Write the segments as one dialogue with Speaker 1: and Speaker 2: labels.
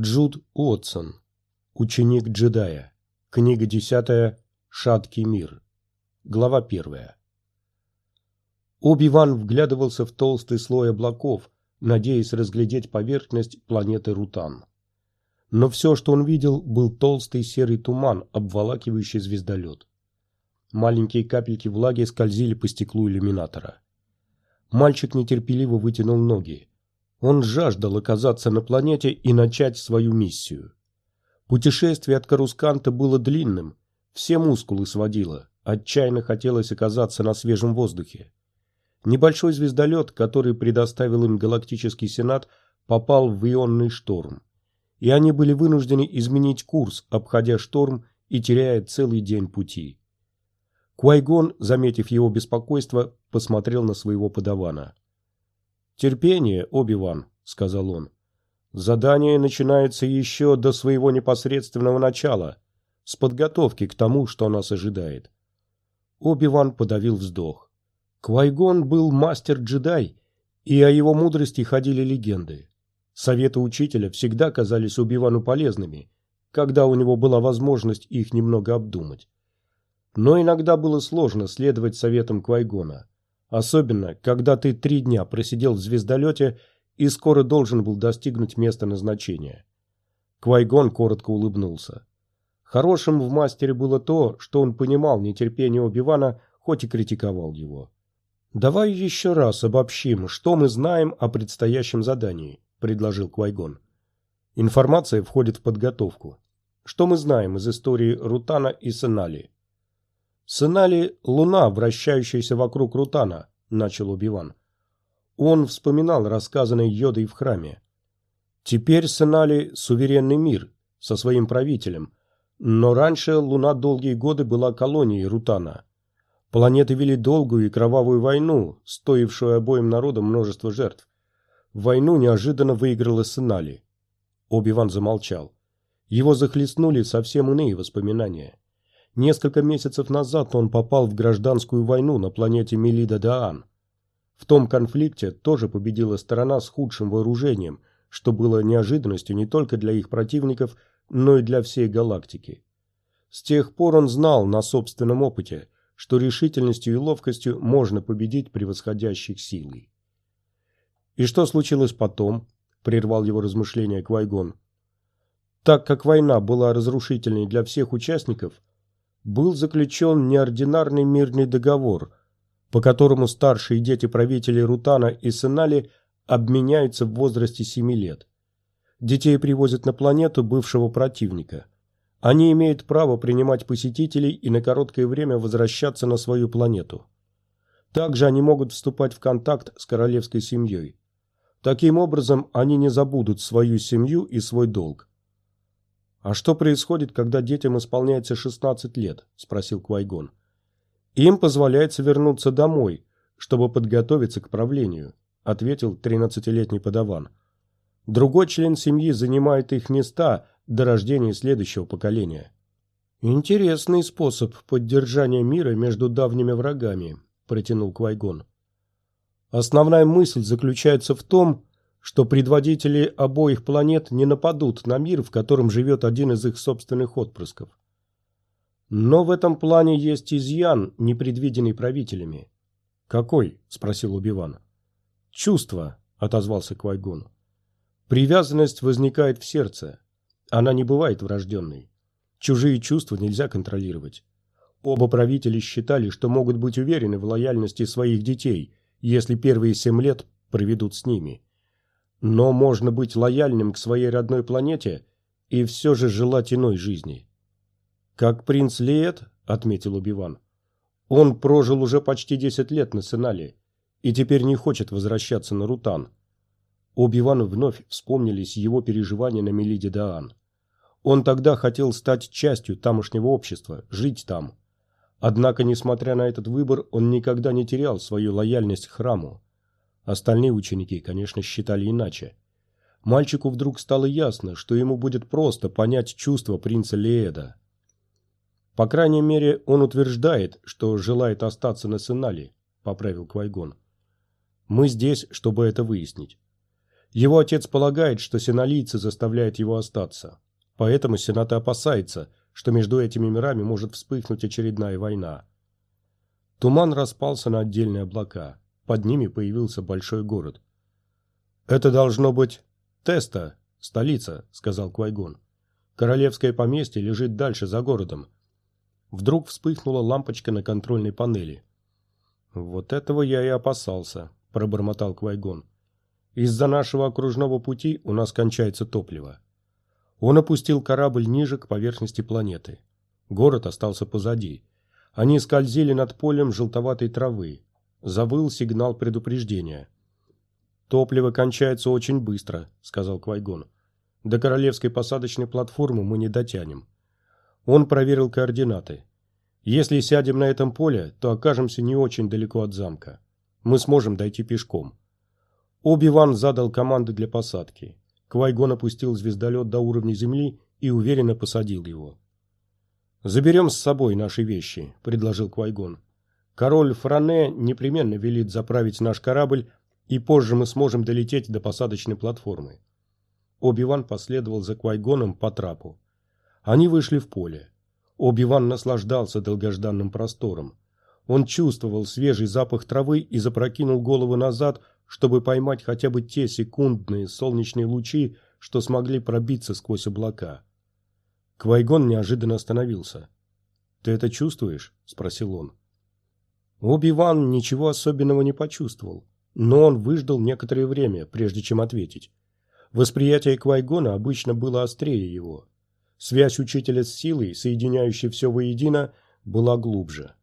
Speaker 1: Джуд Уотсон. Ученик джедая. Книга десятая. Шаткий мир. Глава первая. Оби-Ван вглядывался в толстый слой облаков, надеясь разглядеть поверхность планеты Рутан. Но все, что он видел, был толстый серый туман, обволакивающий звездолет. Маленькие капельки влаги скользили по стеклу иллюминатора. Мальчик нетерпеливо вытянул ноги. Он жаждал оказаться на планете и начать свою миссию. Путешествие от Карусканта было длинным, все мускулы сводило, отчаянно хотелось оказаться на свежем воздухе. Небольшой звездолет, который предоставил им Галактический Сенат, попал в ионный шторм. И они были вынуждены изменить курс, обходя шторм и теряя целый день пути. Куайгон, заметив его беспокойство, посмотрел на своего подавана. «Терпение, Оби-Ван», — сказал он. «Задание начинается еще до своего непосредственного начала, с подготовки к тому, что нас ожидает». Оби-Ван подавил вздох. Квайгон был мастер-джедай, и о его мудрости ходили легенды. Советы учителя всегда казались Оби-Вану полезными, когда у него была возможность их немного обдумать. Но иногда было сложно следовать советам Квайгона. Особенно, когда ты три дня просидел в звездолете и скоро должен был достигнуть места назначения. Квайгон коротко улыбнулся. Хорошим в мастере было то, что он понимал нетерпение Оби-Вана, хоть и критиковал его. «Давай еще раз обобщим, что мы знаем о предстоящем задании», – предложил Квайгон. «Информация входит в подготовку. Что мы знаем из истории Рутана и Сенали?» «Сенали – луна, вращающаяся вокруг Рутана», – начал Убиван. Он вспоминал рассказанное Йодой в храме. «Теперь Сенали – суверенный мир, со своим правителем, но раньше луна долгие годы была колонией Рутана. Планеты вели долгую и кровавую войну, стоившую обоим народам множество жертв. Войну неожиданно выиграла Сенали». Оби-Ван замолчал. Его захлестнули совсем иные воспоминания. Несколько месяцев назад он попал в гражданскую войну на планете Мелида-Даан. В том конфликте тоже победила сторона с худшим вооружением, что было неожиданностью не только для их противников, но и для всей галактики. С тех пор он знал на собственном опыте, что решительностью и ловкостью можно победить превосходящих силой. «И что случилось потом?» – прервал его размышления Квайгон. Так как война была разрушительной для всех участников, был заключен неординарный мирный договор, по которому старшие дети правителей Рутана и Сенали обменяются в возрасте семи лет. Детей привозят на планету бывшего противника. Они имеют право принимать посетителей и на короткое время возвращаться на свою планету. Также они могут вступать в контакт с королевской семьей. Таким образом, они не забудут свою семью и свой долг. «А что происходит, когда детям исполняется 16 лет?» – спросил Квайгон. «Им позволяется вернуться домой, чтобы подготовиться к правлению», – ответил 13-летний подаван. «Другой член семьи занимает их места до рождения следующего поколения». «Интересный способ поддержания мира между давними врагами», – протянул Квайгон. «Основная мысль заключается в том, что предводители обоих планет не нападут на мир, в котором живет один из их собственных отпрысков. Но в этом плане есть изъян, непредвиденный правителями. «Какой?» – спросил Убиван. «Чувство», – отозвался Квайгон. «Привязанность возникает в сердце. Она не бывает врожденной. Чужие чувства нельзя контролировать. Оба правителя считали, что могут быть уверены в лояльности своих детей, если первые семь лет проведут с ними. Но можно быть лояльным к своей родной планете и все же желать иной жизни. Как принц Лиет, отметил Убиван, он прожил уже почти 10 лет на Сенале и теперь не хочет возвращаться на Рутан. Оби-Вану вновь вспомнились его переживания на Мелиде Даан. Он тогда хотел стать частью тамошнего общества, жить там. Однако, несмотря на этот выбор, он никогда не терял свою лояльность к храму. Остальные ученики, конечно, считали иначе. Мальчику вдруг стало ясно, что ему будет просто понять чувства принца Леэда. По крайней мере, он утверждает, что желает остаться на Сенале, поправил Квайгон. Мы здесь, чтобы это выяснить. Его отец полагает, что синолийцы заставляют его остаться. Поэтому Сенат опасается, что между этими мирами может вспыхнуть очередная война. Туман распался на отдельные облака. Под ними появился большой город. «Это должно быть Теста, столица», — сказал Квайгон. «Королевское поместье лежит дальше, за городом». Вдруг вспыхнула лампочка на контрольной панели. «Вот этого я и опасался», — пробормотал Квайгон. «Из-за нашего окружного пути у нас кончается топливо». Он опустил корабль ниже к поверхности планеты. Город остался позади. Они скользили над полем желтоватой травы. Завыл сигнал предупреждения. «Топливо кончается очень быстро», — сказал Квайгон. «До королевской посадочной платформы мы не дотянем». Он проверил координаты. «Если сядем на этом поле, то окажемся не очень далеко от замка. Мы сможем дойти пешком». Оби-Ван задал команды для посадки. Квайгон опустил звездолет до уровня земли и уверенно посадил его. «Заберем с собой наши вещи», — предложил Квайгон. «Король Фране непременно велит заправить наш корабль, и позже мы сможем долететь до посадочной платформы». Оби-Ван последовал за Квайгоном по трапу. Они вышли в поле. Оби-Ван наслаждался долгожданным простором. Он чувствовал свежий запах травы и запрокинул голову назад, чтобы поймать хотя бы те секундные солнечные лучи, что смогли пробиться сквозь облака. Квайгон неожиданно остановился. «Ты это чувствуешь?» – спросил он. Оби-Ван ничего особенного не почувствовал, но он выждал некоторое время, прежде чем ответить. Восприятие Квайгона обычно было острее его. Связь учителя с силой, соединяющей все воедино, была глубже.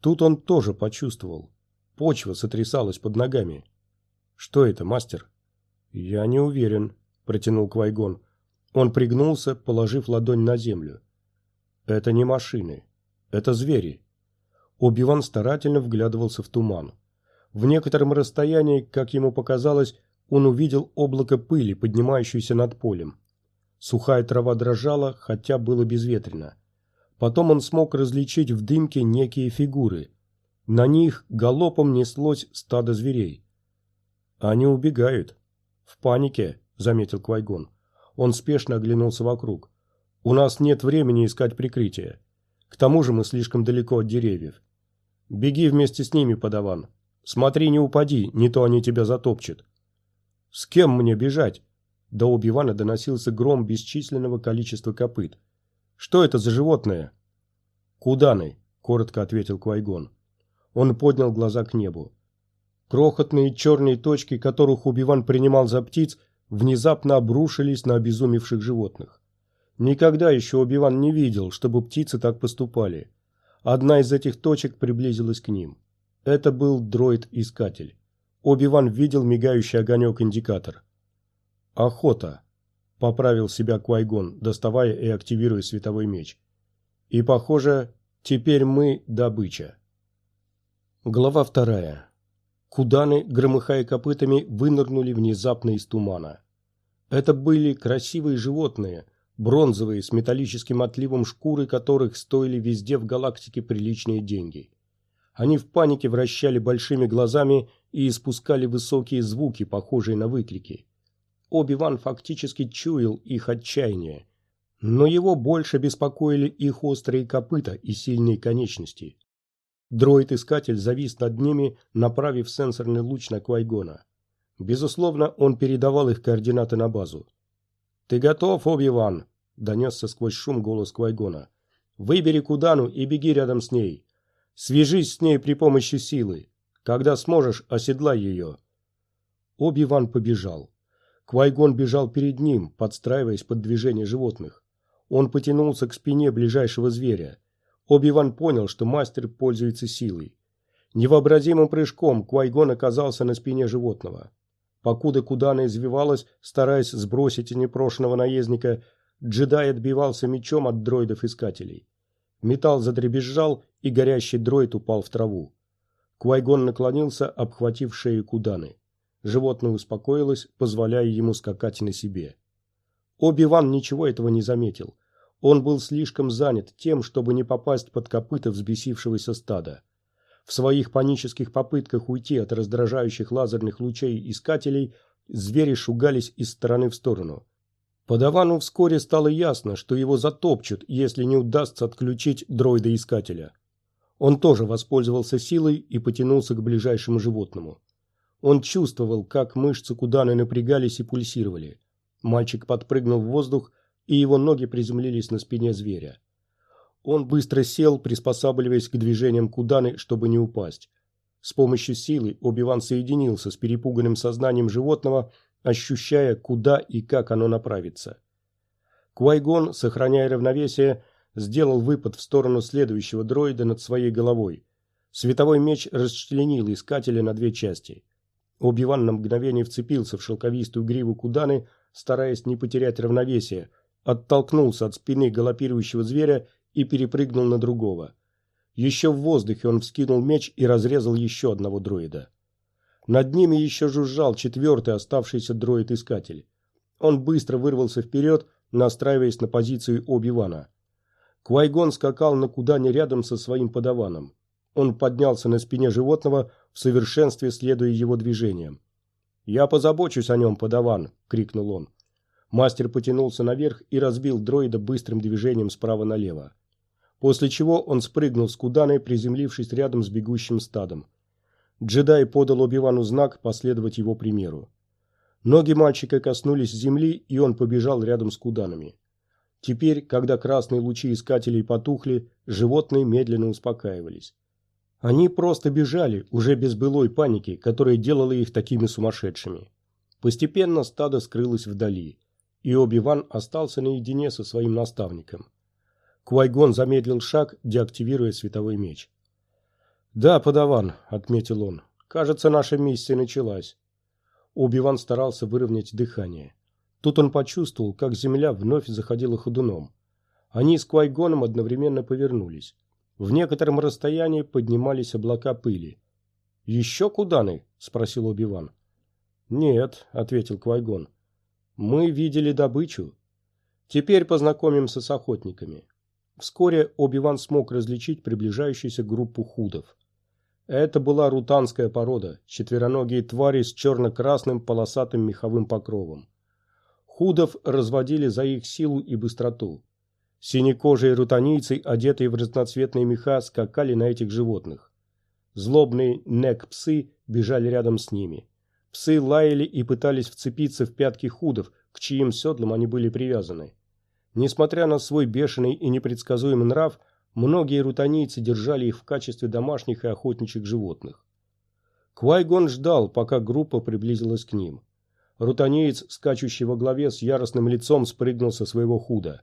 Speaker 1: Тут он тоже почувствовал. Почва сотрясалась под ногами. «Что это, мастер?» «Я не уверен», – протянул Квайгон. Он пригнулся, положив ладонь на землю. «Это не машины. Это звери». Оби-Ван старательно вглядывался в туман. В некотором расстоянии, как ему показалось, он увидел облако пыли, поднимающееся над полем. Сухая трава дрожала, хотя было безветренно. Потом он смог различить в дымке некие фигуры. На них галопом неслось стадо зверей. «Они убегают». «В панике», — заметил Квайгон. Он спешно оглянулся вокруг. «У нас нет времени искать прикрытие. К тому же мы слишком далеко от деревьев. Беги вместе с ними, подаван. Смотри, не упади, не то они тебя затопчут». «С кем мне бежать?» До Оби-Вана доносился гром бесчисленного количества копыт. «Что это за животное?» «Куданы», — коротко ответил Квайгон. Он поднял глаза к небу. Крохотные черные точки, которых Убиван принимал за птиц, внезапно обрушились на обезумевших животных. Никогда еще Убиван не видел, чтобы птицы так поступали. Одна из этих точек приблизилась к ним. Это был дроид-искатель. Оби-Ван видел мигающий огонек-индикатор. «Охота», — поправил себя Квайгон, доставая и активируя световой меч. «И, похоже, теперь мы добыча». Глава вторая. Куданы, громыхая копытами, вынырнули внезапно из тумана. Это были красивые животные, бронзовые, с металлическим отливом шкуры которых стоили везде в галактике приличные деньги. Они в панике вращали большими глазами и испускали высокие звуки, похожие на выкрики. Оби-Ван фактически чуял их отчаяние, но его больше беспокоили их острые копыта и сильные конечности. Дроид-искатель завис над ними, направив сенсорный луч на Квайгона. Безусловно, он передавал их координаты на базу. «Ты готов, Оби-Ван?» – донесся сквозь шум голос Квайгона. «Выбери Кудану и беги рядом с ней. Свяжись с ней при помощи силы. Когда сможешь, оседлай ее». Оби-Ван побежал. Квайгон бежал перед ним, подстраиваясь под движение животных. Он потянулся к спине ближайшего зверя. Оби-Ван понял, что мастер пользуется силой. Невообразимым прыжком Квайгон оказался на спине животного. Покуда Кудана извивалась, стараясь сбросить непрошенного наездника, джедай отбивался мечом от дроидов-искателей. Металл задребезжал, и горящий дроид упал в траву. Квайгон наклонился, обхватив шею Куданы. Животное успокоилось, позволяя ему скакать на себе. Оби-Ван ничего этого не заметил. Он был слишком занят тем, чтобы не попасть под копыта взбесившегося стада. В своих панических попытках уйти от раздражающих лазерных лучей искателей звери шугались из стороны в сторону. Подавану вскоре стало ясно, что его затопчут, если не удастся отключить дроида-искателя. Он тоже воспользовался силой и потянулся к ближайшему животному. Он чувствовал, как мышцы Куданы напрягались и пульсировали. Мальчик подпрыгнул в воздух, и его ноги приземлились на спине зверя. Он быстро сел, приспосабливаясь к движениям Куданы, чтобы не упасть. С помощью силы Оби-Ван соединился с перепуганным сознанием животного, ощущая, куда и как оно направится. Квайгон, сохраняя равновесие, сделал выпад в сторону следующего дроида над своей головой. Световой меч расчленил искателя на две части. Оби-Ван на мгновение вцепился в шелковистую гриву Куданы, стараясь не потерять равновесие, оттолкнулся от спины галопирующего зверя и перепрыгнул на другого. Еще в воздухе он вскинул меч и разрезал еще одного дроида. Над ними еще жужжал четвертый оставшийся дроид-искатель. Он быстро вырвался вперед, настраиваясь на позицию Оби-Вана. Квайгон скакал на кудане рядом со своим подаваном. Он поднялся на спине животного, в совершенстве следуя его движениям. «Я позабочусь о нем, подаван!» — крикнул он. Мастер потянулся наверх и разбил дроида быстрым движением справа налево. После чего он спрыгнул с Куданы, приземлившись рядом с бегущим стадом. Джедай подал Оби-Вану знак последовать его примеру. Ноги мальчика коснулись земли, и он побежал рядом с Куданами. Теперь, когда красные лучи искателей потухли, животные медленно успокаивались. Они просто бежали, уже без былой паники, которая делала их такими сумасшедшими. Постепенно стадо скрылось вдали, и Оби-Ван остался наедине со своим наставником. Квайгон замедлил шаг, деактивируя световой меч. «Да, подаван», — отметил он, — «кажется, наша миссия началась». Оби-Ван старался выровнять дыхание. Тут он почувствовал, как земля вновь заходила ходуном. Они с Квайгоном одновременно повернулись. В некотором расстоянии поднимались облака пыли. «Еще куданы?» — спросил Оби-Ван. «Нет», — ответил Квайгон. «Мы видели добычу. Теперь познакомимся с охотниками. Вскоре Оби-Ван смог различить приближающуюся группу худов. Это была рутанская порода, четвероногие твари с черно-красным полосатым меховым покровом. Худов разводили за их силу и быстроту. Синекожие рутанийцы, одетые в разноцветные меха, скакали на этих животных. Злобные нек-псы бежали рядом с ними. Псы лаяли и пытались вцепиться в пятки худов, к чьим седлам они были привязаны. Несмотря на свой бешеный и непредсказуемый нрав, многие рутанийцы держали их в качестве домашних и охотничьих животных. Квайгон ждал, пока группа приблизилась к ним. Рутанеец, скачущий во главе с яростным лицом, спрыгнул со своего худа.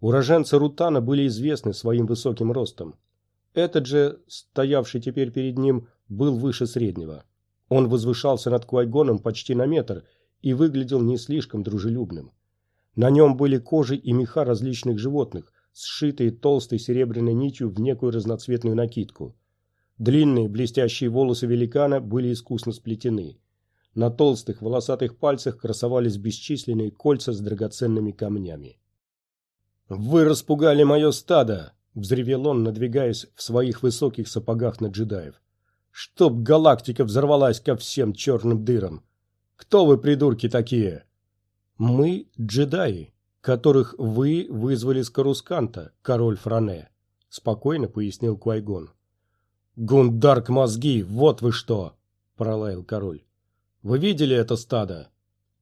Speaker 1: Уроженцы Рутана были известны своим высоким ростом. Этот же, стоявший теперь перед ним, был выше среднего. Он возвышался над Квайгоном почти на метр и выглядел не слишком дружелюбным. На нем были кожи и меха различных животных, сшитые толстой серебряной нитью в некую разноцветную накидку. Длинные блестящие волосы великана были искусно сплетены. На толстых волосатых пальцах красовались бесчисленные кольца с драгоценными камнями. «Вы распугали мое стадо!» — взревел он, надвигаясь в своих высоких сапогах на джедаев. «Чтоб галактика взорвалась ко всем черным дырам! Кто вы, придурки, такие?» «Мы – джедаи, которых вы вызвали с Карусканта, король Фране», – спокойно пояснил Квайгон. «Гундарк мозги, вот вы что!» – пролаял король. «Вы видели это стадо?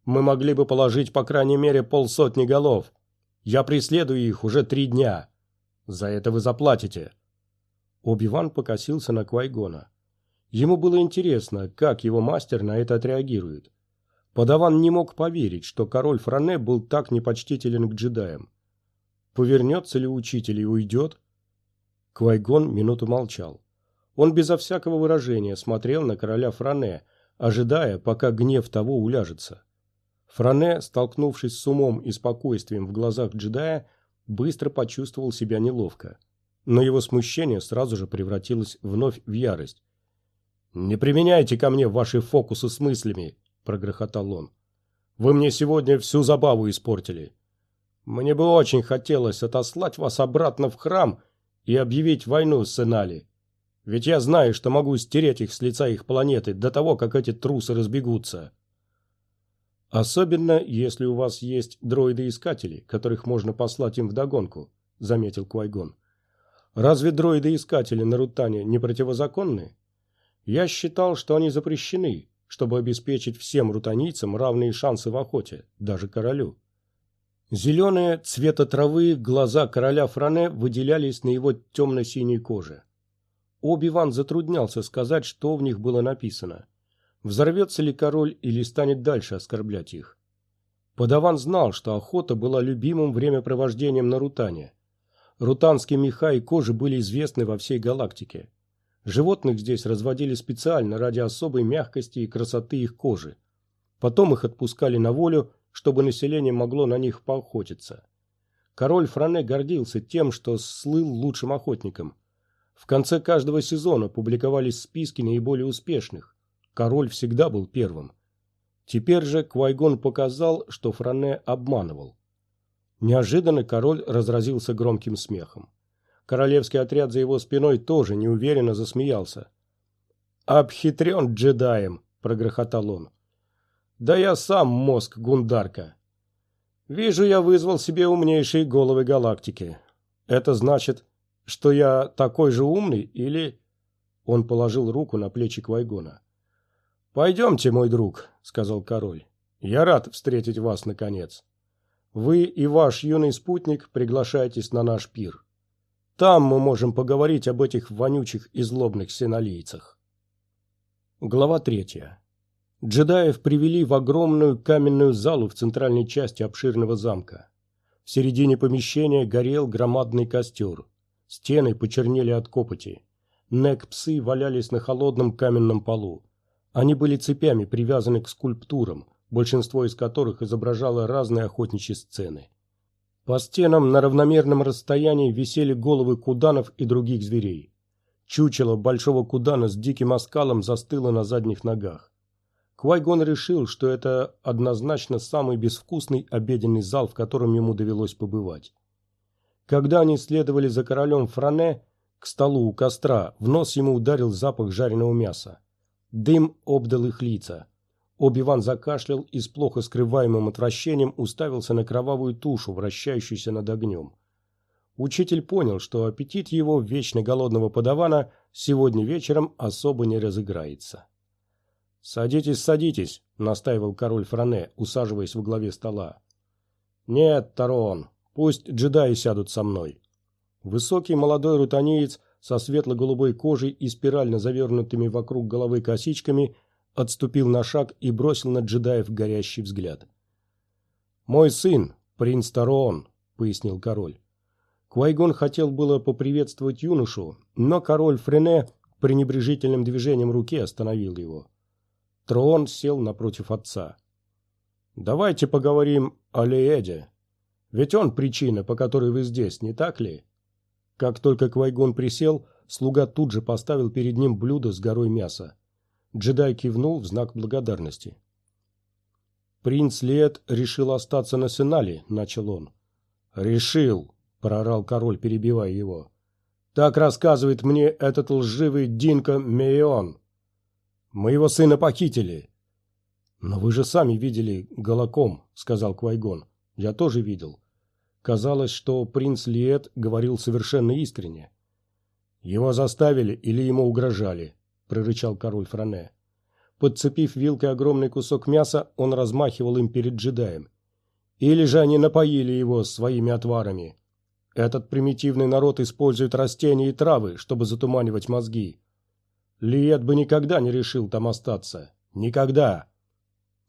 Speaker 1: Мы могли бы положить по крайней мере полсотни голов. Я преследую их уже три дня. За это вы заплатите». Оби-Ван покосился на Квайгона. Ему было интересно, как его мастер на это отреагирует. Подаван не мог поверить, что король Фране был так непочтителен к джедаям. Повернется ли учитель и уйдет? Квайгон минуту молчал. Он безо всякого выражения смотрел на короля Фране, ожидая, пока гнев того уляжется. Фране, столкнувшись с умом и спокойствием в глазах джедая, быстро почувствовал себя неловко. Но его смущение сразу же превратилось вновь в ярость. «Не применяйте ко мне ваши фокусы с мыслями!» – прогрохотал он. «Вы мне сегодня всю забаву испортили. Мне бы очень хотелось отослать вас обратно в храм и объявить войну с Сенали. Ведь я знаю, что могу стереть их с лица их планеты до того, как эти трусы разбегутся». Особенно, если у вас есть дроиды-искатели, которых можно послать им вдогонку, заметил Квайгон. Разве дроиды-искатели на Рутане не противозаконны? Я считал, что они запрещены, чтобы обеспечить всем рутанийцам равные шансы в охоте, даже королю. Зеленые цвета травы глаза короля Фране выделялись на его темно-синей коже. Оби-Ван затруднялся сказать, что в них было написано. Взорвется ли король или станет дальше оскорблять их? Подаван знал, что охота была любимым времяпровождением на Рутане. Рутанские меха и кожи были известны во всей галактике. Животных здесь разводили специально ради особой мягкости и красоты их кожи. Потом их отпускали на волю, чтобы население могло на них поохотиться. Король Фране гордился тем, что слыл лучшим охотником. В конце каждого сезона публиковались списки наиболее успешных. Король всегда был первым. Теперь же Квайгон показал, что Фране обманывал. Неожиданно король разразился громким смехом. Королевский отряд за его спиной тоже неуверенно засмеялся. «Обхитрен джедаем!» – прогрохотал он. «Да я сам мозг Гундарка. Вижу, я вызвал себе умнейшие головы галактики. Это значит, что я такой же умный или...» Он положил руку на плечи Квайгона. «Пойдемте, мой друг», — сказал король. «Я рад встретить вас, наконец. Вы и ваш юный спутник приглашаетесь на наш пир. Там мы можем поговорить об этих вонючих и злобных синолийцах». Глава третья. Джедаев привели в огромную каменную залу в центральной части обширного замка. В середине помещения горел громадный костер. Стены почернели от копоти. Нек-псы валялись на холодном каменном полу. Они были цепями привязаны к скульптурам, большинство из которых изображало разные охотничьи сцены. По стенам на равномерном расстоянии висели головы куданов и других зверей. Чучело большого кудана с диким оскалом застыло на задних ногах. Квайгон решил, что это однозначно самый безвкусный обеденный зал, в котором ему довелось побывать. Когда они следовали за королем Фране к столу у костра, в нос ему ударил запах жареного мяса. Дым обдал их лица. Оби-Ван закашлял и с плохо скрываемым отвращением уставился на кровавую тушу, вращающуюся над огнем. Учитель понял, что аппетит его, вечно голодного подавана, сегодня вечером особо не разыграется. «Садитесь, садитесь», — настаивал король Фране, усаживаясь во главе стола. «Нет, Тарон, пусть джедаи сядут со мной». Высокий молодой рутанеец со светло-голубой кожей и спирально завернутыми вокруг головы косичками, отступил на шаг и бросил на джедаев горящий взгляд. «Мой сын, принц Тароон», — пояснил король. Квайгон хотел было поприветствовать юношу, но король Френе пренебрежительным движением руки остановил его. Трон сел напротив отца. «Давайте поговорим о Леэде. Ведь он причина, по которой вы здесь, не так ли?» Как только Квайгон присел, слуга тут же поставил перед ним блюдо с горой мяса. Джедай кивнул в знак благодарности. «Принц Лет решил остаться на Сенале», — начал он. «Решил», — прорал король, перебивая его. «Так рассказывает мне этот лживый Динко Мейон. Моего сына похитили». «Но вы же сами видели Голоком», — сказал Квайгон. «Я тоже видел. Казалось, что принц Лиет говорил совершенно искренне. «Его заставили или ему угрожали?» – прорычал король Фране. Подцепив вилкой огромный кусок мяса, он размахивал им перед джедаем. Или же они напоили его своими отварами. Этот примитивный народ использует растения и травы, чтобы затуманивать мозги. Лиет бы никогда не решил там остаться. Никогда.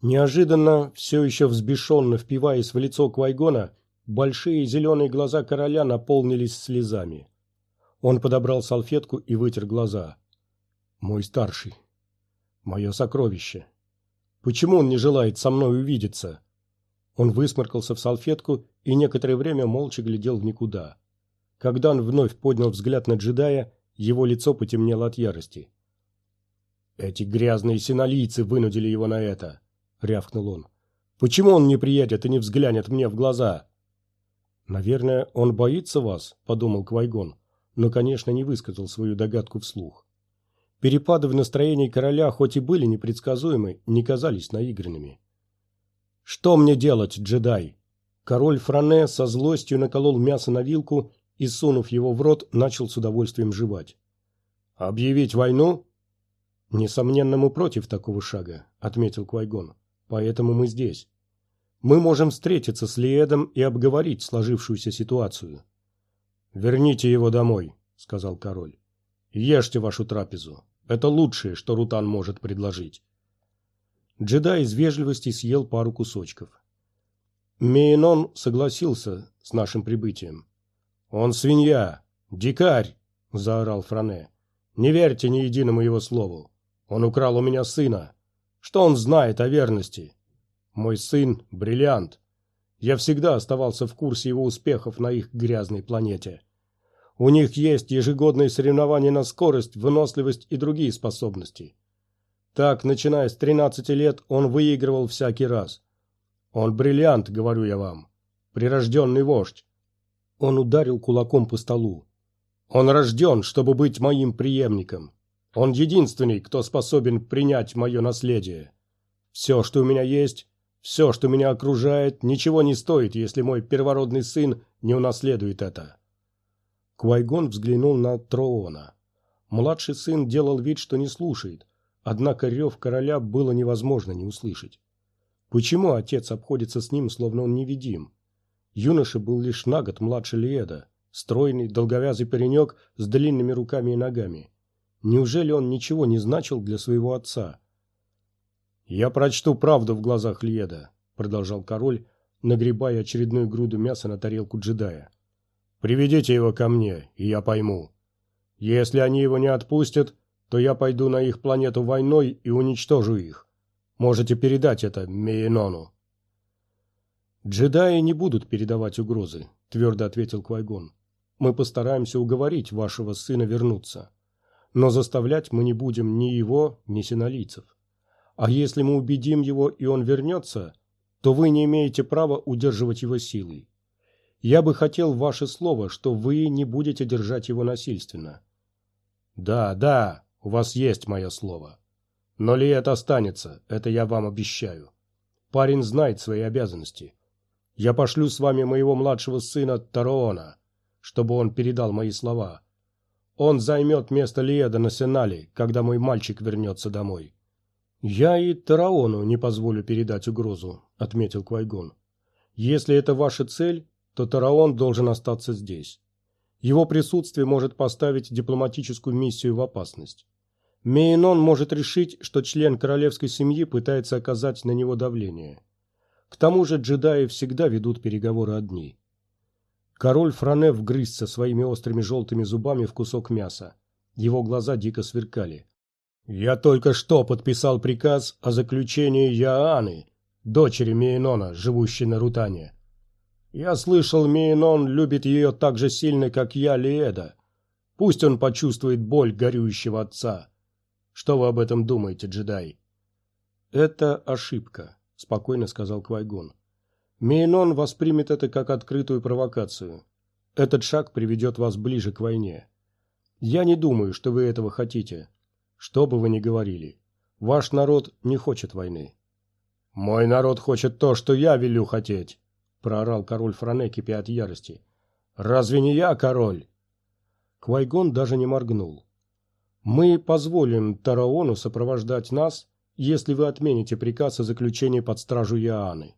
Speaker 1: Неожиданно, все еще взбешенно впиваясь в лицо Квайгона, Большие зеленые глаза короля наполнились слезами. Он подобрал салфетку и вытер глаза. «Мой старший. Мое сокровище. Почему он не желает со мной увидеться?» Он высморкался в салфетку и некоторое время молча глядел в никуда. Когда он вновь поднял взгляд на джедая, его лицо потемнело от ярости. «Эти грязные синолийцы вынудили его на это!» — рявкнул он. «Почему он не приедет и не взглянет мне в глаза?» «Наверное, он боится вас», – подумал Квайгон, но, конечно, не высказал свою догадку вслух. Перепады в настроении короля хоть и были непредсказуемы, не казались наигранными. Что мне делать, джедай? Король Фране со злостью наколол мясо на вилку и, сунув его в рот, начал с удовольствием жевать. «Объявить войну?» «Несомненно, мы против такого шага», — отметил Квайгон. «Поэтому мы здесь. Мы можем встретиться с Лиэдом и обговорить сложившуюся ситуацию». «Верните его домой», — сказал король. «Ешьте вашу трапезу. Это лучшее, что Рутан может предложить». Джедай из вежливости съел пару кусочков. Мейнон согласился с нашим прибытием. «Он свинья! Дикарь!» – заорал Фране. «Не верьте ни единому его слову. Он украл у меня сына. Что он знает о верности? Мой сын – бриллиант. Я всегда оставался в курсе его успехов на их грязной планете. У них есть ежегодные соревнования на скорость, выносливость и другие способности. Так, начиная с 13 лет, он выигрывал всякий раз. Он бриллиант, говорю я вам. Прирожденный вождь. Он ударил кулаком по столу. Он рожден, чтобы быть моим преемником. Он единственный, кто способен принять мое наследие. Все, что у меня есть, все, что меня окружает, ничего не стоит, если мой первородный сын не унаследует это. Квайгон взглянул на Троона. Младший сын делал вид, что не слушает, Однако рев короля было невозможно не услышать. Почему отец обходится с ним, словно он невидим? Юноша был лишь на год младше Лиэда, стройный, долговязый паренек с длинными руками и ногами. Неужели он ничего не значил для своего отца? «Я прочту правду в глазах Лиеда», — продолжал король, нагребая очередную груду мяса на тарелку джедая. «Приведите его ко мне, и я пойму. Если они его не отпустят, то я пойду на их планету войной и уничтожу их. Можете передать это Мейнону». «Джедаи не будут передавать угрозы», — твердо ответил Квайгон. «Мы постараемся уговорить вашего сына вернуться. Но заставлять мы не будем ни его, ни синолийцев. А если мы убедим его, и он вернется, то вы не имеете права удерживать его силой. Я бы хотел ваше слово, что вы не будете держать его насильственно». «Да, да», у вас есть мое слово. Но ли это останется, это я вам обещаю. Парень знает свои обязанности. Я пошлю с вами моего младшего сына Тароона, чтобы он передал мои слова. Он займет место Лиеда на Сенале, когда мой мальчик вернется домой. «Я и Тараону не позволю передать угрозу», — отметил Квайгон. «Если это ваша цель, то Тараон должен остаться здесь. Его присутствие может поставить дипломатическую миссию в опасность. Мейнон может решить, что член королевской семьи пытается оказать на него давление. К тому же джедаи всегда ведут переговоры одни. Король Фране вгрызся своими острыми желтыми зубами в кусок мяса. Его глаза дико сверкали. «Я только что подписал приказ о заключении Яаны, дочери Мейнона, живущей на Рутане. Я слышал, Мейнон любит ее так же сильно, как я Лиэда. Пусть он почувствует боль горюющего отца». Что вы об этом думаете, джедай?» «Это ошибка», — спокойно сказал Квайгон. «Мейнон воспримет это как открытую провокацию. Этот шаг приведет вас ближе к войне. Я не думаю, что вы этого хотите. Что бы вы ни говорили. Ваш народ не хочет войны». «Мой народ хочет то, что я велю хотеть», — проорал король Фране, кипя от ярости. «Разве не я король?» Квайгон даже не моргнул. Мы позволим Тараону сопровождать нас, если вы отмените приказ о заключении под стражу Яаны.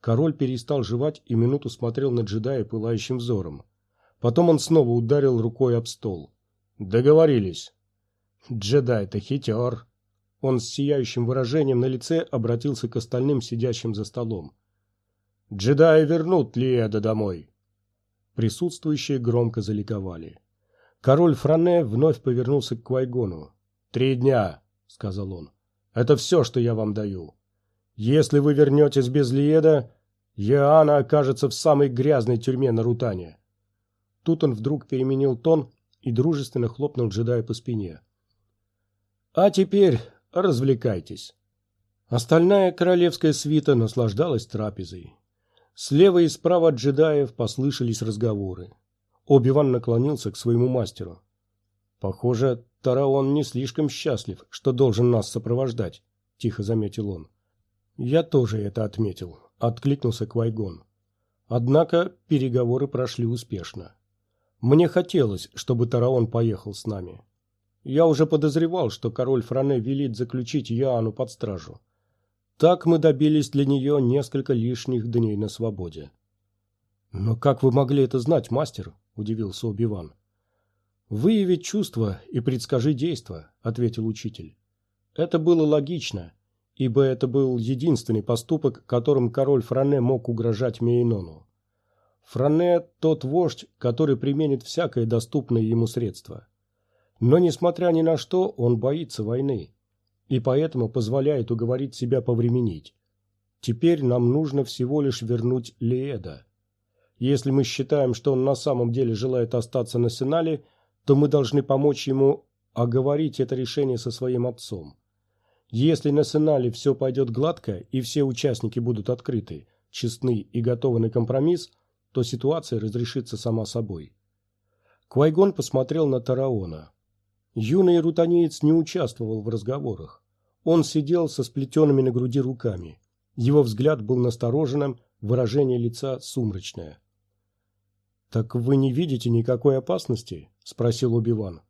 Speaker 1: Король перестал жевать и минуту смотрел на джедая пылающим взором. Потом он снова ударил рукой об стол. «Договорились». «Джедай-то хитер». Он с сияющим выражением на лице обратился к остальным, сидящим за столом. «Джедаи вернут Лиэда домой». Присутствующие громко заликовали. Король Фране вновь повернулся к Квайгону. «Три дня», — сказал он. «Это все, что я вам даю. Если вы вернетесь без Лиеда, Яана окажется в самой грязной тюрьме на Рутане». Тут он вдруг переменил тон и дружественно хлопнул джедая по спине. «А теперь развлекайтесь». Остальная королевская свита наслаждалась трапезой. Слева и справа от джедаев послышались разговоры. Оби-Ван наклонился к своему мастеру. «Похоже, Тараон не слишком счастлив, что должен нас сопровождать», – тихо заметил он. Я тоже это отметил, откликнулся Квайгон. Однако переговоры прошли успешно. Мне хотелось, чтобы Тараон поехал с нами. Я уже подозревал, что король Фране велит заключить Яану под стражу. Так мы добились для нее несколько лишних дней на свободе. «Но как вы могли это знать, мастер?» – удивился Убиван. «Выявить чувства и предскажи действо», – ответил учитель. Это было логично, ибо это был единственный поступок, которым король Фране мог угрожать Мейнону. Фране – тот вождь, который применит всякое доступное ему средство. Но, несмотря ни на что, он боится войны, и поэтому позволяет уговорить себя повременить. Теперь нам нужно всего лишь вернуть Леэда. Если мы считаем, что он на самом деле желает остаться на Сенале, то мы должны помочь ему оговорить это решение со своим отцом. Если на Сенале все пойдет гладко и все участники будут открыты, честны и готовы на компромисс, то ситуация разрешится сама собой. Квайгон посмотрел на Тараона. Юный рутанеец не участвовал в разговорах. Он сидел со сплетенными на груди руками. Его взгляд был настороженным, выражение лица сумрачное. «Так вы не видите никакой опасности?» – спросил Убиван.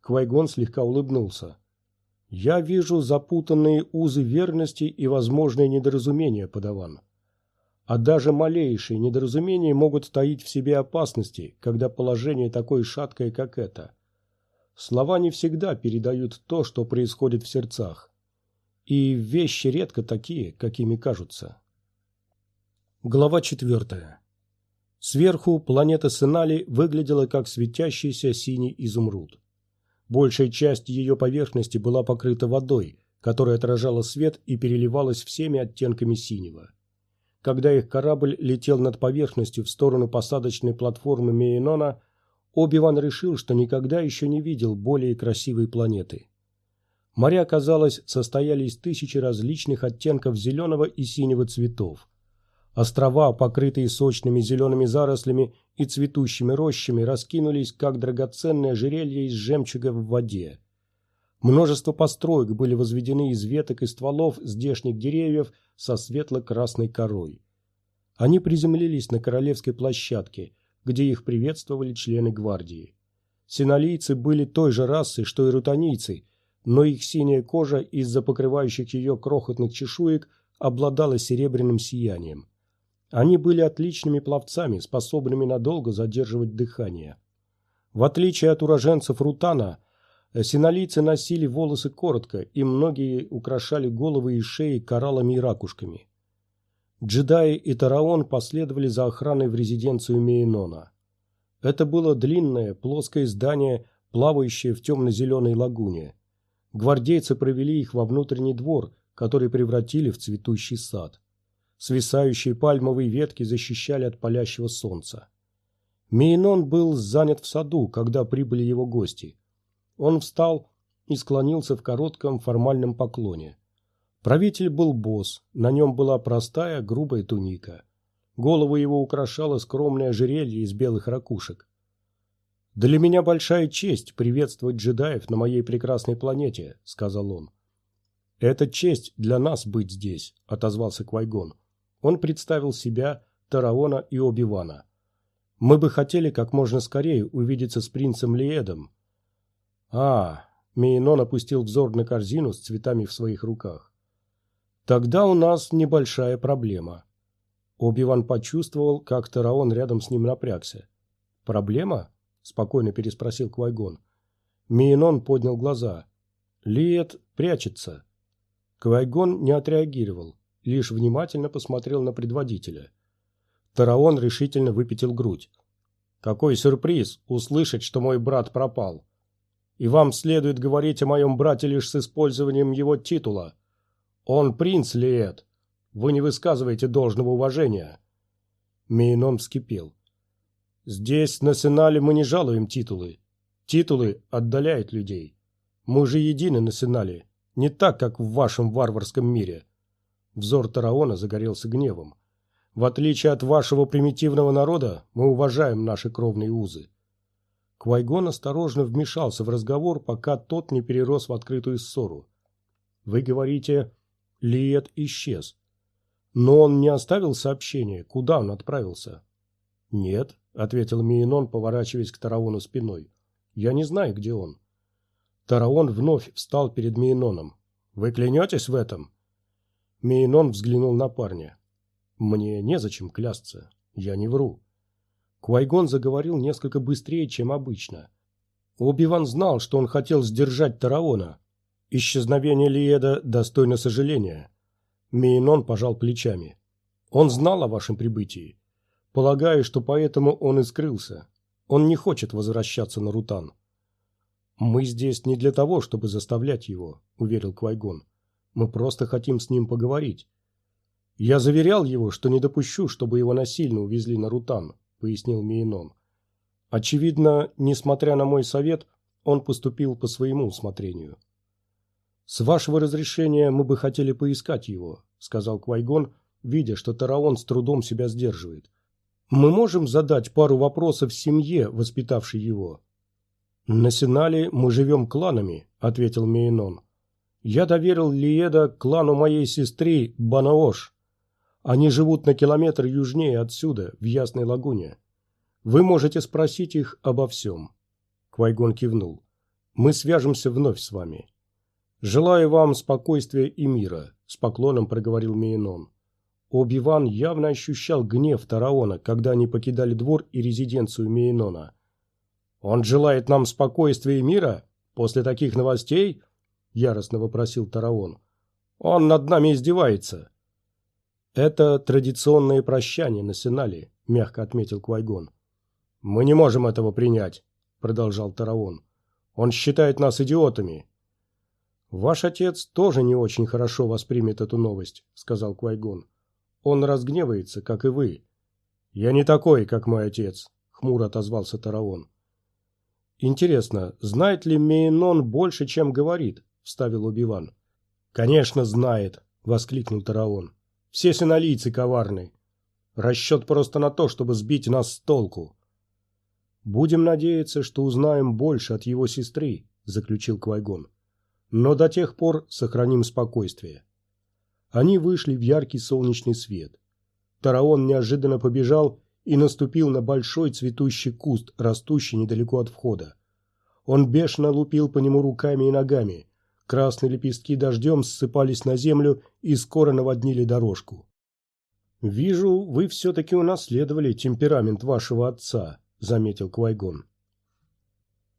Speaker 1: Квайгон слегка улыбнулся. «Я вижу запутанные узы верности и возможные недоразумения, подаван. А даже малейшие недоразумения могут таить в себе опасности, когда положение такое шаткое, как это. Слова не всегда передают то, что происходит в сердцах. И вещи редко такие, какими кажутся». Глава четвертая. Сверху планета Сенали выглядела как светящийся синий изумруд. Большая часть ее поверхности была покрыта водой, которая отражала свет и переливалась всеми оттенками синего. Когда их корабль летел над поверхностью в сторону посадочной платформы Мейнона, Оби-Ван решил, что никогда еще не видел более красивой планеты. Моря, казалось, состояли из тысячи различных оттенков зеленого и синего цветов. Острова, покрытые сочными зелеными зарослями и цветущими рощами, раскинулись, как драгоценное ожерелье из жемчуга в воде. Множество построек были возведены из веток и стволов здешних деревьев со светло-красной корой. Они приземлились на королевской площадке, где их приветствовали члены гвардии. Синолийцы были той же расы, что и рутанийцы, но их синяя кожа из-за покрывающих ее крохотных чешуек обладала серебряным сиянием. Они были отличными пловцами, способными надолго задерживать дыхание. В отличие от уроженцев Рутана, синолийцы носили волосы коротко, и многие украшали головы и шеи кораллами и ракушками. Джедаи и Тараон последовали за охраной в резиденцию Мейнона. Это было длинное, плоское здание, плавающее в темно-зеленой лагуне. Гвардейцы провели их во внутренний двор, который превратили в цветущий сад. Свисающие пальмовые ветки защищали от палящего солнца. Мейнон был занят в саду, когда прибыли его гости. Он встал и склонился в коротком формальном поклоне. Правитель был босс, на нем была простая грубая туника. Голову его украшало скромное ожерелье из белых ракушек. «Для меня большая честь приветствовать джедаев на моей прекрасной планете», — сказал он. «Это честь для нас быть здесь», — отозвался Квайгон. Он представил себя, Тараона и Оби-Вана. «Мы бы хотели как можно скорее увидеться с принцем Лиэдом». «А...» — Мейнон опустил взор на корзину с цветами в своих руках. «Тогда у нас небольшая проблема». Оби-Ван почувствовал, как Тараон рядом с ним напрягся. «Проблема?» — спокойно переспросил Квайгон. Мейнон поднял глаза. «Лиэд прячется». Квайгон не отреагировал лишь внимательно посмотрел на предводителя. Тараон решительно выпятил грудь. «Какой сюрприз услышать, что мой брат пропал! И вам следует говорить о моем брате лишь с использованием его титула. Он принц Лиэт. Вы не высказываете должного уважения». Мейнон вскипел. «Здесь, на Сенале, мы не жалуем титулы. Титулы отдаляют людей. Мы же едины на Сенале, не так, как в вашем варварском мире. Взор Тараона загорелся гневом. «В отличие от вашего примитивного народа, мы уважаем наши кровные узы». Квайгон осторожно вмешался в разговор, пока тот не перерос в открытую ссору. «Вы говорите, Лиет исчез. Но он не оставил сообщения, куда он отправился. Нет, ответил Миенон, поворачиваясь к Тараону спиной. Я не знаю, где он. Тараон вновь встал перед Миеноном. Вы клянетесь в этом? Миенон взглянул на парня. Мне незачем клясться. Я не вру. Квайгон заговорил несколько быстрее, чем обычно. Оби-Ван знал, что он хотел сдержать Тараона. Исчезновение Лиеда достойно сожаления. Мейнон пожал плечами. Он знал о вашем прибытии. Полагаю, что поэтому он и скрылся. Он не хочет возвращаться на Рутан. Мы здесь не для того, чтобы заставлять его, уверил Квайгон. Мы просто хотим с ним поговорить. Я заверял его, что не допущу, чтобы его насильно увезли на Рутан, пояснил Мейнон. Очевидно, несмотря на мой совет, он поступил по своему усмотрению. «С вашего разрешения мы бы хотели поискать его», — сказал Квайгон, видя, что Тараон с трудом себя сдерживает. «Мы можем задать пару вопросов семье, воспитавшей его?» «На Сенале мы живем кланами», — ответил Мейнон. «Я доверил Лиеда клану моей сестры Банаош. Они живут на километр южнее отсюда, в Ясной лагуне. Вы можете спросить их обо всем». Квайгон кивнул. «Мы свяжемся вновь с вами. «Желаю вам спокойствия и мира», – с поклоном проговорил Мейнон. Оби-Ван явно ощущал гнев Тараона, когда они покидали двор и резиденцию Мейнона. «Он желает нам спокойствия и мира? После таких новостей?» – яростно вопросил Тараон. «Он над нами издевается». «Это традиционное прощание на Сенале», – мягко отметил Квайгон. «Мы не можем этого принять», – продолжал Тараон. «Он считает нас идиотами, «Ваш отец тоже не очень хорошо воспримет эту новость», — сказал Квайгон. «Он разгневается, как и вы». «Я не такой, как мой отец», — хмуро отозвался Тараон. «Интересно, знает ли Мейнон больше, чем говорит?» — вставил Убиван. «Конечно, знает», — воскликнул Тараон. «Все синолийцы коварны. Расчет просто на то, чтобы сбить нас с толку». «Будем надеяться, что узнаем больше от его сестры», — заключил Квайгон. Но до тех пор сохраним спокойствие. Они вышли в яркий солнечный свет. Тараон неожиданно побежал и наступил на большой цветущий куст, растущий недалеко от входа. Он бешено лупил по нему руками и ногами. Красные лепестки дождем ссыпались на землю и скоро наводнили дорожку. «Вижу, вы все-таки унаследовали темперамент вашего отца», — заметил Квайгон.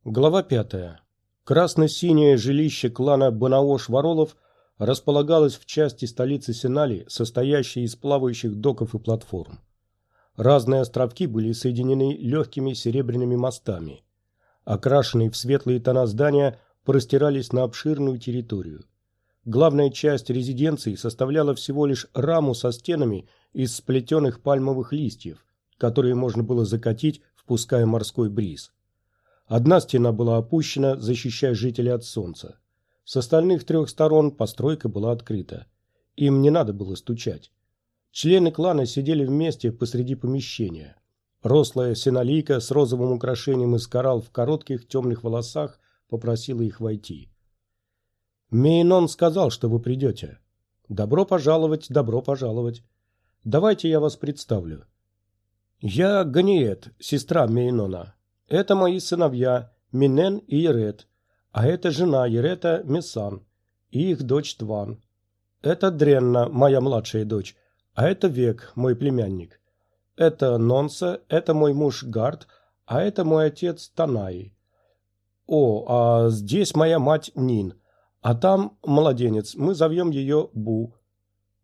Speaker 1: Глава пятая. Красно-синее жилище клана Банаош-Воролов располагалось в части столицы Сенали, состоящей из плавающих доков и платформ. Разные островки были соединены легкими серебряными мостами. Окрашенные в светлые тона здания простирались на обширную территорию. Главная часть резиденции составляла всего лишь раму со стенами из сплетенных пальмовых листьев, которые можно было закатить, впуская морской бриз. Одна стена была опущена, защищая жителей от солнца. С остальных трех сторон постройка была открыта. Им не надо было стучать. Члены клана сидели вместе посреди помещения. Рослая синолийка с розовым украшением из коралл в коротких темных волосах попросила их войти. «Мейнон сказал, что вы придете. Добро пожаловать, добро пожаловать. Давайте я вас представлю. Я Ганиет, сестра Мейнона. Это мои сыновья Минен и Ерет, а это жена Ерета Месан и их дочь Тван. Это Дренна, моя младшая дочь, а это Век, мой племянник. Это Нонса, это мой муж Гард, а это мой отец Танаи. О, а здесь моя мать Нин, а там младенец, мы зовем ее Бу.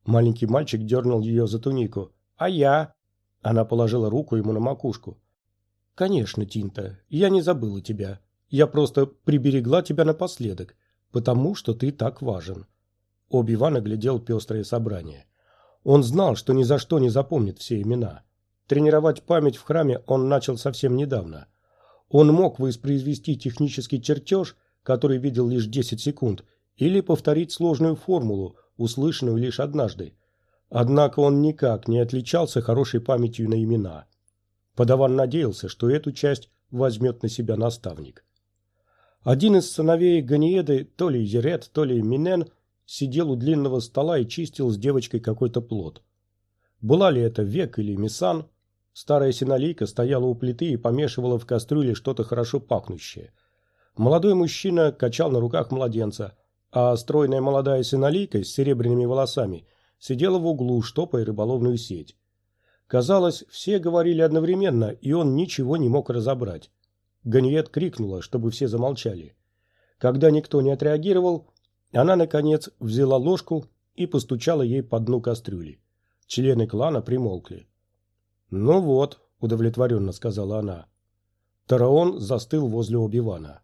Speaker 1: Маленький мальчик дернул ее за тунику. А я? Она положила руку ему на макушку. «Конечно, Тинта, я не забыла тебя. Я просто приберегла тебя напоследок, потому что ты так важен». Оби-Ван оглядел пестрое собрание. Он знал, что ни за что не запомнит все имена. Тренировать память в храме он начал совсем недавно. Он мог воспроизвести технический чертеж, который видел лишь 10 секунд, или повторить сложную формулу, услышанную лишь однажды. Однако он никак не отличался хорошей памятью на имена – Подаван надеялся, что эту часть возьмет на себя наставник. Один из сыновей Ганиеды, то ли Ерет, то ли Минен, сидел у длинного стола и чистил с девочкой какой-то плод. Была ли это Век или Мисан? Старая синолийка стояла у плиты и помешивала в кастрюле что-то хорошо пахнущее. Молодой мужчина качал на руках младенца, а стройная молодая синолийка с серебряными волосами сидела в углу, штопая рыболовную сеть. Казалось, все говорили одновременно, и он ничего не мог разобрать. Ганиет крикнула, чтобы все замолчали. Когда никто не отреагировал, она, наконец, взяла ложку и постучала ей по дну кастрюли. Члены клана примолкли. «Ну вот», — удовлетворенно сказала она. Тараон застыл возле Оби-Вана.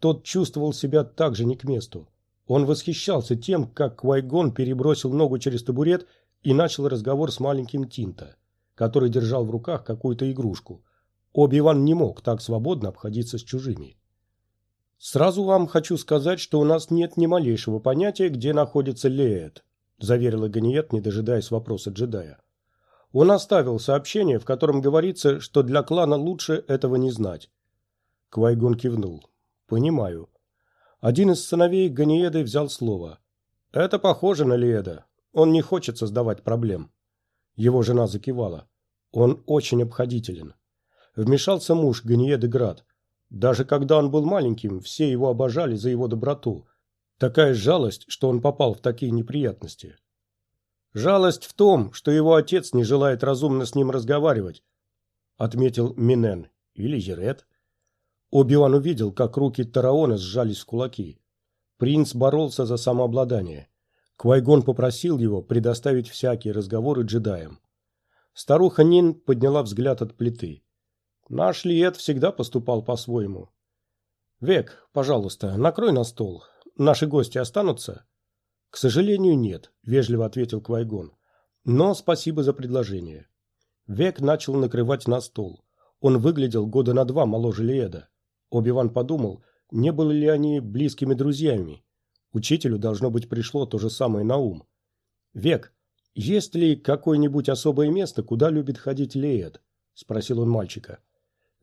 Speaker 1: Тот чувствовал себя так же не к месту. Он восхищался тем, как Квайгон перебросил ногу через табурет и начал разговор с маленьким Тинта, который держал в руках какую-то игрушку. Оби-Ван не мог так свободно обходиться с чужими. «Сразу вам хочу сказать, что у нас нет ни малейшего понятия, где находится Леет», заверила Ганиет, не дожидаясь вопроса джедая. Он оставил сообщение, в котором говорится, что для клана лучше этого не знать. Квайгон кивнул. «Понимаю. Один из сыновей Ганиеды взял слово. «Это похоже на Лиеда. Он не хочет создавать проблем». Его жена закивала. «Он очень обходителен». Вмешался муж Ганиеды Град. Даже когда он был маленьким, все его обожали за его доброту. Такая жалость, что он попал в такие неприятности. Жалость в том, что его отец не желает разумно с ним разговаривать, отметил Минен или Ерет. Оби-Ван увидел, как руки Тараона сжались в кулаки. Принц боролся за самообладание. Квайгон попросил его предоставить всякие разговоры джедаям. Старуха Нин подняла взгляд от плиты. Наш Лиет всегда поступал по-своему. «Век, пожалуйста, накрой на стол. Наши гости останутся?» «К сожалению, нет», — вежливо ответил Квайгон. «Но спасибо за предложение». Век начал накрывать на стол. Он выглядел года на два моложе Лиеда. Оби-Ван подумал, не были ли они близкими друзьями. Учителю, должно быть, пришло то же самое на ум. «Век, есть ли какое-нибудь особое место, куда любит ходить Леет?» – спросил он мальчика.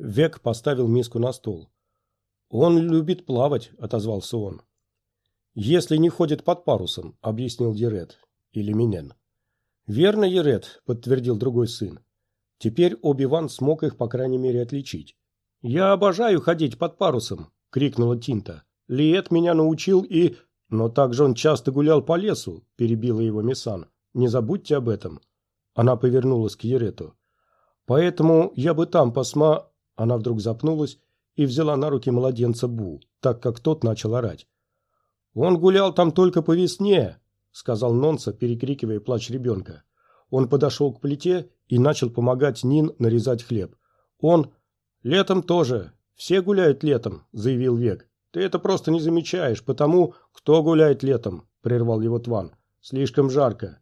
Speaker 1: Век поставил миску на стол. «Он любит плавать», – отозвался он. «Если не ходит под парусом», – объяснил Ерет. Или Минен. «Верно, Ерет», – подтвердил другой сын. Теперь Оби-Ван смог их, по крайней мере, отличить. «Я обожаю ходить под парусом!» — крикнула Тинта. «Лиет меня научил и...» «Но также он часто гулял по лесу», — перебила его Мисан. «Не забудьте об этом». Она повернулась к Ерету. «Поэтому я бы там посма...» Она вдруг запнулась и взяла на руки младенца Бу, так как тот начал орать. «Он гулял там только по весне», — сказал Нонса, перекрикивая плач ребенка. Он подошел к плите и начал помогать Нин нарезать хлеб. Он «Летом тоже. Все гуляют летом», – заявил Век. «Ты это просто не замечаешь, потому кто гуляет летом», – прервал его Тван. «Слишком жарко.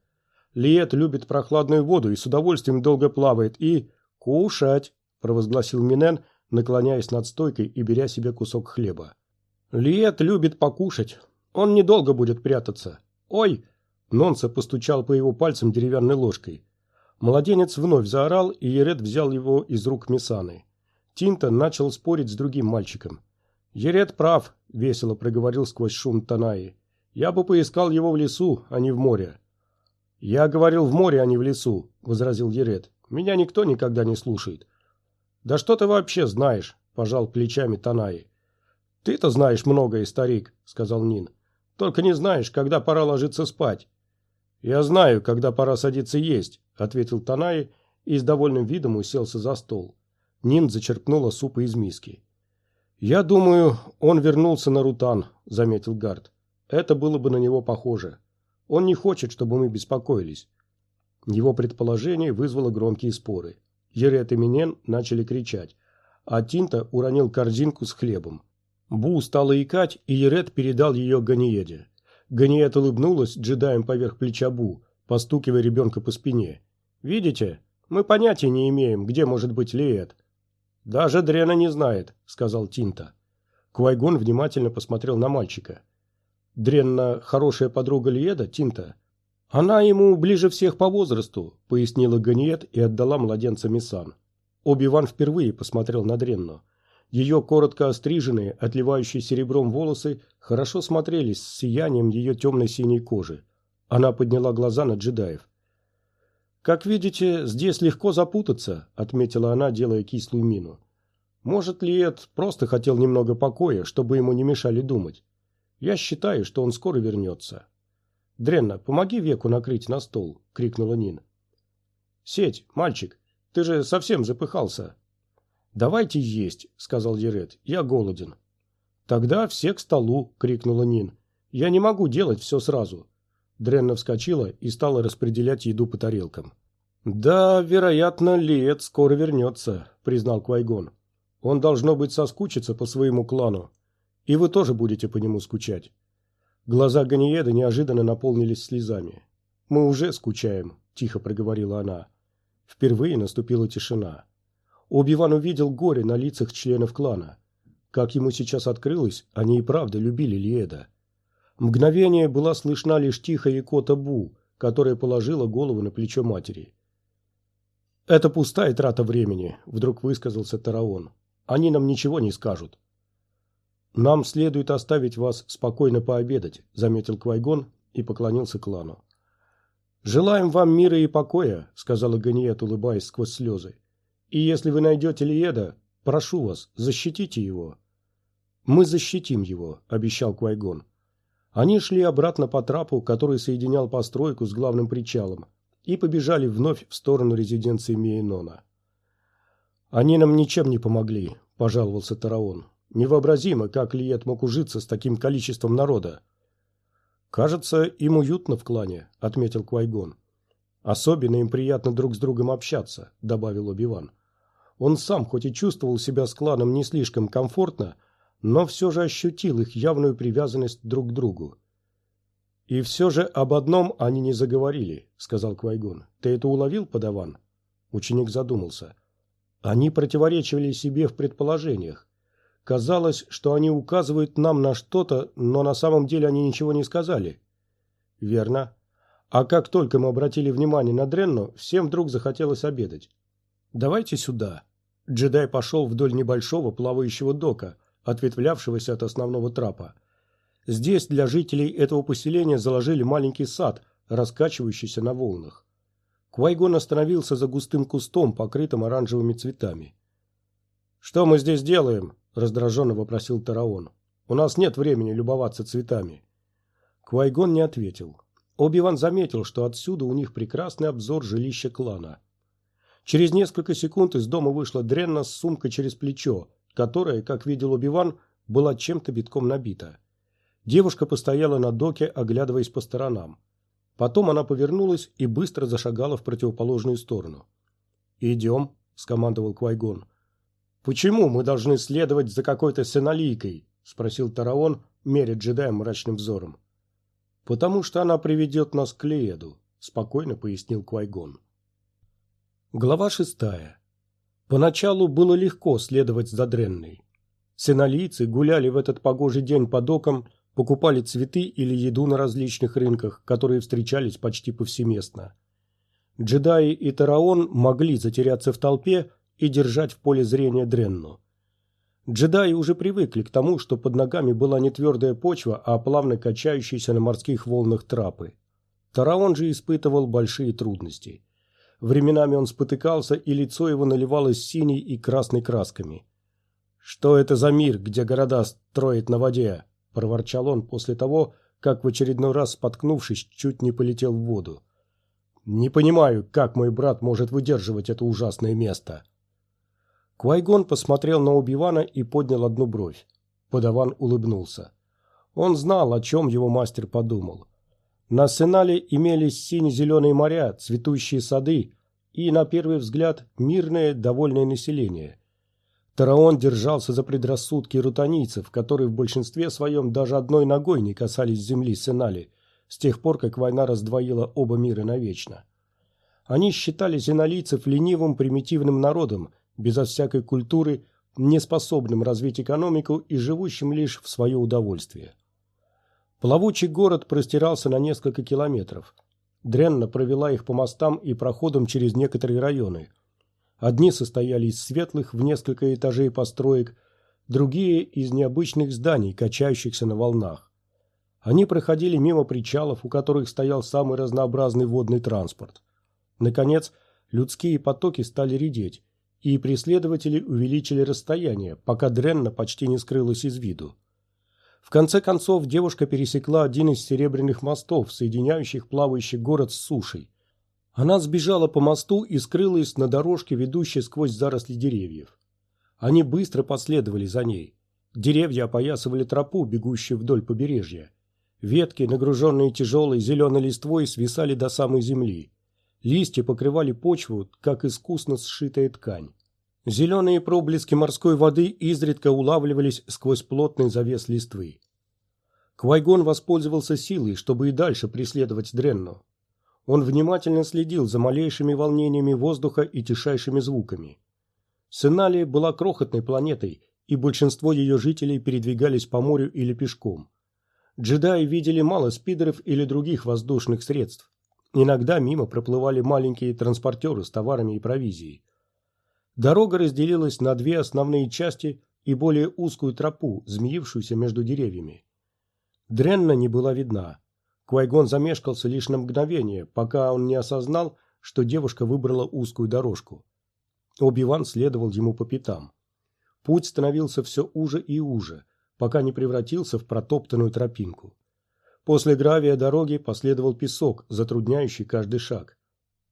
Speaker 1: Лиет любит прохладную воду и с удовольствием долго плавает. И кушать», – провозгласил Минен, наклоняясь над стойкой и беря себе кусок хлеба. «Лиет любит покушать. Он недолго будет прятаться. Ой!» Нонса постучал по его пальцам деревянной ложкой. Младенец вновь заорал, и Ерет взял его из рук Мисаны. Тинта начал спорить с другим мальчиком. «Ерет прав», — весело проговорил сквозь шум Танаи. «Я бы поискал его в лесу, а не в море». «Я говорил в море, а не в лесу», — возразил Ерет. «Меня никто никогда не слушает». «Да что ты вообще знаешь?» – пожал плечами Танаи. «Ты-то знаешь многое, старик», – сказал Нин. «Только не знаешь, когда пора ложиться спать». «Я знаю, когда пора садиться есть», – ответил Танаи и с довольным видом уселся за стол. Нин зачерпнула супа из миски. «Я думаю, он вернулся на Рутан», — заметил Гард. «Это было бы на него похоже. Он не хочет, чтобы мы беспокоились». Его предположение вызвало громкие споры. Ерет и Минен начали кричать, а Тинта уронил корзинку с хлебом. Бу стала икать, и Ерет передал ее Ганиеде. Ганиет улыбнулась джедаем поверх плеча Бу, постукивая ребенка по спине. «Видите, мы понятия не имеем, где может быть Лиет. «Даже Дрена не знает», — сказал Тинта. Квайгон внимательно посмотрел на мальчика. «Дренна хорошая подруга Лиеда, Тинта?» «Она ему ближе всех по возрасту», — пояснила Ганиет и отдала младенца Мисан. Оби-Ван впервые посмотрел на Дренну. Ее коротко остриженные, отливающие серебром волосы хорошо смотрелись с сиянием ее темной синей кожи. Она подняла глаза на джедаев. «Как видите, здесь легко запутаться», — отметила она, делая кислую мину. «Может, Лиет просто хотел немного покоя, чтобы ему не мешали думать. Я считаю, что он скоро вернется». «Дренно, помоги веку накрыть на стол», — крикнула Нин. «Сеть, мальчик, ты же совсем запыхался». «Давайте есть», — сказал Ерет, — «я голоден». «Тогда все к столу!» – крикнула Нин. «Я не могу делать все сразу!» Дренна вскочила и стала распределять еду по тарелкам. «Да, вероятно, Лиет скоро вернется», – признал Квайгон. «Он, должно быть, соскучится по своему клану. И вы тоже будете по нему скучать». Глаза Ганиеда неожиданно наполнились слезами. «Мы уже скучаем», – тихо проговорила она. Впервые наступила тишина. Оби-Ван увидел горе на лицах членов клана. Как ему сейчас открылось, они и правда любили Лиэда. Мгновение была слышна лишь тихая икота Бу, которая положила голову на плечо матери. «Это пустая трата времени», — вдруг высказался Тараон. «Они нам ничего не скажут». «Нам следует оставить вас спокойно пообедать», — заметил Квайгон и поклонился клану. «Желаем вам мира и покоя», — сказала Ганиет, улыбаясь сквозь слезы. «И если вы найдете Лиеда, Прошу вас, защитите его». «Мы защитим его», — обещал Квайгон. Они шли обратно по трапу, который соединял постройку с главным причалом, и побежали вновь в сторону резиденции Мейнона. «Они нам ничем не помогли», – пожаловался Тараон. «Невообразимо, как Лиет мог ужиться с таким количеством народа». «Кажется, им уютно в клане», – отметил Квайгон. «Особенно им приятно друг с другом общаться», – добавил Обиван. Он сам, хоть и чувствовал себя с кланом не слишком комфортно, но все же ощутил их явную привязанность друг к другу. «И все же об одном они не заговорили», — сказал Квайгон. «Ты это уловил, подаван?» Ученик задумался. Они противоречивали себе в предположениях. Казалось, что они указывают нам на что-то, но на самом деле они ничего не сказали. Верно. А как только мы обратили внимание на Дренну, всем вдруг захотелось обедать. «Давайте сюда», Джедай пошел вдоль небольшого плавающего дока, ответвлявшегося от основного трапа. Здесь для жителей этого поселения заложили маленький сад, раскачивающийся на волнах. Квайгон остановился за густым кустом, покрытым оранжевыми цветами. «Что мы здесь делаем?» – раздраженно вопросил Тараон. «У нас нет времени любоваться цветами». Квайгон не ответил. Оби-Ван заметил, что отсюда у них прекрасный обзор жилища клана – Через несколько секунд из дома вышла Дренна с сумкой через плечо, которая, как видел Убиван, была чем-то битком набита. Девушка постояла на доке, оглядываясь по сторонам. Потом она повернулась и быстро зашагала в противоположную сторону. «Идем», — скомандовал Квайгон. «Почему мы должны следовать за какой-то сенолийкой?» — спросил Тараон, меря джедая мрачным взором. «Потому что она приведет нас к Лееду», — спокойно пояснил Квайгон. Глава шестая. Поначалу было легко следовать за Дренной. Сенолийцы гуляли в этот погожий день по докам, покупали цветы или еду на различных рынках, которые встречались почти повсеместно. Джедаи и Тараон могли затеряться в толпе и держать в поле зрения Дренну. Джедаи уже привыкли к тому, что под ногами была не твердая почва, а плавно качающиеся на морских волнах трапы. Тараон же испытывал большие трудности – Временами он спотыкался, и лицо его наливалось синей и красной красками. «Что это за мир, где города строят на воде?» – проворчал он после того, как в очередной раз, споткнувшись, чуть не полетел в воду. «Не понимаю, как мой брат может выдерживать это ужасное место». Квайгон посмотрел на Убивана и поднял одну бровь. Подаван улыбнулся. Он знал, о чем его мастер подумал. На Сенале имелись сине-зеленые моря, цветущие сады и, на первый взгляд, мирное, довольное население. Тараон держался за предрассудки рутанийцев, которые в большинстве своем даже одной ногой не касались земли Сенали, с тех пор, как война раздвоила оба мира навечно. Они считали сеналийцев ленивым примитивным народом, безо всякой культуры, неспособным развить экономику и живущим лишь в свое удовольствие. Плавучий город простирался на несколько километров. Дренна провела их по мостам и проходам через некоторые районы. Одни состояли из светлых в несколько этажей построек, другие – из необычных зданий, качающихся на волнах. Они проходили мимо причалов, у которых стоял самый разнообразный водный транспорт. Наконец, людские потоки стали редеть, и преследователи увеличили расстояние, пока Дренна почти не скрылась из виду. В конце концов, девушка пересекла один из серебряных мостов, соединяющих плавающий город с сушей. Она сбежала по мосту и скрылась на дорожке, ведущей сквозь заросли деревьев. Они быстро последовали за ней. Деревья опоясывали тропу, бегущую вдоль побережья. Ветки, нагруженные тяжелой зеленой листвой, свисали до самой земли. Листья покрывали почву, как искусно сшитая ткань. Зеленые проблески морской воды изредка улавливались сквозь плотный завес листвы. Квайгон воспользовался силой, чтобы и дальше преследовать Дренну. Он внимательно следил за малейшими волнениями воздуха и тишайшими звуками. Сенали была крохотной планетой, и большинство ее жителей передвигались по морю или пешком. Джедаи видели мало спидеров или других воздушных средств. Иногда мимо проплывали маленькие транспортеры с товарами и провизией. Дорога разделилась на две основные части и более узкую тропу, змеившуюся между деревьями. Дренна не была видна. Квайгон замешкался лишь на мгновение, пока он не осознал, что девушка выбрала узкую дорожку. Оби-Ван следовал ему по пятам. Путь становился все уже и уже, пока не превратился в протоптанную тропинку. После гравия дороги последовал песок, затрудняющий каждый шаг.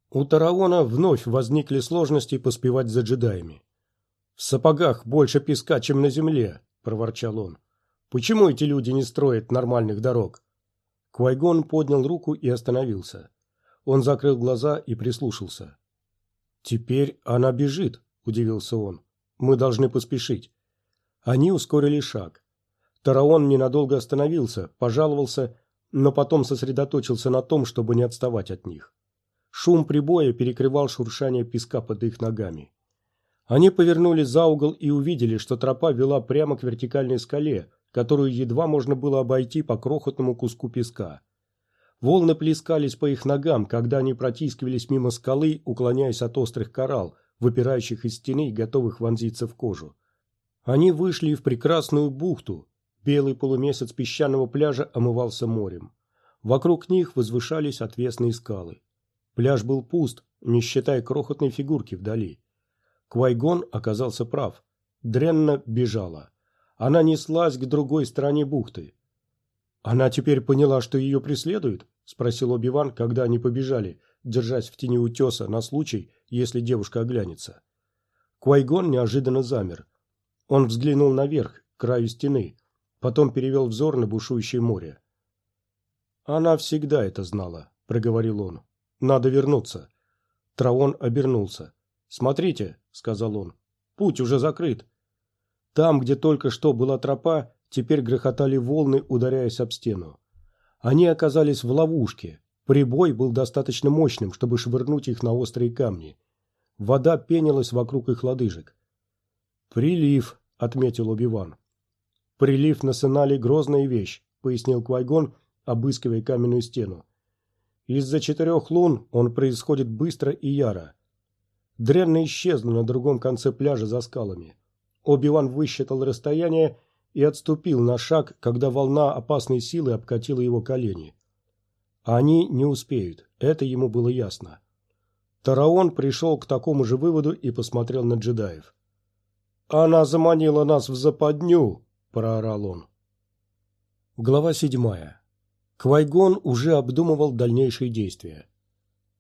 Speaker 1: У Тараона вновь возникли сложности поспевать за джедаями. «В сапогах больше песка, чем на земле», – проворчал он. «Почему эти люди не строят нормальных дорог?» Квайгон поднял руку и остановился. Он закрыл глаза и прислушался. «Теперь она бежит», – удивился он. «Мы должны поспешить». Они ускорили шаг. Тараон ненадолго остановился, пожаловался, но потом сосредоточился на том, чтобы не отставать от них. Шум прибоя перекрывал шуршание песка под их ногами. Они повернули за угол и увидели, что тропа вела прямо к вертикальной скале, которую едва можно было обойти по крохотному куску песка. Волны плескались по их ногам, когда они протискивались мимо скалы, уклоняясь от острых коралл, выпирающих из стены и готовых вонзиться в кожу. Они вышли в прекрасную бухту. Белый полумесяц песчаного пляжа омывался морем. Вокруг них возвышались отвесные скалы. Пляж был пуст, не считая крохотной фигурки вдали. Квайгон оказался прав. Дренна бежала. Она неслась к другой стороне бухты. «Она теперь поняла, что ее преследуют?» – спросил Оби-Ван, когда они побежали, держась в тени утеса на случай, если девушка оглянется. Квайгон неожиданно замер. Он взглянул наверх, к краю стены, потом перевел взор на бушующее море. «Она всегда это знала», – проговорил он. Надо вернуться. Траон обернулся. «Смотрите», — сказал он, — «путь уже закрыт». Там, где только что была тропа, теперь грохотали волны, ударяясь об стену. Они оказались в ловушке. Прибой был достаточно мощным, чтобы швырнуть их на острые камни. Вода пенилась вокруг их лодыжек. «Прилив», — отметил Убиван. «Прилив на Сенале — грозная вещь», — пояснил Квайгон, обыскивая каменную стену. Из-за четырех лун он происходит быстро и яро. Дрянно исчезла на другом конце пляжа за скалами. Оби-Ван высчитал расстояние и отступил на шаг, когда волна опасной силы обкатила его колени. Они не успеют, это ему было ясно. Тараон пришел к такому же выводу и посмотрел на джедаев. «Она заманила нас в западню!» – проорал он. Глава седьмая. Квайгон уже обдумывал дальнейшие действия.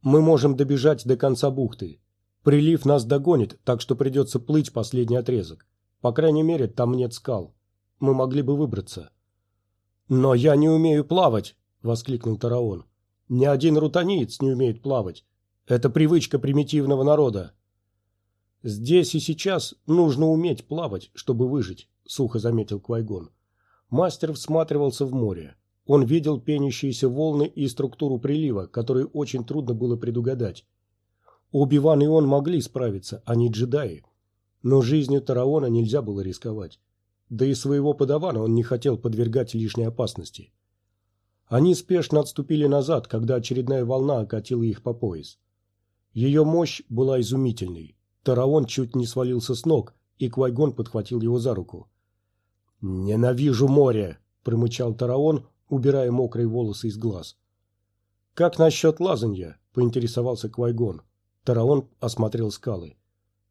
Speaker 1: «Мы можем добежать до конца бухты. Прилив нас догонит, так что придется плыть последний отрезок. По крайней мере, там нет скал. Мы могли бы выбраться». «Но я не умею плавать!» – воскликнул Тараон. «Ни один рутаниец не умеет плавать. Это привычка примитивного народа». «Здесь и сейчас нужно уметь плавать, чтобы выжить», – сухо заметил Квайгон. Мастер всматривался в море. Он видел пенящиеся волны и структуру прилива, которую очень трудно было предугадать. Оби-Ван и он могли справиться, они джедаи. Но жизнью Тараона нельзя было рисковать. Да и своего подавана он не хотел подвергать лишней опасности. Они спешно отступили назад, когда очередная волна окатила их по пояс. Ее мощь была изумительной. Тараон чуть не свалился с ног, и Квайгон подхватил его за руку. «Ненавижу море!» – промычал Тараон, убирая мокрые волосы из глаз. «Как насчет лазанья?» – поинтересовался Квайгон. Тараон осмотрел скалы.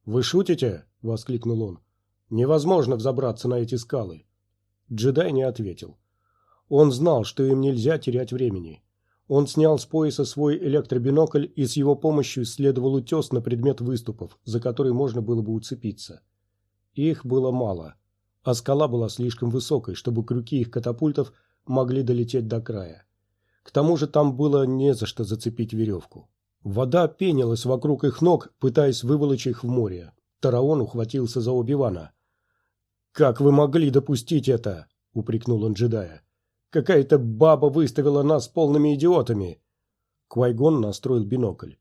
Speaker 1: «Вы шутите?» – воскликнул он. «Невозможно взобраться на эти скалы». Джедай не ответил. Он знал, что им нельзя терять времени. Он снял с пояса свой электробинокль и с его помощью исследовал утес на предмет выступов, за который можно было бы уцепиться. Их было мало, а скала была слишком высокой, чтобы крюки их катапультов могли долететь до края. К тому же там было не за что зацепить веревку. Вода пенилась вокруг их ног, пытаясь выволочь их в море. Тараон ухватился за Оби-Вана. «Как вы могли допустить это?» — упрекнул он джедая. Какая-то баба выставила нас полными идиотами. Квайгон настроил бинокль.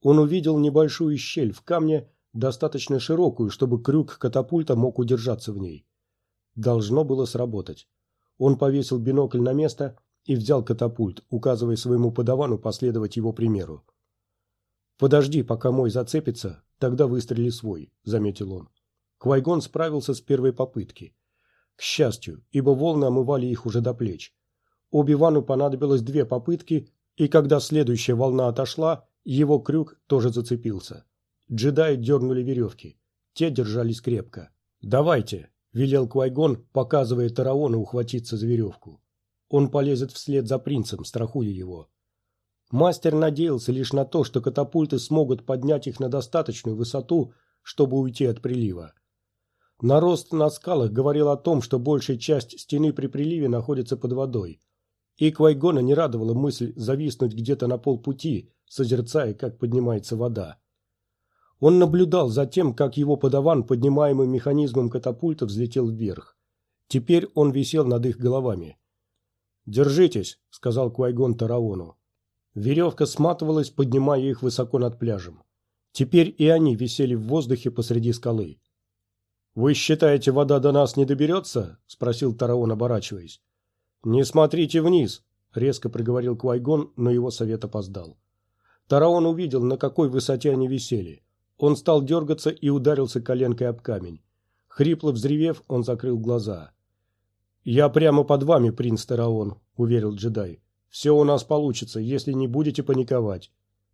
Speaker 1: Он увидел небольшую щель в камне, достаточно широкую, чтобы крюк катапульта мог удержаться в ней. Должно было сработать. Он повесил бинокль на место и взял катапульт, указывая своему подавану последовать его примеру. «Подожди, пока мой зацепится, тогда выстрели свой», — заметил он. Квайгон справился с первой попытки. К счастью, ибо волны омывали их уже до плеч. Оби-Вану понадобилось две попытки, и когда следующая волна отошла, его крюк тоже зацепился. Джедаи дернули веревки. Те держались крепко. «Давайте!» – велел Квайгон, показывая Тараону ухватиться за веревку. Он полезет вслед за принцем, страхуя его. Мастер надеялся лишь на то, что катапульты смогут поднять их на достаточную высоту, чтобы уйти от прилива. Нарост на скалах говорил о том, что большая часть стены при приливе находится под водой. И Квайгона не радовала мысль зависнуть где-то на полпути, созерцая, как поднимается вода. Он наблюдал за тем, как его подаван, поднимаемый механизмом катапульта, взлетел вверх. Теперь он висел над их головами. «Держитесь», — сказал Квайгон Тараону. Веревка сматывалась, поднимая их высоко над пляжем. Теперь и они висели в воздухе посреди скалы. «Вы считаете, вода до нас не доберется?» – спросил Тараон, оборачиваясь. «Не смотрите вниз», – резко приговорил Квайгон, но его совет опоздал. Тараон увидел, на какой высоте они висели. Он стал дергаться и ударился коленкой об камень. Хрипло взревев, он закрыл глаза. «Я прямо под вами, принц Тараон», – уверил джедай. «Все у нас получится, если не будете паниковать.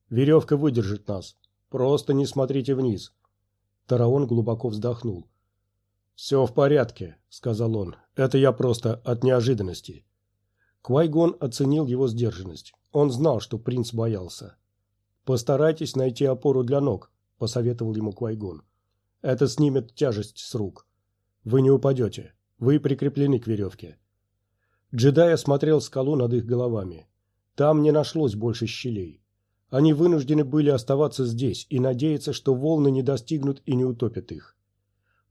Speaker 1: Веревка выдержит нас. Просто не смотрите вниз». Тараон глубоко вздохнул. «Все в порядке», — сказал он. «Это я просто от неожиданности». Квайгон оценил его сдержанность. Он знал, что принц боялся. «Постарайтесь найти опору для ног», — посоветовал ему Квайгон. «Это снимет тяжесть с рук. Вы не упадете. Вы прикреплены к веревке». Джедай осмотрел скалу над их головами. Там не нашлось больше щелей. Они вынуждены были оставаться здесь и надеяться, что волны не достигнут и не утопят их.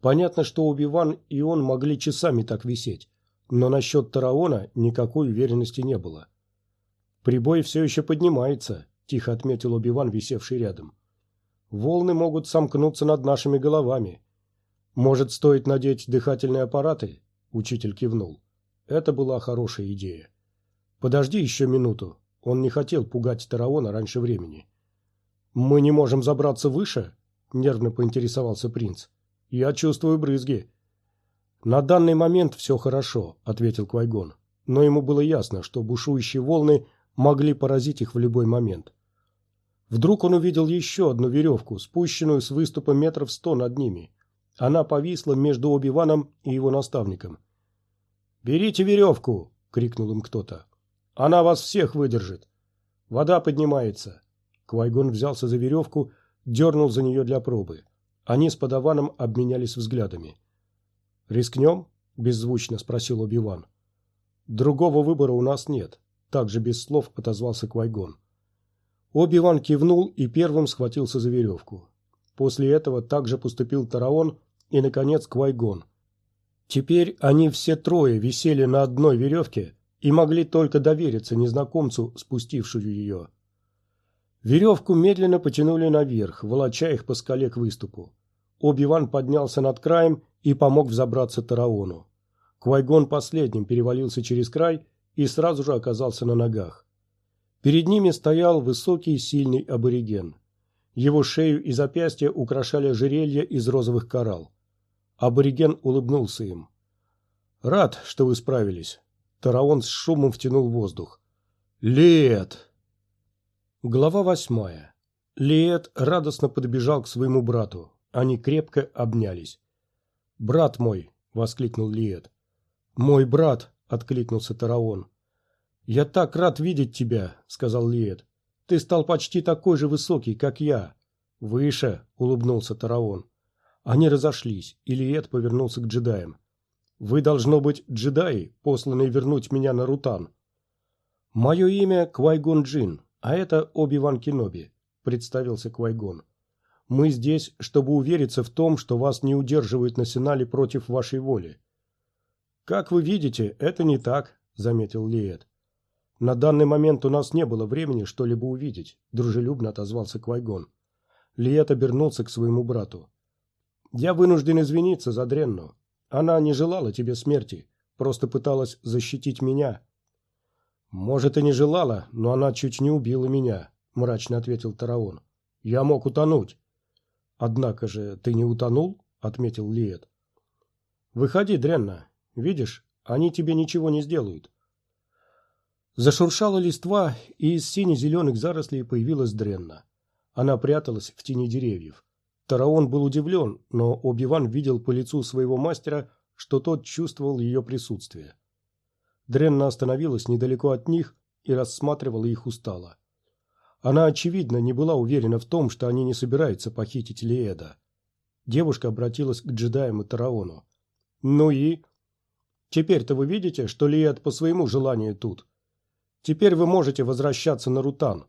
Speaker 1: Понятно, что Убиван и он могли часами так висеть, но насчет Тараона никакой уверенности не было. «Прибой все еще поднимается», – тихо отметил Убиван, висевший рядом. «Волны могут сомкнуться над нашими головами. Может, стоит надеть дыхательные аппараты?» – учитель кивнул. Это была хорошая идея. «Подожди еще минуту». Он не хотел пугать Тараона раньше времени. «Мы не можем забраться выше?» – нервно поинтересовался принц. «Я чувствую брызги». «На данный момент все хорошо», — ответил Квайгон. Но ему было ясно, что бушующие волны могли поразить их в любой момент. Вдруг он увидел еще одну веревку, спущенную с выступа метров сто над ними. Она повисла между Оби-Ваном и его наставником. «Берите веревку!» — крикнул им кто-то. «Она вас всех выдержит! Вода поднимается!» Квайгон взялся за веревку, дернул за нее для пробы. Они с подаваном обменялись взглядами. «Рискнем?» – беззвучно спросил Оби-Ван. «Другого выбора у нас нет», – также без слов отозвался Квайгон. Оби-Ван кивнул и первым схватился за веревку. После этого также поступил Тараон и, наконец, Квайгон. Теперь они все трое висели на одной веревке и могли только довериться незнакомцу, спустившую ее. Веревку медленно потянули наверх, волоча их по скале к выступу. Оби-Ван поднялся над краем и помог взобраться Тараону. Квайгон последним перевалился через край и сразу же оказался на ногах. Перед ними стоял высокий сильный абориген. Его шею и запястья украшали ожерелья из розовых коралл. Абориген улыбнулся им. «Рад, что вы справились». Тараон с шумом втянул воздух. «Лет!» Глава восьмая. Лиет радостно подбежал к своему брату. Они крепко обнялись. «Брат мой!» — воскликнул Лиет. «Мой брат!» — откликнулся Тараон. «Я так рад видеть тебя!» — сказал Лиет. «Ты стал почти такой же высокий, как я!» «Выше!» — улыбнулся Тараон. Они разошлись, и Лиет повернулся к джедаям. «Вы, должно быть, джедаи, посланные вернуть меня на Рутан». «Мое имя Квайгон Джин, а это Оби-Ван Кеноби», — представился Квайгон. «Мы здесь, чтобы увериться в том, что вас не удерживают на Сенале против вашей воли». «Как вы видите, это не так», — заметил Лиет. «На данный момент у нас не было времени что-либо увидеть», — дружелюбно отозвался Квайгон. Лиет обернулся к своему брату. «Я вынужден извиниться за Дренну. Она не желала тебе смерти, просто пыталась защитить меня». «Может, и не желала, но она чуть не убила меня», — мрачно ответил Тараон. «Я мог утонуть». «Однако же ты не утонул?» — отметил Лиет. «Выходи, Дренна. Видишь, они тебе ничего не сделают». Зашуршала листва, и из сине-зеленых зарослей появилась Дренна. Она пряталась в тени деревьев. Тараон был удивлен, но Оби-Ван видел по лицу своего мастера, что тот чувствовал ее присутствие. Дренна остановилась недалеко от них и рассматривала их устало. Она, очевидно, не была уверена в том, что они не собираются похитить Лиэда. Девушка обратилась к джедаям и Тараону. «Ну и?» «Теперь-то вы видите, что Лиэд по своему желанию тут. Теперь вы можете возвращаться на Рутан».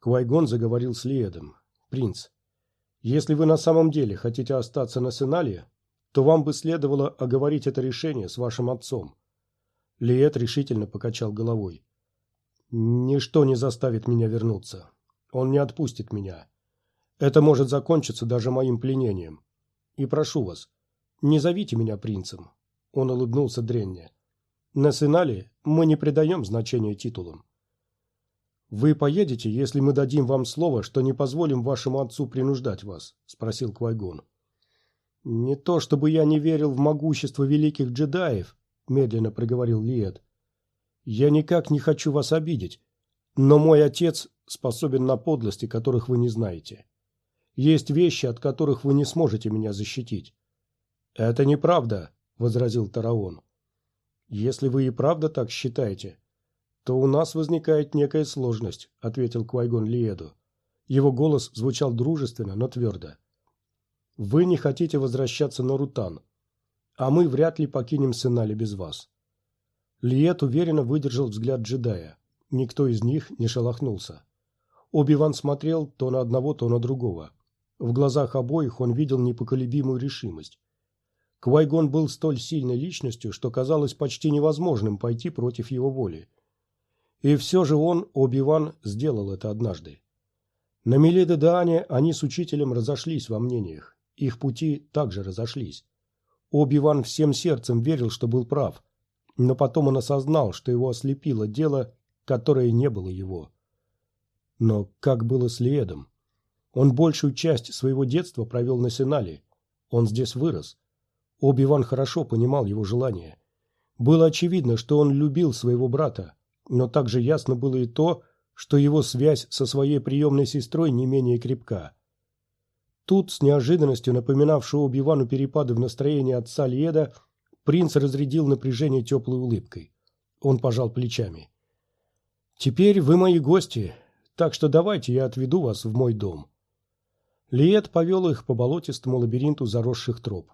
Speaker 1: Квайгон заговорил с Лиэдом. «Принц, если вы на самом деле хотите остаться на Сенале, то вам бы следовало оговорить это решение с вашим отцом. Лиет решительно покачал головой. «Ничто не заставит меня вернуться. Он не отпустит меня. Это может закончиться даже моим пленением. И прошу вас, не зовите меня принцем». Он улыбнулся дренне. «На Сенале мы не придаем значения титулам. «Вы поедете, если мы дадим вам слово, что не позволим вашему отцу принуждать вас?» – спросил Квайгон. «Не то чтобы я не верил в могущество великих джедаев», – медленно проговорил Лиет. «Я никак не хочу вас обидеть, но мой отец способен на подлости, которых вы не знаете. Есть вещи, от которых вы не сможете меня защитить». «Это неправда», – возразил Тараон. «Если вы и правда так считаете, то у нас возникает некая сложность», – ответил Квайгон Лиеду. Его голос звучал дружественно, но твердо. «Вы не хотите возвращаться на Рутан а мы вряд ли покинем Сенали без вас». Лиет уверенно выдержал взгляд джедая. Никто из них не шелохнулся. Оби-Ван смотрел то на одного, то на другого. В глазах обоих он видел непоколебимую решимость. Квайгон был столь сильной личностью, что казалось почти невозможным пойти против его воли. И все же он, Оби-Ван, сделал это однажды. На Меледе-Даане они с учителем разошлись во мнениях. Их пути также разошлись. Оби-Ван всем сердцем верил, что был прав, но потом он осознал, что его ослепило дело, которое не было его. Но как было с Лиэдом? Он большую часть своего детства провел на Сенале. Он здесь вырос. Оби-Ван хорошо понимал его желания. Было очевидно, что он любил своего брата, но также ясно было и то, что его связь со своей приемной сестрой не менее крепка. Тут, с неожиданностью напоминавшей Оби-Вану перепады в настроении отца Лиеда, принц разрядил напряжение теплой улыбкой. Он пожал плечами. «Теперь вы мои гости, так что давайте я отведу вас в мой дом». Лиед повел их по болотистому лабиринту заросших троп.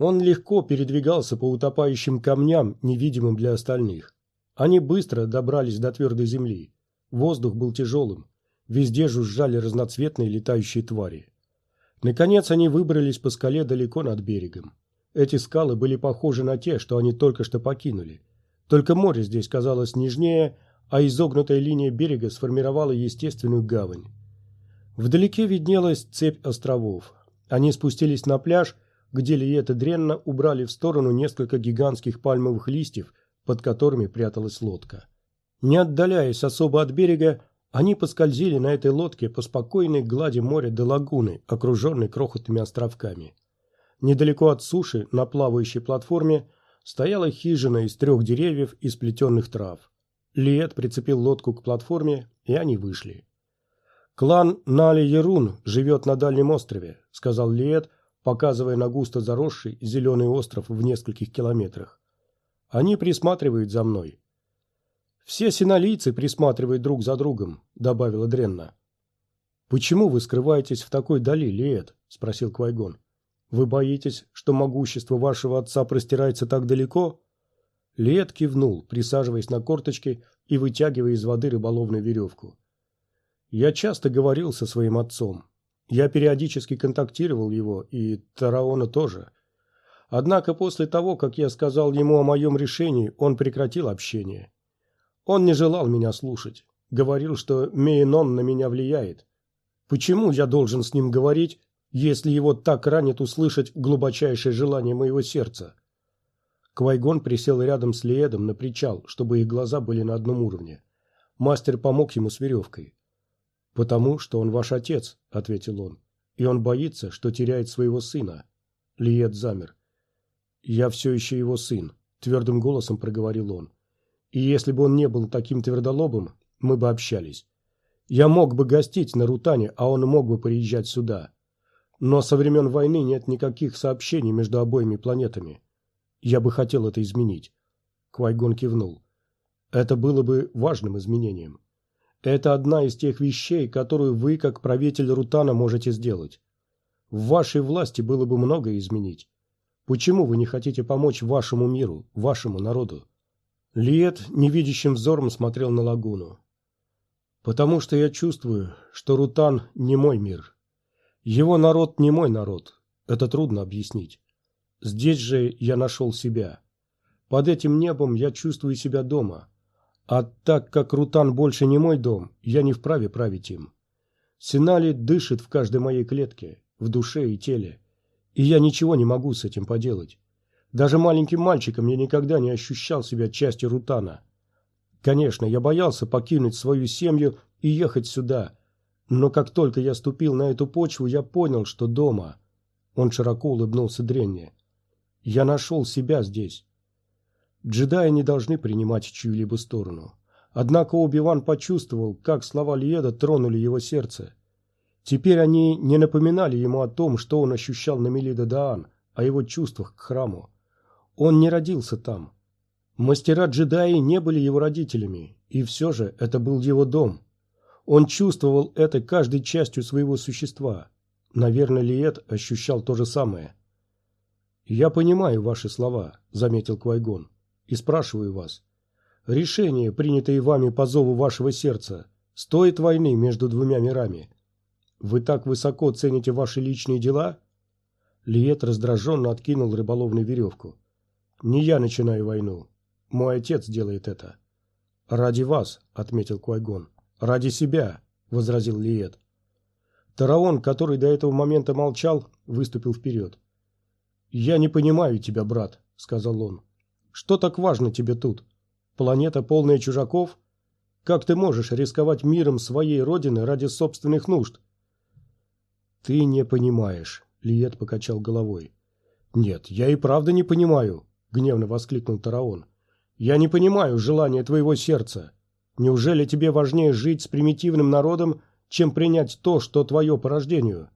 Speaker 1: Он легко передвигался по утопающим камням, невидимым для остальных. Они быстро добрались до твердой земли. Воздух был тяжелым. Везде жужжали разноцветные летающие твари. Наконец они выбрались по скале далеко над берегом. Эти скалы были похожи на те, что они только что покинули. Только море здесь казалось нежнее, а изогнутая линия берега сформировала естественную гавань. Вдалеке виднелась цепь островов. Они спустились на пляж, где Лиета Дренна убрали в сторону несколько гигантских пальмовых листьев, под которыми пряталась лодка. Не отдаляясь особо от берега, они поскользили на этой лодке по спокойной глади моря до лагуны, окруженной крохотными островками. Недалеко от суши, на плавающей платформе, стояла хижина из трех деревьев и сплетенных трав. Лиет прицепил лодку к платформе, и они вышли. «Клан Нали-Ерун живет на дальнем острове», — сказал Лиет, показывая на густо заросший зеленый остров в нескольких километрах. «Они присматривают за мной». «Все синолийцы присматривают друг за другом», — добавила Дренна. «Почему вы скрываетесь в такой дали, Лиет?» – спросил Квайгон. «Вы боитесь, что могущество вашего отца простирается так далеко?» Лиет кивнул, присаживаясь на корточки и вытягивая из воды рыболовную веревку. «Я часто говорил со своим отцом. Я периодически контактировал его, и Тараона тоже. Однако после того, как я сказал ему о моем решении, он прекратил общение. Он не желал меня слушать. Говорил, что Мейнон на меня влияет. Почему я должен с ним говорить, если его так ранит услышать глубочайшее желание моего сердца? Квайгон присел рядом с Лиэдом на причал, чтобы их глаза были на одном уровне. Мастер помог ему с веревкой. «Потому что он ваш отец», — ответил он, — «и он боится, что теряет своего сына». Лиет замер. «Я все еще его сын», — твердым голосом проговорил он. «И если бы он не был таким твердолобым, мы бы общались. Я мог бы гостить на Рутане, а он мог бы приезжать сюда. Но со времен войны нет никаких сообщений между обоими планетами. Я бы хотел это изменить. Квайгон кивнул. Это было бы важным изменением. Это одна из тех вещей, которую вы, как правитель Рутана, можете сделать. В вашей власти было бы многое изменить. Почему вы не хотите помочь вашему миру, вашему народу? Лиет невидящим взором смотрел на лагуну. Потому что я чувствую, что Рутан не мой мир. Его народ не мой народ. Это трудно объяснить. Здесь же я нашел себя. Под этим небом я чувствую себя дома. А так как Рутан больше не мой дом, я не вправе править им. Синали дышит в каждой моей клетке, в душе и теле. И я ничего не могу с этим поделать. Даже маленьким мальчиком я никогда не ощущал себя частью Рутана. Конечно, я боялся покинуть свою семью и ехать сюда. Но как только я ступил на эту почву, я понял, что дома. Он широко улыбнулся Дренне. Я нашел себя здесь. Джедаи не должны принимать чью-либо сторону. Однако Оби-Ван почувствовал, как слова Лиеда тронули его сердце. Теперь они не напоминали ему о том, что он ощущал на Мелида Даан, о его чувствах к храму. Он не родился там. Мастера-джедаи не были его родителями, и все же это был его дом. Он чувствовал это каждой частью своего существа. Наверное, Лиет ощущал то же самое. «Я понимаю ваши слова», — заметил Квайгон, — «и спрашиваю вас. Решение, принятое вами по зову вашего сердца, стоит войны между двумя мирами. Вы так высоко цените ваши личные дела?» Лиет раздраженно откинул рыболовную веревку. «Не я начинаю войну. Мой отец делает это. Ради вас, отметил Куайгон. Ради себя, возразил Лиет. Тараон, который до этого момента молчал, выступил вперед. «Я не понимаю тебя, брат», — сказал он. «Что так важно тебе тут? Планета, полная чужаков? Как ты можешь рисковать миром своей родины ради собственных нужд?» «Ты не понимаешь», — Лиет покачал головой. «Нет, я и правда не понимаю», — гневно воскликнул Тараон. Я не понимаю желания твоего сердца. Неужели тебе важнее жить с примитивным народом, чем принять то, что твое по рождению?»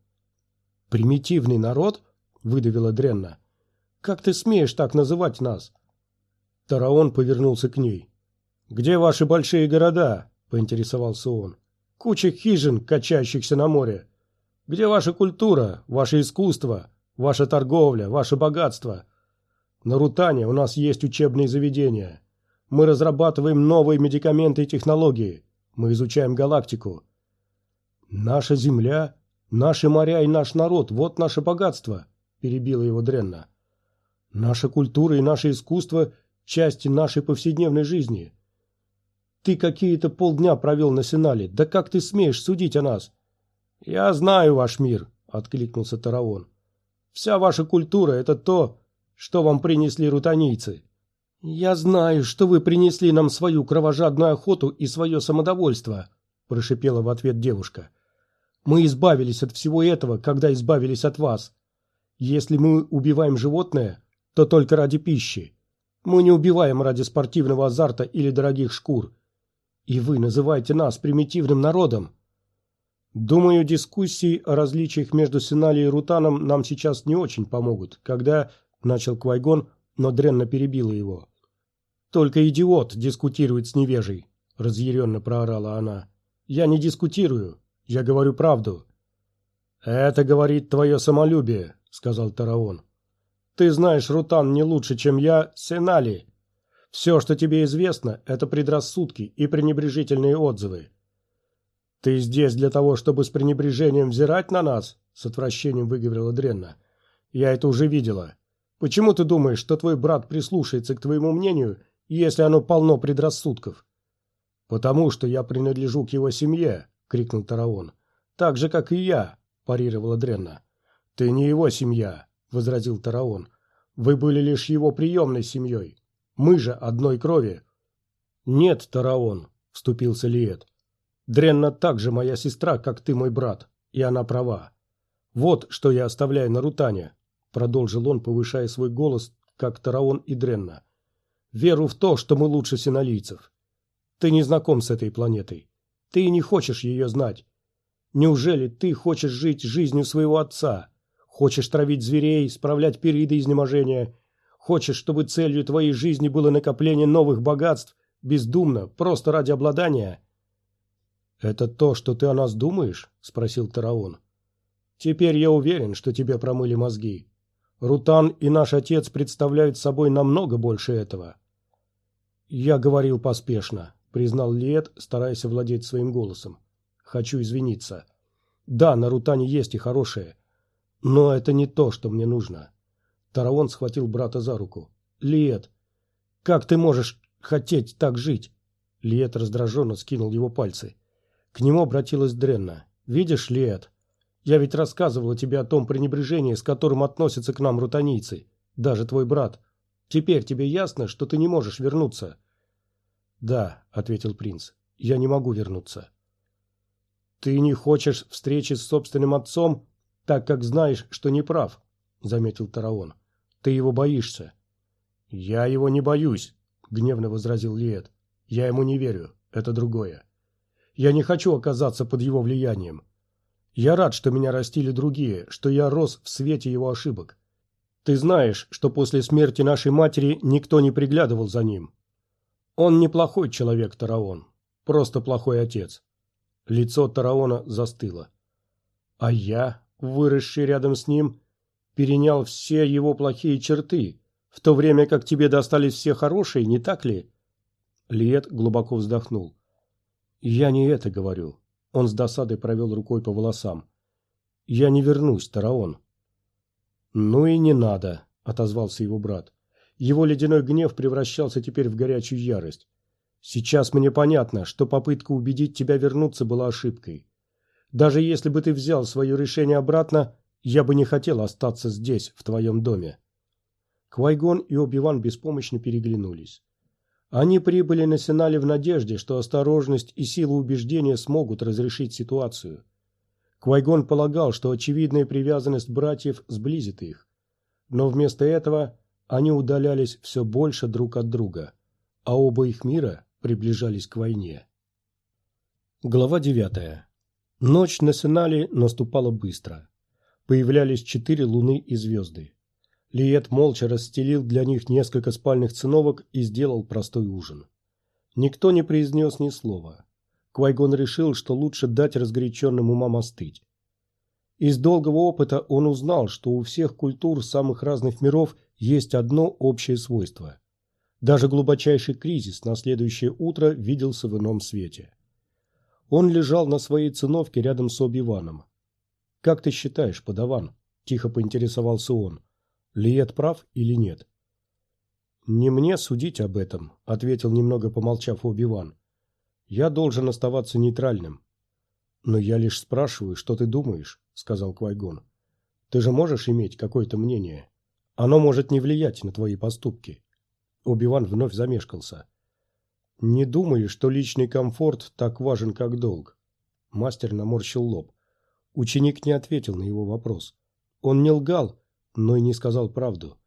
Speaker 1: «Примитивный народ?» – выдавила Дренна. «Как ты смеешь так называть нас?» Тараон повернулся к ней. «Где ваши большие города?» – поинтересовался он. «Куча хижин, качающихся на море. Где ваша культура, ваше искусство, ваша торговля, ваше богатство? На Рутане у нас есть учебные заведения. Мы разрабатываем новые медикаменты и технологии. Мы изучаем галактику. Наша Земля, наши моря и наш народ – вот наше богатство, перебила его Дренна. Наша культура и наше искусство – части нашей повседневной жизни. Ты какие-то полдня провел на Сенале. Да как ты смеешь судить о нас? Я знаю ваш мир, откликнулся Тараон. Вся ваша культура – это то, что вам принесли рутанийцы. Я знаю, что вы принесли нам свою кровожадную охоту и свое самодовольство, прошипела в ответ девушка. Мы избавились от всего этого, когда избавились от вас. Если мы убиваем животное, то только ради пищи. Мы не убиваем ради спортивного азарта или дорогих шкур. И вы называете нас примитивным народом? Думаю, дискуссии о различиях между Синали и Рутаном нам сейчас не очень помогут, когда... Начал Квайгон, но Дренна перебила его. «Только идиот дискутирует с невежей», — разъяренно проорала она. «Я не дискутирую. Я говорю правду». «Это говорит твое самолюбие», — сказал Тараон. «Ты знаешь Рутан не лучше, чем я, Сенали. Все, что тебе известно, это предрассудки и пренебрежительные отзывы. «Ты здесь для того, чтобы с пренебрежением взирать на нас?» — с отвращением выговорила Дренна. «Я это уже видела. Почему ты думаешь, что твой брат прислушается к твоему мнению, если оно полно предрассудков?» «Потому что я принадлежу к его семье», — крикнул Тараон. «Так же, как и я», — парировала Дренна. «Ты не его семья», — возразил Тараон. «Вы были лишь его приемной семьей. Мы же одной крови». «Нет, Тараон», — вступился Лиет. «Дренна так же моя сестра, как ты мой брат, и она права. Вот что я оставляю на Рутане», — продолжил он, повышая свой голос, как Тараон и Дренна. «Веру в то, что мы лучше синолийцев. Ты не знаком с этой планетой. Ты и не хочешь ее знать. Неужели ты хочешь жить жизнью своего отца? Хочешь травить зверей, справлять периоды изнеможения?» Хочешь, чтобы целью твоей жизни было накопление новых богатств, бездумно, просто ради обладания?» «Это то, что ты о нас думаешь?» – спросил Тараон. «Теперь я уверен, что тебе промыли мозги. Рутан и наш отец представляют собой намного больше этого». «Я говорил поспешно», – признал Лиет, стараясь овладеть своим голосом. «Хочу извиниться. Да, на Рутане есть и хорошее, но это не то, что мне нужно. Тараон схватил брата за руку. «Лиет, как ты можешь хотеть так жить?» Лиет раздраженно скинул его пальцы. К нему обратилась Дренна. «Видишь, Лиет, я ведь рассказывала тебе о том пренебрежении, с которым относятся к нам рутанийцы, даже твой брат. Теперь тебе ясно, что ты не можешь вернуться?» «Да», — ответил принц, — «я не могу вернуться». «Ты не хочешь встречи с собственным отцом, так как знаешь, что не прав», — заметил Тараон. Ты его боишься. Я его не боюсь, гневно возразил Лиет. Я ему не верю. Это другое. Я не хочу оказаться под его влиянием. Я рад, что меня растили другие, что я рос в свете его ошибок. Ты знаешь, что после смерти нашей матери никто не приглядывал за ним. Он неплохой человек, Тараон. Просто плохой отец. Лицо Тараона застыло. А я, выросший рядом с ним, перенял все его плохие черты, в то время как тебе достались все хорошие, не так ли?» Лиет глубоко вздохнул. «Я не это говорю». Он с досадой провел рукой по волосам. «Я не вернусь, Тараон». «Ну и не надо», — отозвался его брат. Его ледяной гнев превращался теперь в горячую ярость. «Сейчас мне понятно, что попытка убедить тебя вернуться была ошибкой. Даже если бы ты взял свое решение обратно, я бы не хотел остаться здесь, в твоем доме. Квайгон и Оби-Ван беспомощно переглянулись. Они прибыли на Сенале в надежде, что осторожность и сила убеждения смогут разрешить ситуацию. Квайгон полагал, что очевидная привязанность братьев сблизит их. Но вместо этого они удалялись все больше друг от друга, а оба их мира приближались к войне. Глава девятая. Ночь на Сенале наступала быстро появлялись четыре луны и звезды. Лиет молча расстелил для них несколько спальных циновок и сделал простой ужин. Никто не произнес ни слова. Квайгон решил, что лучше дать разгоряченным умам остыть. Из долгого опыта он узнал, что у всех культур самых разных миров есть одно общее свойство. Даже глубочайший кризис на следующее утро виделся в ином свете. Он лежал на своей циновке рядом с Оби-Ваном. «Как ты считаешь, подаван?» – тихо поинтересовался он. «Лиет прав или нет?» «Не мне судить об этом», – ответил немного помолчав Оби-Ван. «Я должен оставаться нейтральным». «Но я лишь спрашиваю, что ты думаешь», – сказал Квайгон. «Ты же можешь иметь какое-то мнение. Оно может не влиять на твои поступки». Оби-Ван вновь замешкался. «Не думаю, что личный комфорт так важен, как долг». Мастер наморщил лоб. Ученик не ответил на его вопрос. Он не лгал, но и не сказал правду.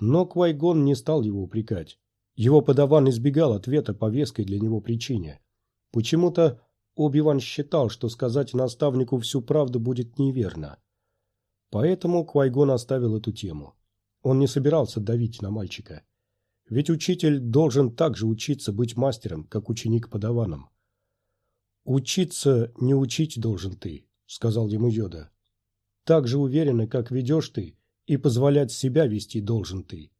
Speaker 1: Но Квайгон не стал его упрекать. Его подаван избегал ответа по веской для него причине. Почему-то Оби-Ван считал, что сказать наставнику всю правду будет неверно. Поэтому Квайгон оставил эту тему. Он не собирался давить на мальчика. Ведь учитель должен также учиться быть мастером, как ученик подаваном. «Учиться не учить должен ты», — сказал ему Йода. «Так же уверенно, как ведешь ты, и позволять себя вести должен ты».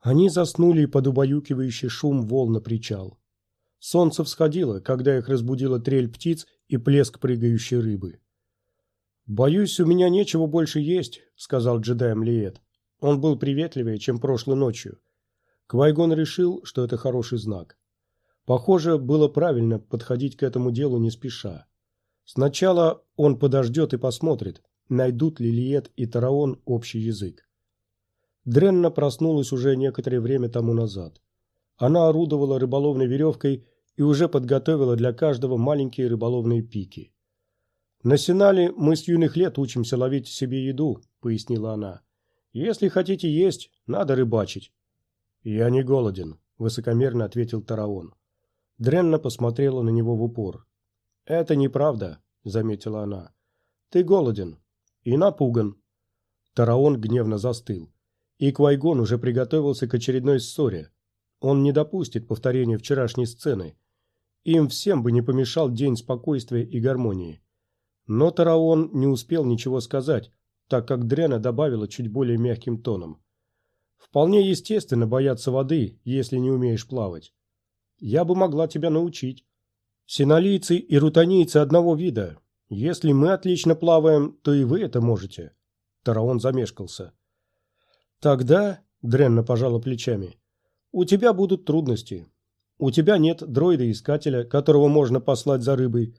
Speaker 1: Они заснули под убаюкивающий шум волн причал. Солнце всходило, когда их разбудила трель птиц и плеск прыгающей рыбы. «Боюсь, у меня нечего больше есть», — сказал джедаем Лиет. Он был приветливее, чем прошлой ночью. Квайгон решил, что это хороший знак. Похоже, было правильно подходить к этому делу не спеша. Сначала он подождет и посмотрит, найдут ли Лиет и Тараон общий язык. Дренна проснулась уже некоторое время тому назад. Она орудовала рыболовной веревкой и уже подготовила для каждого маленькие рыболовные пики. «На Сенале мы с юных лет учимся ловить себе еду», — пояснила она. «Если хотите есть, надо рыбачить». «Я не голоден», — высокомерно ответил Тараон. Дренна посмотрела на него в упор. «Это неправда», — заметила она. «Ты голоден и напуган». Тараон гневно застыл. И Квайгон уже приготовился к очередной ссоре. Он не допустит повторения вчерашней сцены. Им всем бы не помешал день спокойствия и гармонии. Но Тараон не успел ничего сказать, так как Дрена добавила чуть более мягким тоном. «Вполне естественно бояться воды, если не умеешь плавать. Я бы могла тебя научить. Синолийцы и рутанийцы одного вида. Если мы отлично плаваем, то и вы это можете». Тараон замешкался. Тогда, Дренна пожала плечами, у тебя будут трудности. У тебя нет дроида-искателя, которого можно послать за рыбой.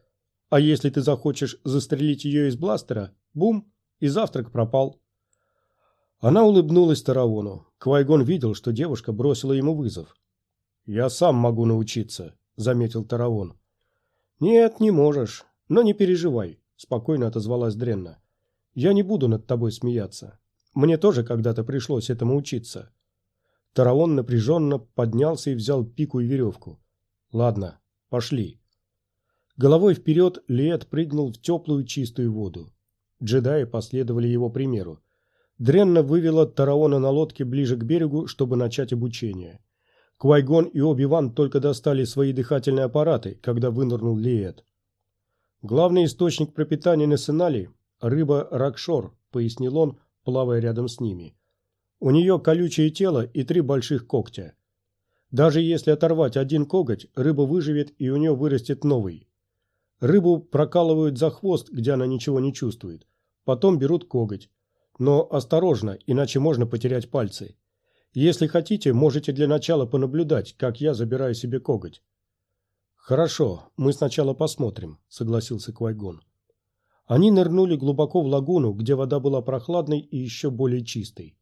Speaker 1: А если ты захочешь застрелить ее из бластера, бум, и завтрак пропал. Она улыбнулась Таравону. Квайгон видел, что девушка бросила ему вызов. «Я сам могу научиться», — заметил Таравон. «Нет, не можешь. Но не переживай», — спокойно отозвалась Дренна. «Я не буду над тобой смеяться. Мне тоже когда-то пришлось этому учиться. Тараон напряженно поднялся и взял пику и веревку. Ладно, пошли. Головой вперед Лиэт прыгнул в теплую чистую воду. Джедаи последовали его примеру. Дренна вывела Тараона на лодке ближе к берегу, чтобы начать обучение. Квайгон и Оби-Ван только достали свои дыхательные аппараты, когда вынырнул Лиэт. «Главный источник пропитания на Сенали – рыба Ракшор», – пояснил он, плавая рядом с ними. У нее колючее тело и три больших когтя. Даже если оторвать один коготь, рыба выживет и у нее вырастет новый. Рыбу прокалывают за хвост, где она ничего не чувствует. Потом берут коготь. Но осторожно, иначе можно потерять пальцы. Если хотите, можете для начала понаблюдать, как я забираю себе коготь. «Хорошо, мы сначала посмотрим», — согласился Квайгон. Они нырнули глубоко в лагуну, где вода была прохладной и еще более чистой.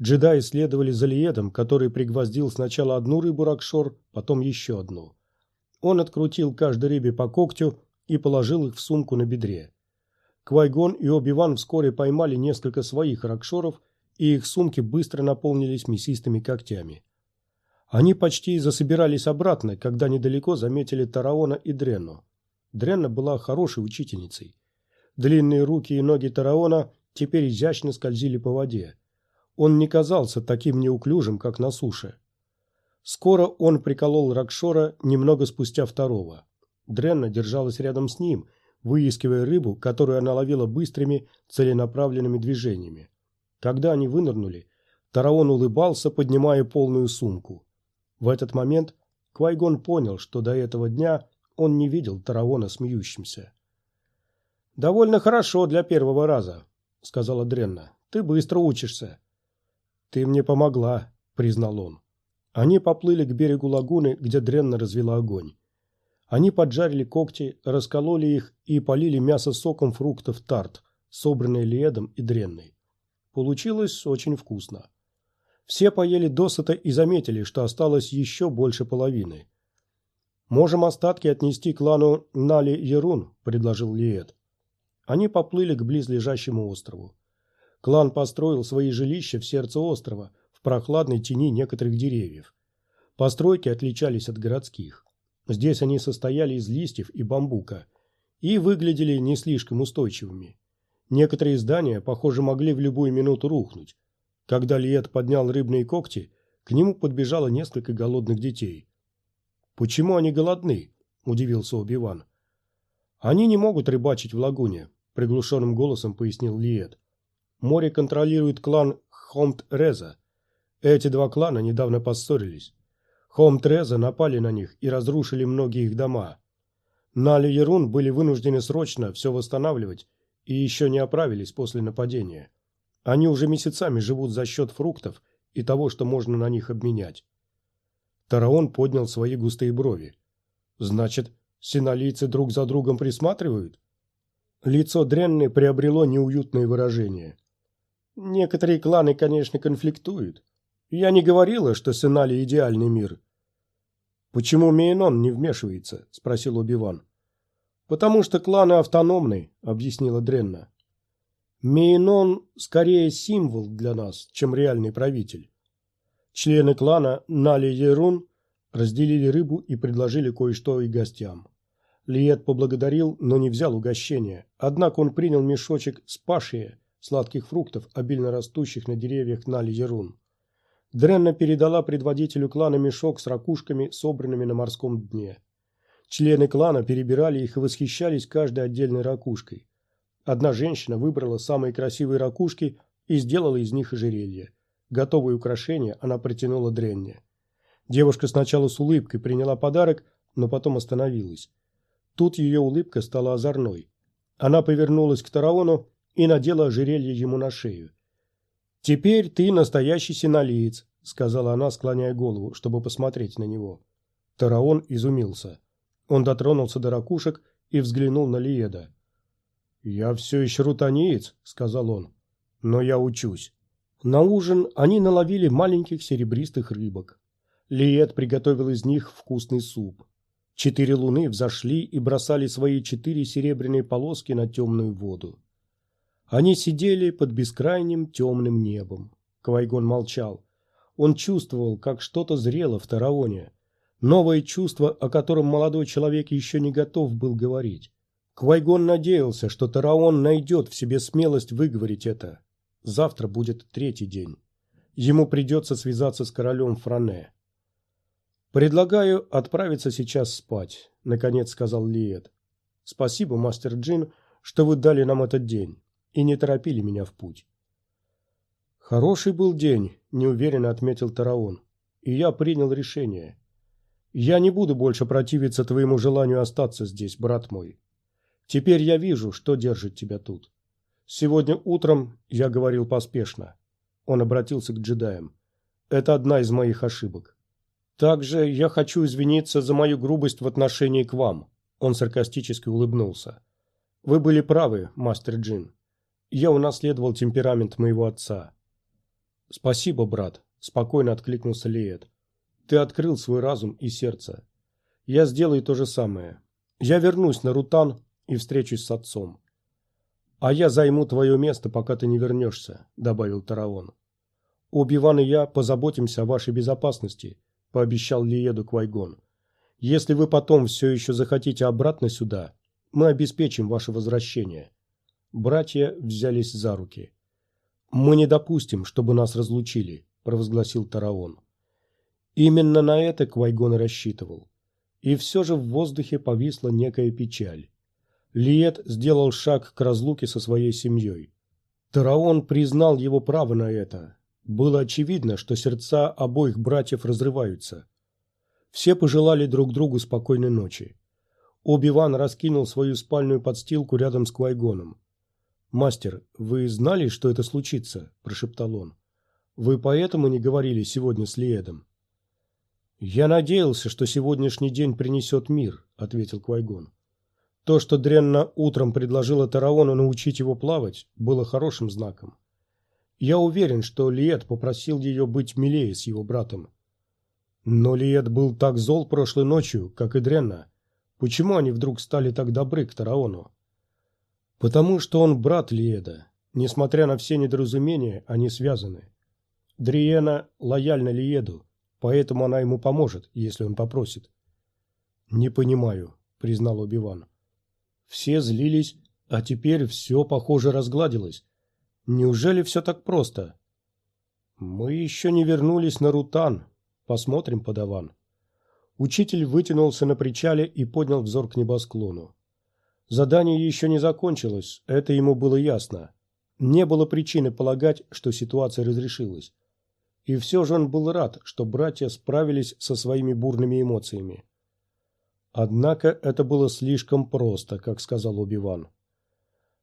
Speaker 1: Джедаи следовали за Лиедом, который пригвоздил сначала одну рыбу Ракшор, потом еще одну. Он открутил каждой рыбе по когтю и положил их в сумку на бедре. Квайгон и Оби-Ван вскоре поймали несколько своих Ракшоров, и их сумки быстро наполнились мясистыми когтями. Они почти засобирались обратно, когда недалеко заметили Тараона и Дренну. Дренна была хорошей учительницей. Длинные руки и ноги Тараона теперь изящно скользили по воде. Он не казался таким неуклюжим, как на суше. Скоро он приколол Ракшора немного спустя второго. Дренна держалась рядом с ним, выискивая рыбу, которую она ловила быстрыми, целенаправленными движениями. Когда они вынырнули, Тараон улыбался, поднимая полную сумку. В этот момент Квайгон понял, что до этого дня он не видел Тараона смеющимся. «Довольно хорошо для первого раза», — сказала Дренна. «Ты быстро учишься». «Ты мне помогла», — признал он. Они поплыли к берегу лагуны, где Дренна развела огонь. Они поджарили когти, раскололи их и полили мясо соком фруктов тарт, собранной Лиедом и Дренной. Получилось очень вкусно. Все поели досыта и заметили, что осталось еще больше половины. «Можем остатки отнести клану Нали-Ерун», — предложил Лиед. Они поплыли к близлежащему острову. Клан построил свои жилища в сердце острова, в прохладной тени некоторых деревьев. Постройки отличались от городских. Здесь они состояли из листьев и бамбука и выглядели не слишком устойчивыми. Некоторые здания, похоже, могли в любую минуту рухнуть. Когда Лиет поднял рыбные когти, к нему подбежало несколько голодных детей. «Почему они голодны?» – удивился Оби-Ван. «Они не могут рыбачить в лагуне», – приглушенным голосом пояснил Лиет. «Море контролирует клан Хомт-Реза. Эти два клана недавно поссорились. Хомт-Реза напали на них и разрушили многие их дома. Нали и Ерун были вынуждены срочно все восстанавливать и еще не оправились после нападения. Они уже месяцами живут за счет фруктов и того, что можно на них обменять. Тараон поднял свои густые брови. Значит, синолийцы друг за другом присматривают? Лицо Дренны приобрело неуютное выражение. Некоторые кланы, конечно, конфликтуют. Я не говорила, что Синали идеальный мир. Почему Мейнон не вмешивается? Спросил Убиван. Потому что кланы автономны, объяснила Дренна. Мейнон скорее символ для нас, чем реальный правитель. Члены клана Нали Ерун разделили рыбу и предложили кое-что и гостям. Лиет поблагодарил, но не взял угощения. Однако он принял мешочек с пашия, сладких фруктов, обильно растущих на деревьях Нали Ерун. Дренна передала предводителю клана мешок с ракушками, собранными на морском дне. Члены клана перебирали их и восхищались каждой отдельной ракушкой. Одна женщина выбрала самые красивые ракушки и сделала из них ожерелье. Готовое украшение она протянула Дренне. Девушка сначала с улыбкой приняла подарок, но потом остановилась. Тут ее улыбка стала озорной. Она повернулась к Тараону и надела ожерелье ему на шею. «Теперь ты настоящий синолиец», — сказала она, склоняя голову, чтобы посмотреть на него. Тараон изумился. Он дотронулся до ракушек и взглянул на Лиеда. «Я все еще рутаниец», — сказал он, — «но я учусь». На ужин они наловили маленьких серебристых рыбок. Лиет приготовил из них вкусный суп. Четыре луны взошли и бросали свои четыре серебряные полоски на темную воду. Они сидели под бескрайним темным небом. Квайгон молчал. Он чувствовал, как что-то зрело в Тараоне. Новое чувство, о котором молодой человек еще не готов был говорить. Квайгон надеялся, что Тараон найдет в себе смелость выговорить это. Завтра будет третий день. Ему придется связаться с королем Фране. «Предлагаю отправиться сейчас спать», — наконец сказал Лиет. «Спасибо, мастер Джин, что вы дали нам этот день и не торопили меня в путь». «Хороший был день», — неуверенно отметил Тараон, — «и я принял решение. Я не буду больше противиться твоему желанию остаться здесь, брат мой. Теперь я вижу, что держит тебя тут. Сегодня утром я говорил поспешно. Он обратился к джедаям. Это одна из моих ошибок. Также я хочу извиниться за мою грубость в отношении к вам. Он саркастически улыбнулся. Вы были правы, мастер Джин. Я унаследовал темперамент моего отца. Спасибо, брат, спокойно откликнулся Лиет. Ты открыл свой разум и сердце. Я сделаю то же самое. Я вернусь на Рутан и встречусь с отцом. «А я займу твое место, пока ты не вернешься», — добавил Тараон. «Оби-Ван и я позаботимся о вашей безопасности», — пообещал Лиеду Квайгон. «Если вы потом все еще захотите обратно сюда, мы обеспечим ваше возвращение». Братья взялись за руки. «Мы не допустим, чтобы нас разлучили», — провозгласил Тараон. Именно на это Квайгон рассчитывал. И все же в воздухе повисла некая печаль. Лиет сделал шаг к разлуке со своей семьей. Тараон признал его право на это. Было очевидно, что сердца обоих братьев разрываются. Все пожелали друг другу спокойной ночи. Оби-Ван раскинул свою спальную подстилку рядом с Квайгоном. «Мастер, вы знали, что это случится?» – прошептал он. «Вы поэтому не говорили сегодня с Лиедом?» «Я надеялся, что сегодняшний день принесет мир», – ответил Квайгон. То, что Дренна утром предложила Тараону научить его плавать, было хорошим знаком. Я уверен, что Лиет попросил ее быть милее с его братом. Но Лиет был так зол прошлой ночью, как и Дренна. Почему они вдруг стали так добры к Тараону? Потому что он брат Лиеда. Несмотря на все недоразумения, они связаны. Дриена лояльна Лиеду, поэтому она ему поможет, если он попросит. «Не понимаю», — признал Оби-Ван. Все злились, а теперь все, похоже, разгладилось. Неужели все так просто? Мы еще не вернулись на Рутан. Посмотрим, подаван. Учитель вытянулся на причале и поднял взор к небосклону. Задание еще не закончилось, это ему было ясно. Не было причины полагать, что ситуация разрешилась. И все же он был рад, что братья справились со своими бурными эмоциями. Однако это было слишком просто, как сказал Оби-Ван.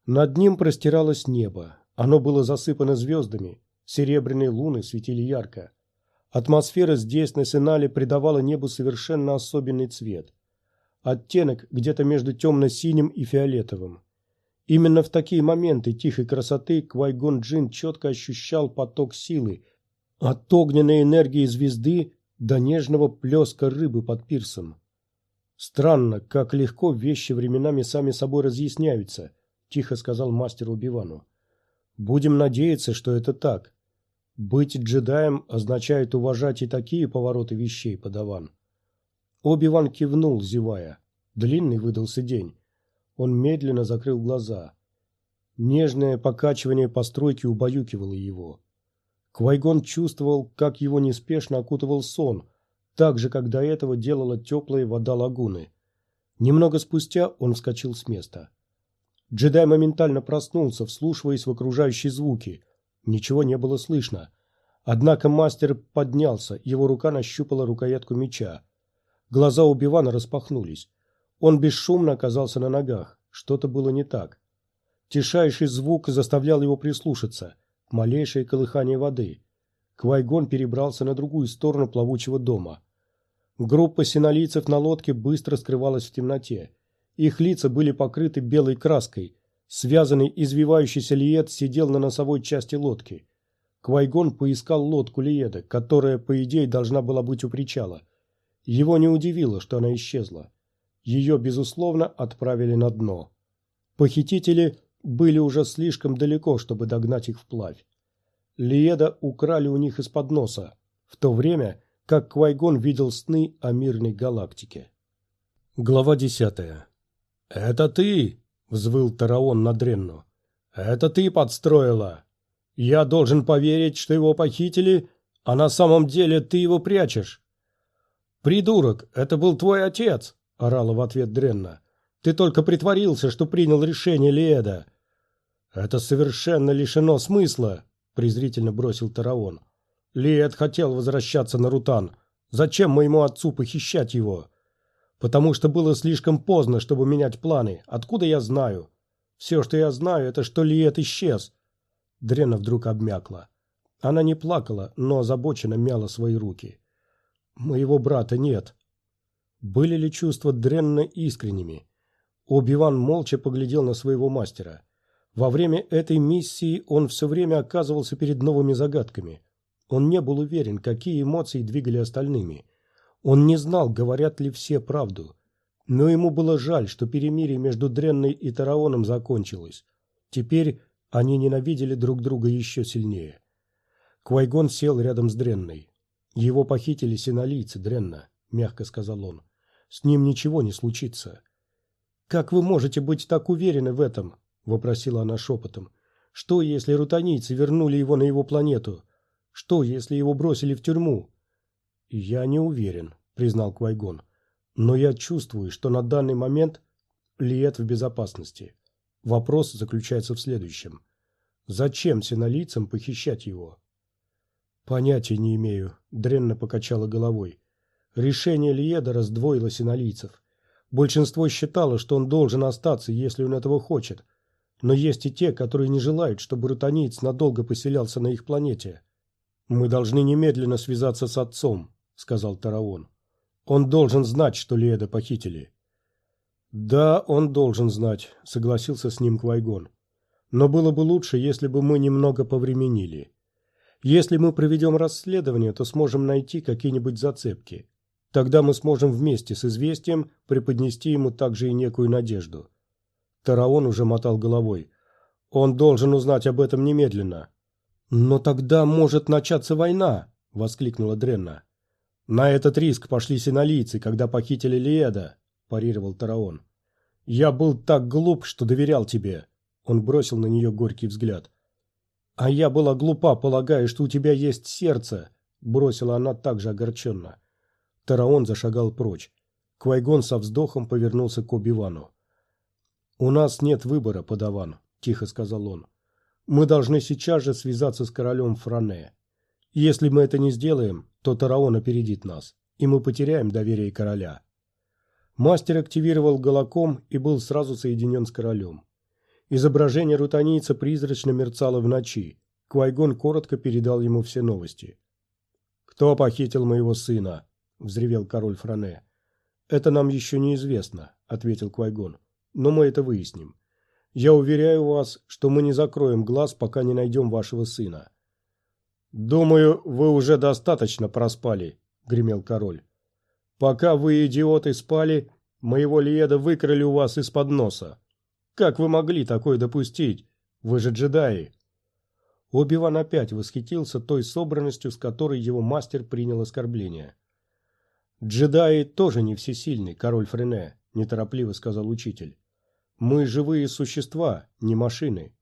Speaker 1: Над ним простиралось небо. Оно было засыпано звездами. Серебряные луны светили ярко. Атмосфера здесь, на Сенале, придавала небу совершенно особенный цвет. Оттенок где-то между темно-синим и фиолетовым. Именно в такие моменты тихой красоты Квайгон Джин четко ощущал поток силы, от огненной энергии звезды до нежного плеска рыбы под пирсом. Странно, как легко вещи временами сами собой разъясняются, тихо сказал мастер Убивану. Будем надеяться, что это так. Быть джедаем означает уважать и такие повороты вещей, подаван. Оби-Ван кивнул, зевая. Длинный выдался день. Он медленно закрыл глаза. Нежное покачивание постройки убаюкивало его. Квайгон чувствовал, как его неспешно окутывал сон, так же, как до этого делала теплая вода лагуны. Немного спустя он вскочил с места. Джедай моментально проснулся, вслушиваясь в окружающие звуки. Ничего не было слышно. Однако мастер поднялся, его рука нащупала рукоятку меча. Глаза у Бивана распахнулись. Он бесшумно оказался на ногах. Что-то было не так. Тишайший звук заставлял его прислушаться. Малейшее колыхание воды. Квайгон перебрался на другую сторону плавучего дома. Группа синолийцев на лодке быстро скрывалась в темноте. Их лица были покрыты белой краской. Связанный извивающийся Лиет сидел на носовой части лодки. Квайгон поискал лодку Лиеда, которая, по идее, должна была быть у причала. Его не удивило, что она исчезла. Ее, безусловно, отправили на дно. Похитители были уже слишком далеко, чтобы догнать их вплавь. Лиеда украли у них из-под носа, в то время как Квайгон видел сны о мирной галактике. Глава десятая. «Это ты!» — взвыл Тараон на Дренну. «Это ты подстроила! Я должен поверить, что его похитили, а на самом деле ты его прячешь!» «Придурок, это был твой отец!» — орала в ответ Дренна. «Ты только притворился, что принял решение Леда!» «Это совершенно лишено смысла!» — презрительно бросил Тараон. «Лиэд хотел возвращаться на Рутан. Зачем моему отцу похищать его?» Потому что было слишком поздно, чтобы менять планы. Откуда я знаю? Все, что я знаю, это что Лиет исчез. Дрена вдруг обмякла. Она не плакала, но озабоченно мяла свои руки. Моего брата нет. Были ли чувства Дренна искренними? Оби-Ван молча поглядел на своего мастера. Во время этой миссии он все время оказывался перед новыми загадками. Он не был уверен, какие эмоции двигали остальными. Он не знал, говорят ли все правду. Но ему было жаль, что перемирие между Дренной и Тараоном закончилось. Теперь они ненавидели друг друга еще сильнее. Квайгон сел рядом с Дренной. «Его похитили синолийцы, Дренна», — мягко сказал он. «С ним ничего не случится». «Как вы можете быть так уверены в этом?» — вопросила она шепотом. «Что, если рутанийцы вернули его на его планету? Что, если его бросили в тюрьму? «Я не уверен», — признал Квайгон. «Но я чувствую, что на данный момент Лиет в безопасности. Вопрос заключается в следующем. Зачем синолийцам похищать его?» «Понятия не имею», — дренно покачала головой. Решение Лиеда раздвоило синолийцев. Большинство считало, что он должен остаться, если он этого хочет. Но есть и те, которые не желают, чтобы рутаниец надолго поселялся на их планете. Мы должны немедленно связаться с отцом, сказал Тараон. Он должен знать, что Леда похитили. Да, он должен знать, согласился с ним Квайгон. Но было бы лучше, если бы мы немного повременили. Если мы проведем расследование, то сможем найти какие-нибудь зацепки. Тогда мы сможем вместе с известием преподнести ему также и некую надежду. Тараон уже мотал головой. Он должен узнать об этом немедленно. Но тогда может начаться война, воскликнула Дренна. На этот риск пошли синолийцы, когда похитили Лиеда, парировал Тараон. Я был так глуп, что доверял тебе. Он бросил на нее горький взгляд. А я была глупа, полагая, что у тебя есть сердце, бросила она также огорченно. Тараон зашагал прочь. Квайгон со вздохом повернулся к Оби-Вану. «У нас нет выбора, подаван», – тихо сказал он. «Мы должны сейчас же связаться с королем Фране. Если мы это не сделаем, то Тараон опередит нас, и мы потеряем доверие короля». Мастер активировал голоком и был сразу соединен с королем. Изображение рутанийца призрачно мерцало в ночи. Квайгон коротко передал ему все новости. «Кто похитил моего сына?» – взревел король Фране. «Это нам еще неизвестно», – ответил Квайгон. «Но мы это выясним. Я уверяю вас, что мы не закроем глаз, пока не найдем вашего сына. «Думаю, вы уже достаточно проспали», — гремел король. «Пока вы, идиоты, спали, моего Лиеда выкрали у вас из-под носа. Как вы могли такое допустить? Вы же джедаи!» Оби-Ван опять восхитился той собранностью, с которой его мастер принял оскорбление. «Джедаи тоже не всесильны, король Френе», – неторопливо сказал учитель. «Мы живые существа, не машины.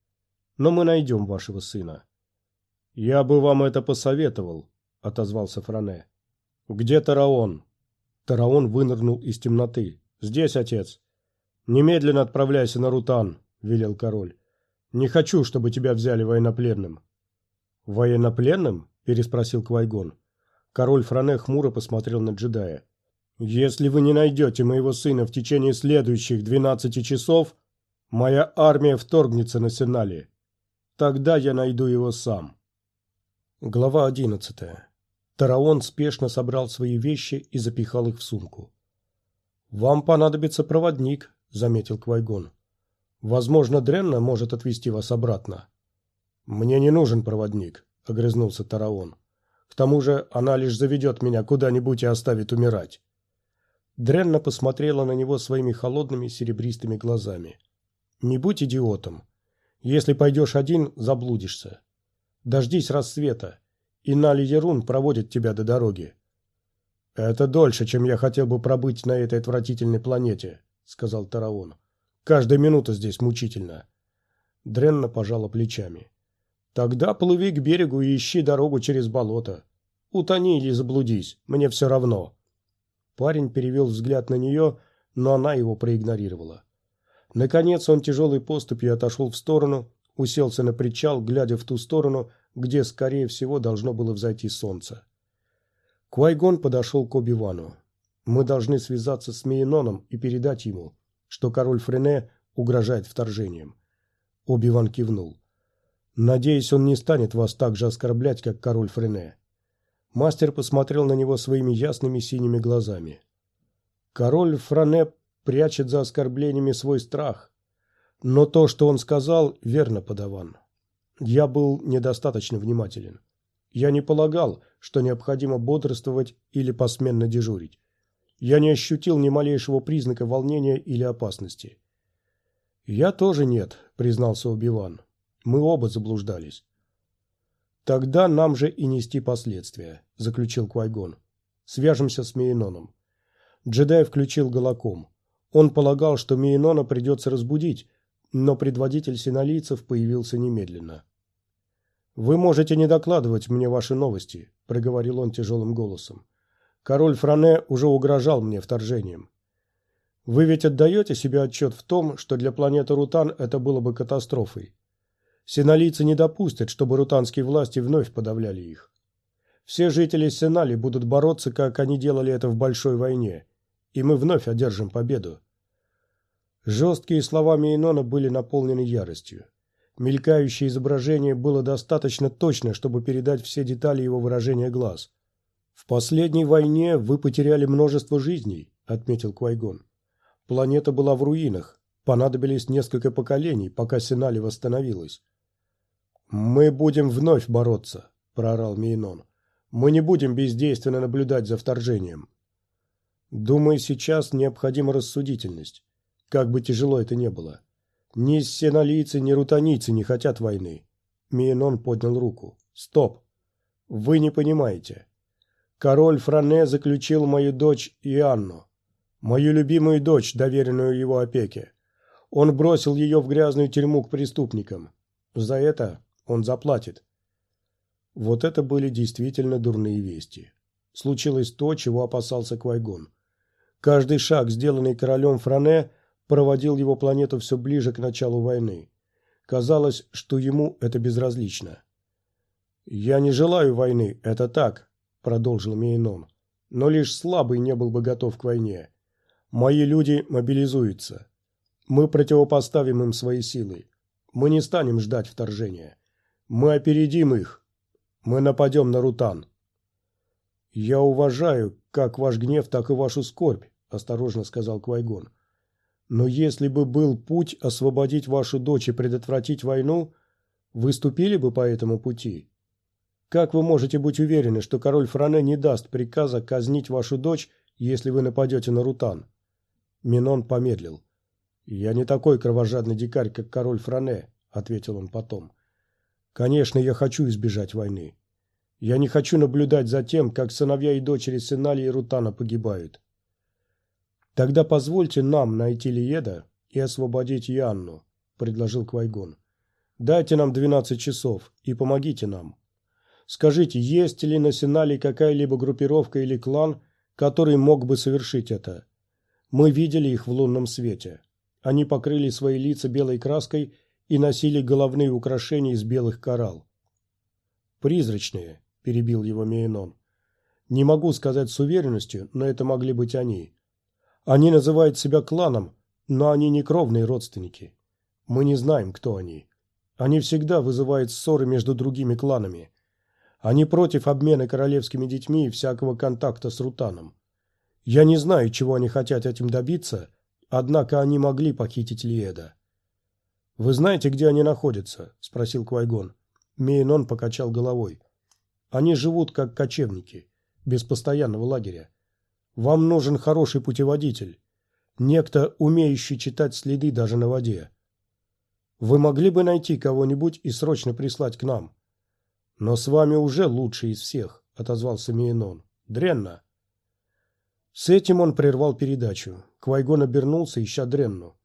Speaker 1: Но мы найдем вашего сына». «Я бы вам это посоветовал», — отозвался Фране. «Где Тараон?» Тараон вынырнул из темноты. «Здесь, отец». «Немедленно отправляйся на Рутан», — велел король. «Не хочу, чтобы тебя взяли военнопленным». «Военнопленным?» — переспросил Квайгон. Король Фране хмуро посмотрел на джедая. «Если вы не найдете моего сына в течение следующих двенадцати часов, моя армия вторгнется на Сенали. Тогда я найду его сам». Глава одиннадцатая. Тараон спешно собрал свои вещи и запихал их в сумку. «Вам понадобится проводник», — заметил Квайгон. «Возможно, Дренна может отвезти вас обратно». «Мне не нужен проводник», — огрызнулся Тараон. «К тому же она лишь заведет меня куда-нибудь и оставит умирать». Дренна посмотрела на него своими холодными серебристыми глазами. «Не будь идиотом. Если пойдешь один, заблудишься. Дождись рассвета, и Нали Ерун проводит тебя до дороги. «Это дольше, чем я хотел бы пробыть на этой отвратительной планете», — сказал Тараон. «Каждая минута здесь мучительна». Дренна пожала плечами. «Тогда плыви к берегу и ищи дорогу через болото. Утони или заблудись, мне все равно». Парень перевел взгляд на нее, но она его проигнорировала. Наконец он тяжелой поступью отошел в сторону уселся на причал, глядя в ту сторону, где, скорее всего, должно было взойти солнце. Квайгон подошел к Оби-Вану. «Мы должны связаться с Мейноном и передать ему, что король Френе угрожает вторжением». Оби-Ван кивнул. «Надеюсь, он не станет вас так же оскорблять, как король Френе». Мастер посмотрел на него своими ясными синими глазами. «Король Френе прячет за оскорблениями свой страх. Но то, что он сказал, верно, подаван. Я был недостаточно внимателен. Я не полагал, что необходимо бодрствовать или посменно дежурить. Я не ощутил ни малейшего признака волнения или опасности. «Я тоже нет», — признался Убиван. «Мы оба заблуждались». «Тогда нам же и нести последствия», — заключил Квайгон. «Свяжемся с Мейноном». Джедай включил голоком. Он полагал, что Мейнона придется разбудить, но предводитель синолийцев появился немедленно. «Вы можете не докладывать мне ваши новости», – проговорил он тяжелым голосом. «Король Фране уже угрожал мне вторжением. Вы ведь отдаете себе отчет в том, что для планеты Рутан это было бы катастрофой. Синолийцы не допустят, чтобы рутанские власти вновь подавляли их. Все жители Сенали будут бороться, как они делали это в Большой войне, и мы вновь одержим победу. Жесткие слова Мейнона были наполнены яростью. Мелькающее изображение было достаточно точно, чтобы передать все детали его выражения глаз. «В последней войне вы потеряли множество жизней», — отметил Квайгон. «Планета была в руинах. Понадобились несколько поколений, пока Синали восстановилась». «Мы будем вновь бороться», — проорал Мейнон. «Мы не будем бездейственно наблюдать за вторжением». «Думаю, сейчас необходима рассудительность. Как бы тяжело это ни было. Ни сенолийцы, ни рутанийцы не хотят войны. Миенон поднял руку. Стоп. Вы не понимаете. Король Фране заключил мою дочь Ианну, мою любимую дочь, доверенную его опеке. Он бросил ее в грязную тюрьму к преступникам. За это он заплатит. Вот это были действительно дурные вести. Случилось то, чего опасался Квайгон. Каждый шаг, сделанный королем Фране, проводил его планету все ближе к началу войны. Казалось, что ему это безразлично. «Я не желаю войны, это так», — продолжил Мейнон. «Но лишь слабый не был бы готов к войне. Мои люди мобилизуются. Мы противопоставим им свои силы. Мы не станем ждать вторжения. Мы опередим их. Мы нападем на Рутан». «Я уважаю как ваш гнев, так и вашу скорбь», – осторожно сказал Квайгон. «Но если бы был путь освободить вашу дочь и предотвратить войну, вы ступили бы по этому пути? Как вы можете быть уверены, что король Фране не даст приказа казнить вашу дочь, если вы нападете на Рутан?» Минон помедлил. «Я не такой кровожадный дикарь, как король Фране», – ответил он потом. «Конечно, я хочу избежать войны. Я не хочу наблюдать за тем, как сыновья и дочери Сенали и Рутана погибают. Тогда позвольте нам найти Лиеда и освободить Янну, предложил Квайгон. Дайте нам двенадцать часов и помогите нам. Скажите, есть ли на Сенале какая-либо группировка или клан, который мог бы совершить это? Мы видели их в лунном свете. Они покрыли свои лица белой краской и носили головные украшения из белых коралл. Призрачные, – перебил его Мейнон. «Не могу сказать с уверенностью, но это могли быть они. Они называют себя кланом, но они не кровные родственники. Мы не знаем, кто они. Они всегда вызывают ссоры между другими кланами. Они против обмена королевскими детьми и всякого контакта с Рутаном. Я не знаю, чего они хотят этим добиться, однако они могли похитить Лиеда». «Вы знаете, где они находятся?» – спросил Квайгон. Мейнон покачал головой. Они живут как кочевники, без постоянного лагеря. Вам нужен хороший путеводитель, некто, умеющий читать следы даже на воде. Вы могли бы найти кого-нибудь и срочно прислать к нам. Но с вами уже лучший из всех, отозвался Мейнон. Дренно. С этим он прервал передачу. Квайгон обернулся, ища Дренну.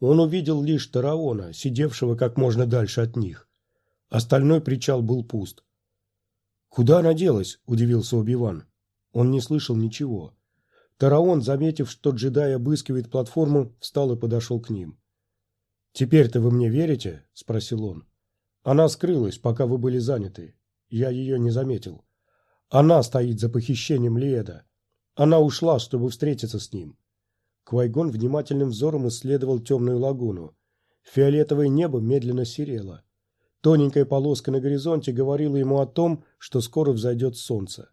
Speaker 1: Он увидел лишь Тараона, сидевшего как можно дальше от них. Остальной причал был пуст. «Куда она делась?» – удивился Оби-Ван. Он не слышал ничего. Тараон, заметив, что джедай обыскивает платформу, встал и подошел к ним. «Теперь-то вы мне верите?» – спросил он. «Она скрылась, пока вы были заняты. Я ее не заметил. Она стоит за похищением Леда. Она ушла, чтобы встретиться с ним». Квайгон внимательным взором исследовал темную лагуну. Фиолетовое небо медленно серело. Тоненькая полоска на горизонте говорила ему о том, что скоро взойдет солнце.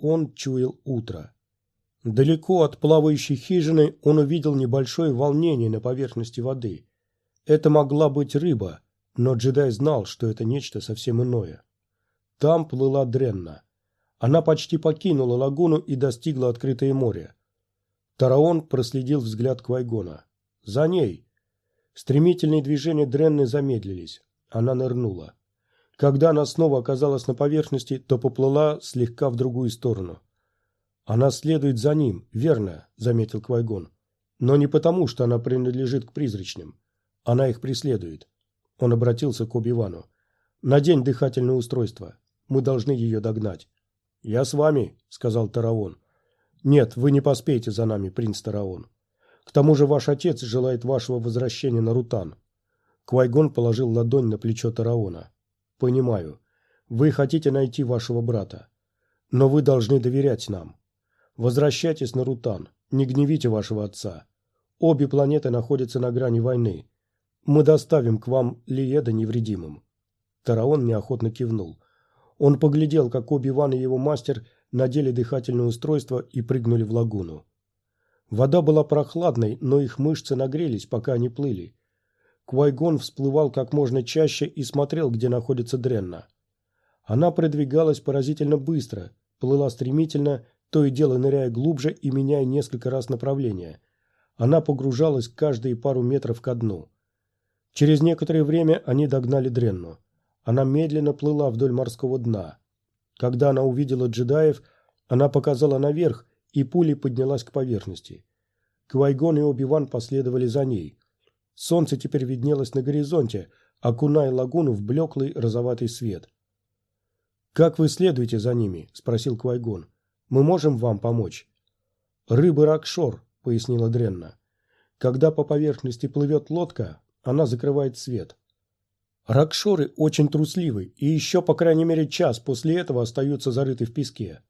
Speaker 1: Он чуял утро. Далеко от плавающей хижины он увидел небольшое волнение на поверхности воды. Это могла быть рыба, но джедай знал, что это нечто совсем иное. Там плыла Дренна. Она почти покинула лагуну и достигла открытое море. Тараон проследил взгляд Квайгона. «За ней!» Стремительные движения Дренны замедлились. Она нырнула. Когда она снова оказалась на поверхности, то поплыла слегка в другую сторону. «Она следует за ним, верно», — заметил Квайгон. «Но не потому, что она принадлежит к призрачным. Она их преследует». Он обратился к Оби-Вану. «Надень дыхательное устройство. Мы должны ее догнать». «Я с вами», — сказал Тараон. «Нет, вы не поспеете за нами, принц Тараон. К тому же ваш отец желает вашего возвращения на Рутан. Квайгон положил ладонь на плечо Тараона. «Понимаю. Вы хотите найти вашего брата. Но вы должны доверять нам. Возвращайтесь на Рутан. Не гневите вашего отца. Обе планеты находятся на грани войны. Мы доставим к вам Лиеда невредимым». Тараон неохотно кивнул. Он поглядел, как Оби-Ван и его мастер надели дыхательное устройство и прыгнули в лагуну. Вода была прохладной, но их мышцы нагрелись, пока они плыли, Квайгон всплывал как можно чаще и смотрел, где находится Дренна. Она продвигалась поразительно быстро, плыла стремительно, то и дело ныряя глубже и меняя несколько раз направление. Она погружалась каждые пару метров ко дну. Через некоторое время они догнали Дренну. Она медленно плыла вдоль морского дна. Когда она увидела джедаев, Она показала наверх, и пулей поднялась к поверхности. Квайгон и Оби-Ван последовали за ней. Солнце теперь виднелось на горизонте, окуная лагуну в блеклый розоватый свет. «Как вы следуете за ними?» – спросил Квайгон. «Мы можем вам помочь?» «Рыбы Ракшор», – пояснила Дренна. «Когда по поверхности плывет лодка, она закрывает свет». Ракшоры очень трусливы и еще, по крайней мере, час после этого остаются зарыты в песке.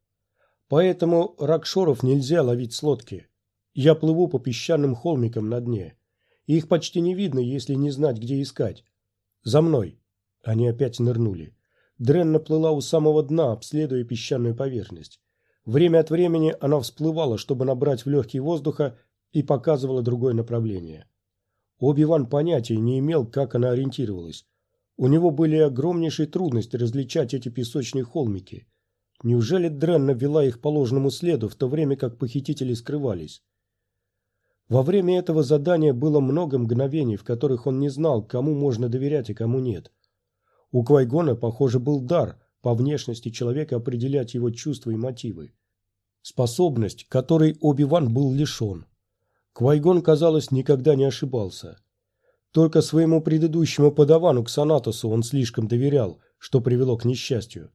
Speaker 1: Поэтому ракшоров нельзя ловить с лодки. Я плыву по песчаным холмикам на дне. Их почти не видно, если не знать, где искать. За мной. Они опять нырнули. Дренна плыла у самого дна, обследуя песчаную поверхность. Время от времени она всплывала, чтобы набрать в легкие воздуха, и показывала другое направление. Оби-Ван понятия не имел, как она ориентировалась. У него были огромнейшие трудности различать эти песочные холмики. Неужели Дренна вела их по ложному следу, в то время как похитители скрывались? Во время этого задания было много мгновений, в которых он не знал, кому можно доверять и кому нет. У Квайгона, похоже, был дар по внешности человека определять его чувства и мотивы. Способность, которой Оби-Ван был лишен. Квайгон, казалось, никогда не ошибался. Только своему предыдущему подавану Ксанатосу он слишком доверял, что привело к несчастью.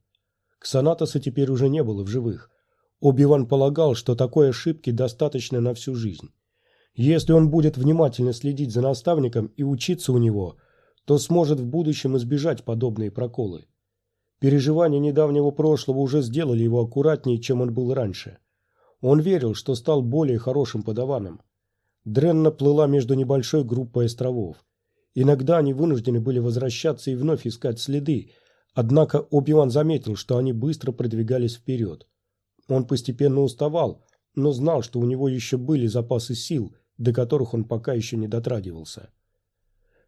Speaker 1: Ксанатоса теперь уже не было в живых. Оби-Ван полагал, что такой ошибки достаточно на всю жизнь. Если он будет внимательно следить за наставником и учиться у него, то сможет в будущем избежать подобные проколы. Переживания недавнего прошлого уже сделали его аккуратнее, чем он был раньше. Он верил, что стал более хорошим подаваном. Дренна плыла между небольшой группой островов. Иногда они вынуждены были возвращаться и вновь искать следы, однако Оби-Ван заметил, что они быстро продвигались вперед. Он постепенно уставал, но знал, что у него еще были запасы сил, до которых он пока еще не дотрагивался.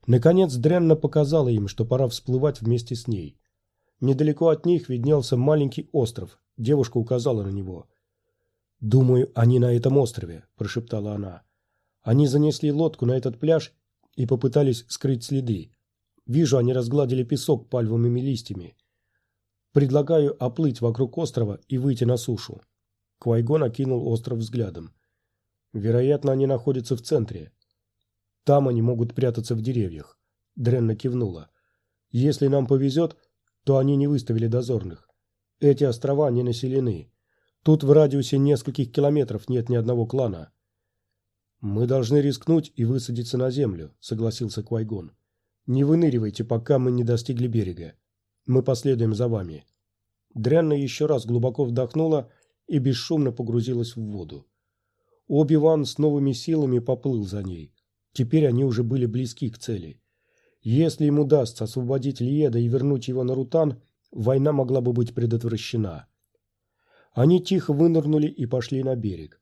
Speaker 1: Наконец Дренна показала им, что пора всплывать вместе с ней. Недалеко от них виднелся маленький остров. Девушка указала на него. «Думаю, они на этом острове», – прошептала она. Они занесли лодку на этот пляж и попытались скрыть следы. Вижу, они разгладили песок пальвовыми листьями. Предлагаю оплыть вокруг острова и выйти на сушу. Квайгон окинул остров взглядом. Вероятно, они находятся в центре. Там они могут прятаться в деревьях. Дренна кивнула. Если нам повезет, то они не выставили дозорных. Эти острова не населены. Тут в радиусе нескольких километров нет ни одного клана. Мы должны рискнуть и высадиться на землю, согласился Квайгон. Не выныривайте, пока мы не достигли берега. Мы последуем за вами. Дрянна еще раз глубоко вдохнула и бесшумно погрузилась в воду. Оби-Ван с новыми силами поплыл за ней. Теперь они уже были близки к цели. Если им удастся освободить Лиеда и вернуть его на Рутан, война могла бы быть предотвращена. Они тихо вынырнули и пошли на берег.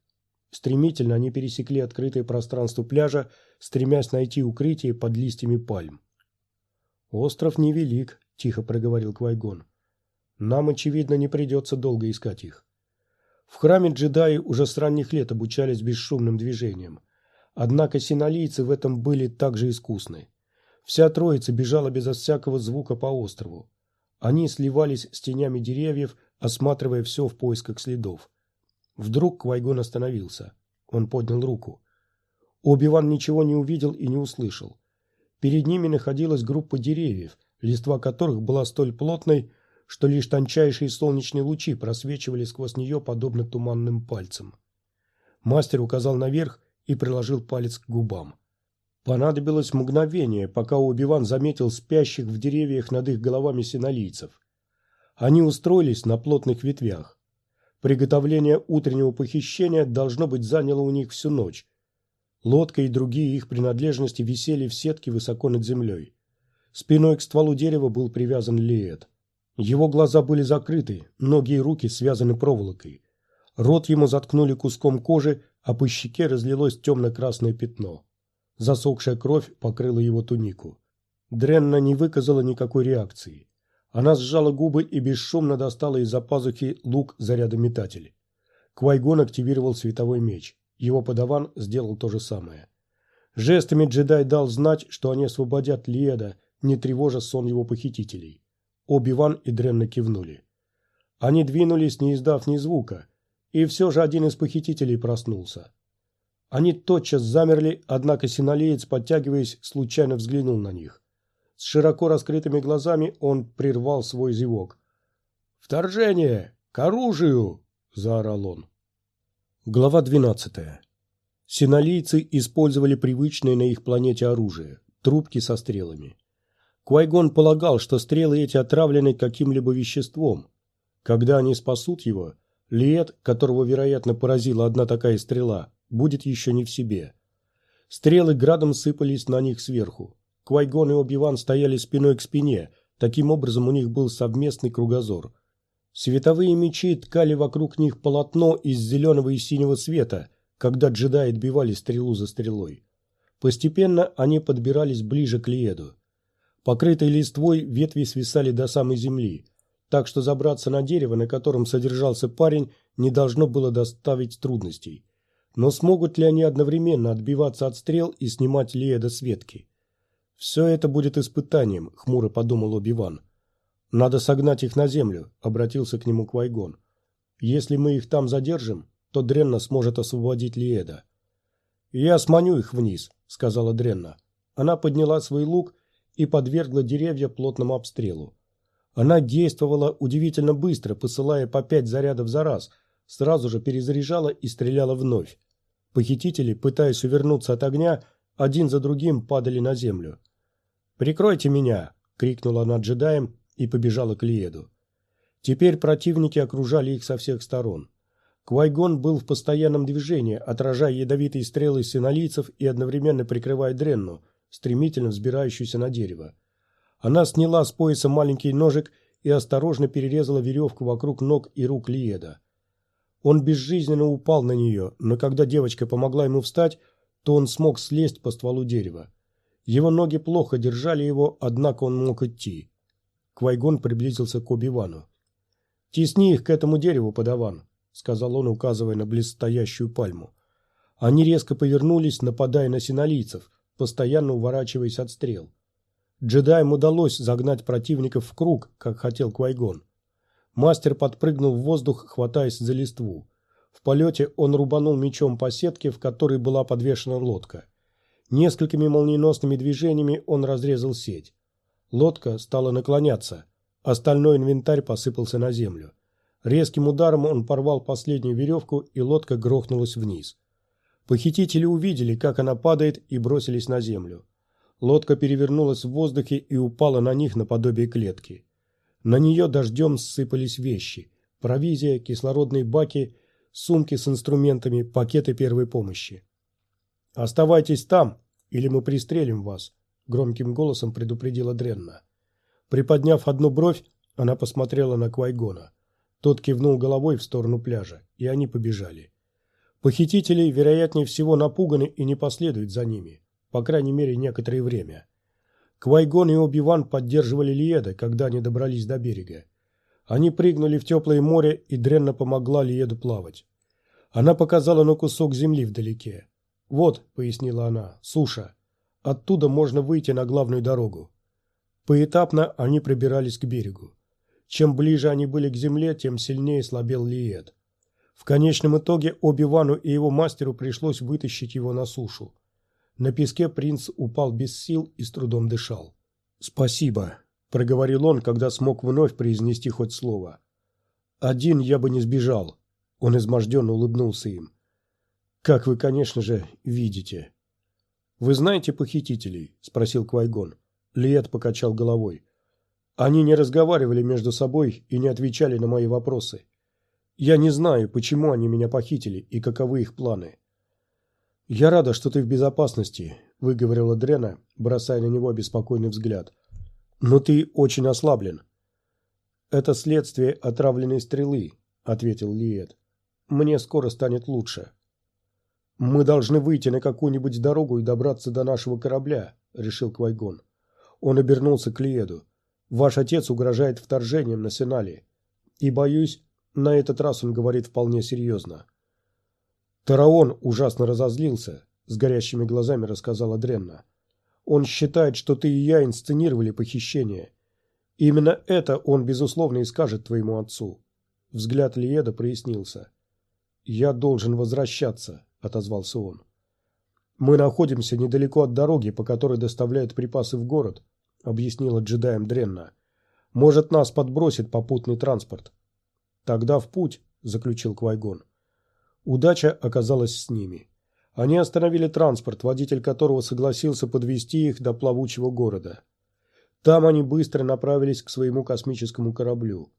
Speaker 1: Стремительно они пересекли открытое пространство пляжа, стремясь найти укрытие под листьями пальм. «Остров невелик», – тихо проговорил Квайгон. «Нам, очевидно, не придется долго искать их». В храме джедаи уже с ранних лет обучались бесшумным движениям. Однако синолийцы в этом были также искусны. Вся троица бежала безо всякого звука по острову. Они сливались с тенями деревьев, осматривая все в поисках следов. Вдруг Квайгон остановился. Он поднял руку. Оби-Ван ничего не увидел и не услышал. Перед ними находилась группа деревьев, листва которых была столь плотной, что лишь тончайшие солнечные лучи просвечивали сквозь нее подобно туманным пальцам. Мастер указал наверх и приложил палец к губам. Понадобилось мгновение, пока Убиван заметил спящих в деревьях над их головами синолийцев. Они устроились на плотных ветвях. Приготовление утреннего похищения должно быть заняло у них всю ночь. Лодка и другие их принадлежности висели в сетке высоко над землей. Спиной к стволу дерева был привязан Лиет. Его глаза были закрыты, ноги и руки связаны проволокой. Рот ему заткнули куском кожи, а по щеке разлилось темно-красное пятно. Засохшая кровь покрыла его тунику. Дренна не выказала никакой реакции. Она сжала губы и бесшумно достала из-за пазухи лук-зарядометатель. Квайгон активировал световой меч. Его подаван сделал то же самое. Жестами джедай дал знать, что они освободят Леда, не тревожа сон его похитителей. Оби-Ван и Дренна кивнули. Они двинулись, не издав ни звука. И все же один из похитителей проснулся. Они тотчас замерли, однако синолеец, подтягиваясь, случайно взглянул на них. С широко раскрытыми глазами он прервал свой зевок. «Вторжение! К оружию!» – заорал он. Глава двенадцатая. Синолийцы использовали привычное на их планете оружие – трубки со стрелами. Квайгон полагал, что стрелы эти отравлены каким-либо веществом. Когда они спасут его, Лиет, которого, вероятно, поразила одна такая стрела, будет еще не в себе. Стрелы градом сыпались на них сверху. Квайгон и Оби-Ван стояли спиной к спине, таким образом у них был совместный кругозор. Световые мечи ткали вокруг них полотно из зеленого и синего света, когда джедаи отбивали стрелу за стрелой. Постепенно они подбирались ближе к Лиеду. Покрытые листвой ветви свисали до самой земли, так что забраться на дерево, на котором содержался парень, не должно было доставить трудностей. Но смогут ли они одновременно отбиваться от стрел и снимать Лиеда с ветки? «Все это будет испытанием», — хмуро подумал Оби-Ван. «Надо согнать их на землю», — обратился к нему Квайгон. «Если мы их там задержим, то Дренна сможет освободить Лиеда. «Я сманю их вниз», — сказала Дренна. Она подняла свой лук и подвергла деревья плотному обстрелу. Она действовала удивительно быстро, посылая по пять зарядов за раз, сразу же перезаряжала и стреляла вновь. Похитители, пытаясь увернуться от огня, один за другим падали на землю. «Прикройте меня!» — крикнула она джедаем и побежала к Лиеду. Теперь противники окружали их со всех сторон. Квайгон был в постоянном движении, отражая ядовитые стрелы синолийцев и одновременно прикрывая Дренну, стремительно взбирающуюся на дерево. Она сняла с пояса маленький ножик и осторожно перерезала веревку вокруг ног и рук Лиеда. Он безжизненно упал на нее, но когда девочка помогла ему встать, то он смог слезть по стволу дерева. Его ноги плохо держали его, однако он мог идти. Квайгон приблизился к Оби-Вану. «Тесни их к этому дереву, подаван», — сказал он, указывая на близстоящую пальму. Они резко повернулись, нападая на синолийцев, постоянно уворачиваясь от стрел. Джедаям удалось загнать противников в круг, как хотел Квайгон. Мастер подпрыгнул в воздух, хватаясь за листву. В полете он рубанул мечом по сетке, в которой была подвешена лодка. Несколькими молниеносными движениями он разрезал сеть. Лодка стала наклоняться. Остальной инвентарь посыпался на землю. Резким ударом он порвал последнюю веревку, и лодка грохнулась вниз. Похитители увидели, как она падает, и бросились на землю. Лодка перевернулась в воздухе и упала на них наподобие клетки. На нее дождем ссыпались вещи. Провизия, кислородные баки, сумки с инструментами, пакеты первой помощи. «Оставайтесь там, или мы пристрелим вас», — громким голосом предупредила Дренна. Приподняв одну бровь, она посмотрела на Квайгона. Тот кивнул головой в сторону пляжа, и они побежали. Похитители, вероятнее всего, напуганы и не последуют за ними, по крайней мере, некоторое время. Квайгон и Оби-Ван поддерживали Лиеда, когда они добрались до берега. Они прыгнули в теплое море, и Дренна помогла Лиеду плавать. Она показала на кусок земли вдалеке. «Вот», — пояснила она, — «суша. Оттуда можно выйти на главную дорогу». Поэтапно они пробирались к берегу. Чем ближе они были к земле, тем сильнее слабел Лиет. В конечном итоге Оби-Вану и его мастеру пришлось вытащить его на сушу. На песке принц упал без сил и с трудом дышал. «Спасибо», – проговорил он, когда смог вновь произнести хоть слово. «Один я бы не сбежал», – он изможденно улыбнулся им. «Как вы, конечно же, видите». «Вы знаете похитителей?» – спросил Квайгон. Лиет покачал головой. Они не разговаривали между собой и не отвечали на мои вопросы. Я не знаю, почему они меня похитили и каковы их планы. «Я рада, что ты в безопасности», – выговорила Дрена, бросая на него беспокойный взгляд. «Но ты очень ослаблен». «Это следствие отравленной стрелы», – ответил Лиет. «Мне скоро станет лучше». «Мы должны выйти на какую-нибудь дорогу и добраться до нашего корабля», – решил Квайгон. Он обернулся к Лиеду. Ваш отец угрожает вторжением на Сенали. И, боюсь, на этот раз он говорит вполне серьезно. Тараон ужасно разозлился, с горящими глазами рассказала Дренна. Он считает, что ты и я инсценировали похищение. Именно это он, безусловно, и скажет твоему отцу. Взгляд Лиеда прояснился. «Я должен возвращаться», — отозвался он. «Мы находимся недалеко от дороги, по которой доставляют припасы в город», — объяснила джедаем Дренна. «Может, нас подбросит попутный транспорт». «Тогда в путь», — заключил Квайгон. Удача оказалась с ними. Они остановили транспорт, водитель которого согласился подвести их до плавучего города. Там они быстро направились к своему космическому кораблю.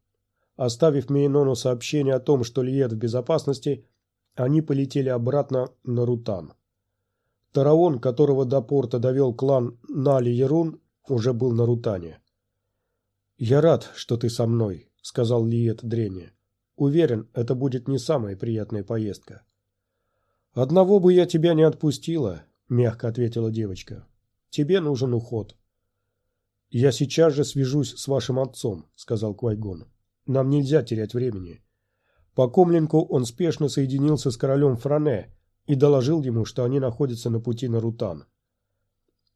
Speaker 1: Оставив Мейнону сообщение о том, что Лиет в безопасности, они полетели обратно на Рутан. Тараон, которого до порта довел клан Нали-Ярун, уже был на Рутане. «Я рад, что ты со мной», — сказал Лиет Дрене. «Уверен, это будет не самая приятная поездка». «Одного бы я тебя не отпустила», — мягко ответила девочка. «Тебе нужен уход». «Я сейчас же свяжусь с вашим отцом», — сказал Квайгон. Нам нельзя терять времени. По комлинку он спешно соединился с королем Фране и доложил ему, что они находятся на пути на Рутан.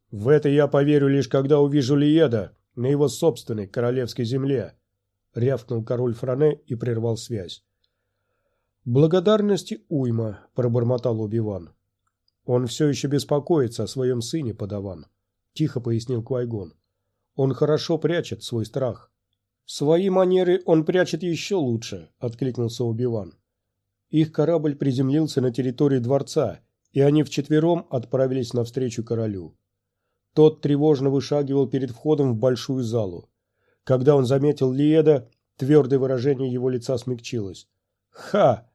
Speaker 1: «В это я поверю лишь когда увижу Лиеда на его собственной королевской земле», — рявкнул король Фране и прервал связь. «Благодарности уйма», — пробормотал Оби-Ван. «Он все еще беспокоится о своем сыне, подаван», — тихо пояснил Квайгон. «Он хорошо прячет свой страх». «Свои манеры он прячет еще лучше», — откликнулся Убиван. Их корабль приземлился на территории дворца, и они вчетвером отправились навстречу королю. Тот тревожно вышагивал перед входом в большую залу. Когда он заметил Лиеда, твердое выражение его лица смягчилось. «Ха!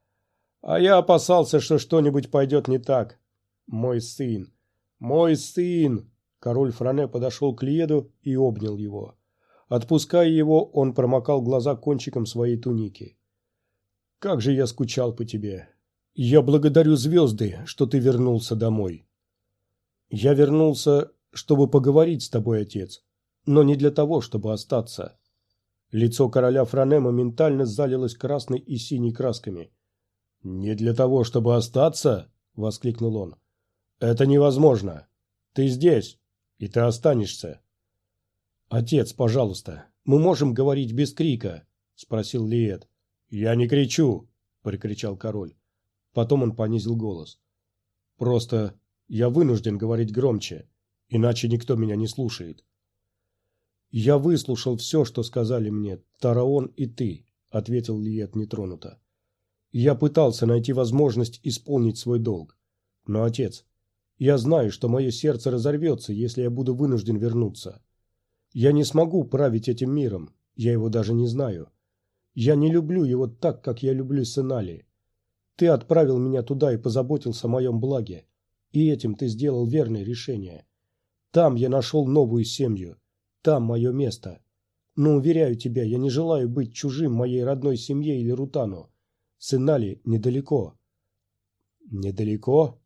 Speaker 1: А я опасался, что что-нибудь пойдет не так. Мой сын! Мой сын!» Король Фране подошел к Лиеду и обнял его. Отпуская его, он промокал глаза кончиком своей туники. «Как же я скучал по тебе! Я благодарю звезды, что ты вернулся домой!» «Я вернулся, чтобы поговорить с тобой, отец, но не для того, чтобы остаться». Лицо короля Фране моментально залилось красной и синей красками. «Не для того, чтобы остаться?» — воскликнул он. «Это невозможно. Ты здесь, и ты останешься. «Отец, пожалуйста, мы можем говорить без крика?» – спросил Лиет. «Я не кричу!» – прикричал король. Потом он понизил голос. «Просто я вынужден говорить громче, иначе никто меня не слушает». «Я выслушал все, что сказали мне, Тараон и ты», – ответил Лиет нетронуто. «Я пытался найти возможность исполнить свой долг. Но, отец, я знаю, что мое сердце разорвется, если я буду вынужден вернуться. Я не смогу править этим миром, я его даже не знаю. Я не люблю его так, как я люблю Сенали. Ты отправил меня туда и позаботился о моем благе. И этим ты сделал верное решение. Там я нашел новую семью. Там мое место. Но, уверяю тебя, я не желаю быть чужим моей родной семье или Рутану. Сенали недалеко. Недалеко?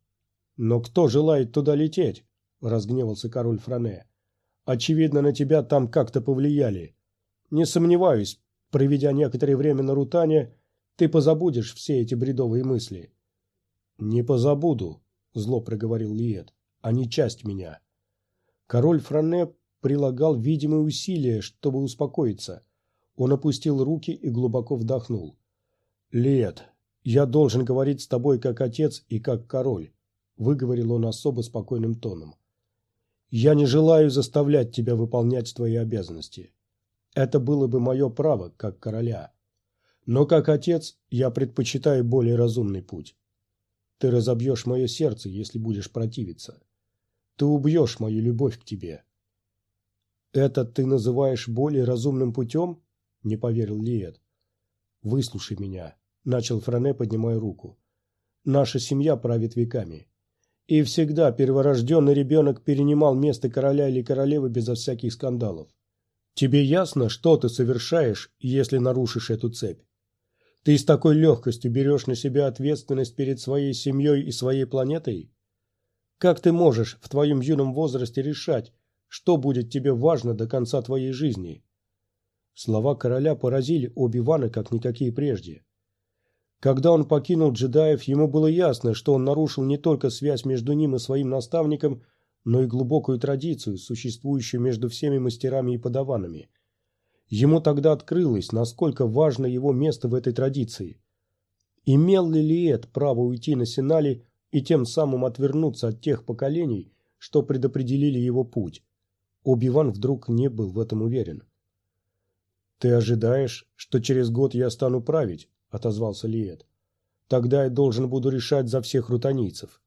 Speaker 1: Но кто желает туда лететь? Разгневался король Фране. Очевидно, на тебя там как-то повлияли. Не сомневаюсь, проведя некоторое время на Рутане, ты позабудешь все эти бредовые мысли. Не позабуду, зло проговорил Лиет. Они часть меня. Король Фране прилагал видимые усилия, чтобы успокоиться. Он опустил руки и глубоко вдохнул. «Лиет, я должен говорить с тобой как отец и как король», — выговорил он особо спокойным тоном. Я не желаю заставлять тебя выполнять твои обязанности. Это было бы мое право, как короля. Но как отец я предпочитаю более разумный путь. Ты разобьешь мое сердце, если будешь противиться. Ты убьешь мою любовь к тебе. Это ты называешь более разумным путем? Не поверил Лиет. Выслушай меня, начал Фране, поднимая руку. Наша семья правит веками. И всегда перворожденный ребенок перенимал место короля или королевы безо всяких скандалов. Тебе ясно, что ты совершаешь, если нарушишь эту цепь? Ты с такой легкостью берешь на себя ответственность перед своей семьей и своей планетой? Как ты можешь в твоем юном возрасте решать, что будет тебе важно до конца твоей жизни? Слова короля поразили Оби-Вана как никакие прежде. Когда он покинул джедаев, ему было ясно, что он нарушил не только связь между ним и своим наставником, но и глубокую традицию, существующую между всеми мастерами и подаванами. Ему тогда открылось, насколько важно его место в этой традиции. Имел ли Лиет право уйти на Синали и тем самым отвернуться от тех поколений, что предопределили его путь? Оби-Ван вдруг не был в этом уверен. «Ты ожидаешь, что через год я стану править?» – отозвался Лиет. «Тогда я должен буду решать за всех рутанийцев.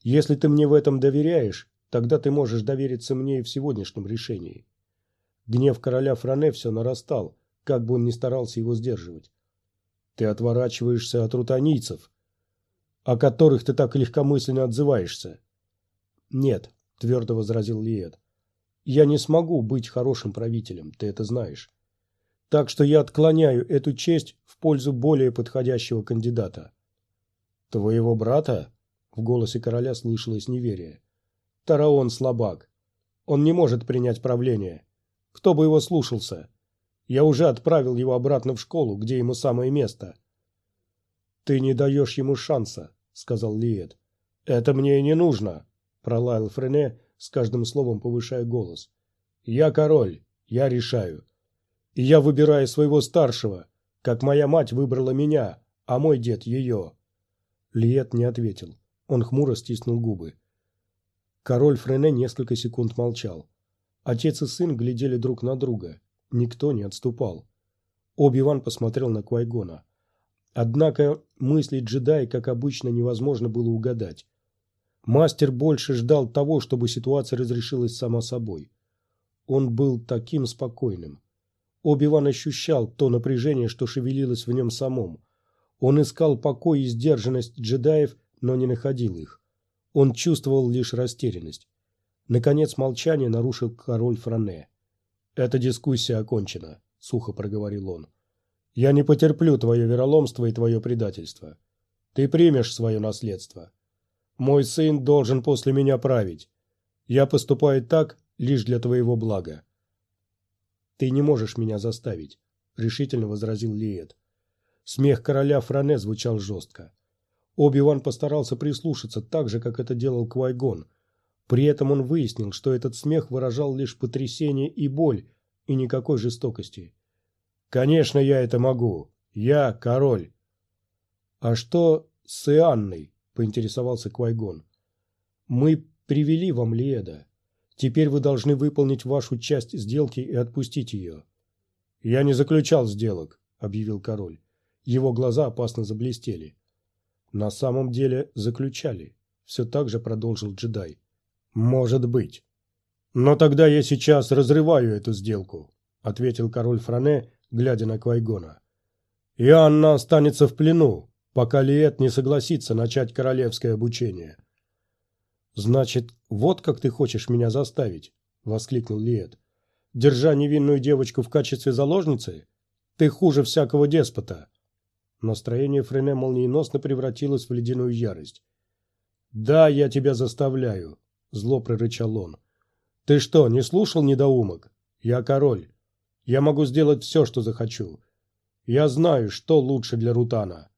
Speaker 1: Если ты мне в этом доверяешь, тогда ты можешь довериться мне и в сегодняшнем решении». Гнев короля Фране все нарастал, как бы он ни старался его сдерживать. «Ты отворачиваешься от рутанийцев, о которых ты так легкомысленно отзываешься». «Нет», – твердо возразил Лиет. «Я не смогу быть хорошим правителем, ты это знаешь. Так что я отклоняю эту честь в пользу более подходящего кандидата. Твоего брата? В голосе короля слышалось неверие. Тараон слабак. Он не может принять правление. Кто бы его слушался? Я уже отправил его обратно в школу, где ему самое место. Ты не даешь ему шанса, сказал Лиет. Это мне и не нужно, пролаял Френе, с каждым словом повышая голос. Я король, я решаю. Я выбираю своего старшего, как моя мать выбрала меня, а мой дед ее». Лиет не ответил. Он хмуро стиснул губы. Король Френе несколько секунд молчал. Отец и сын глядели друг на друга. Никто не отступал. Оби-Ван посмотрел на Квайгона. Однако мысли джедай, как обычно, невозможно было угадать. Мастер больше ждал того, чтобы ситуация разрешилась сама собой. Он был таким спокойным. Оби-Ван ощущал то напряжение, что шевелилось в нем самом. Он искал покой и сдержанность джедаев, но не находил их. Он чувствовал лишь растерянность. Наконец молчание нарушил король Фране. «Эта дискуссия окончена», — сухо проговорил он. «Я не потерплю твое вероломство и твое предательство. Ты примешь свое наследство. Мой сын должен после меня править. Я поступаю так лишь для твоего блага. «Ты не можешь меня заставить», — решительно возразил Лиет. Смех короля Фране звучал жестко. Оби-Ван постарался прислушаться так же, как это делал Квайгон. При этом он выяснил, что этот смех выражал лишь потрясение и боль, и никакой жестокости. «Конечно, я это могу. Я король». «А что с Ианной?» – поинтересовался Квайгон. «Мы привели вам Лиеда. Теперь вы должны выполнить вашу часть сделки и отпустить ее». «Я не заключал сделок», — объявил король. Его глаза опасно заблестели. «На самом деле заключали», — все так же продолжил джедай. «Может быть». «Но тогда я сейчас разрываю эту сделку», — ответил король Фране, глядя на Квайгона. «И Анна останется в плену, пока Лиет не согласится начать королевское обучение». «Значит, вот как ты хочешь меня заставить?» – воскликнул Лиет. «Держа невинную девочку в качестве заложницы? Ты хуже всякого деспота!» Настроение Френе молниеносно превратилось в ледяную ярость. «Да, я тебя заставляю», – зло прорычал он. «Ты что, не слушал недоумок? Я король. Я могу сделать все, что захочу. Я знаю, что лучше для Рутана».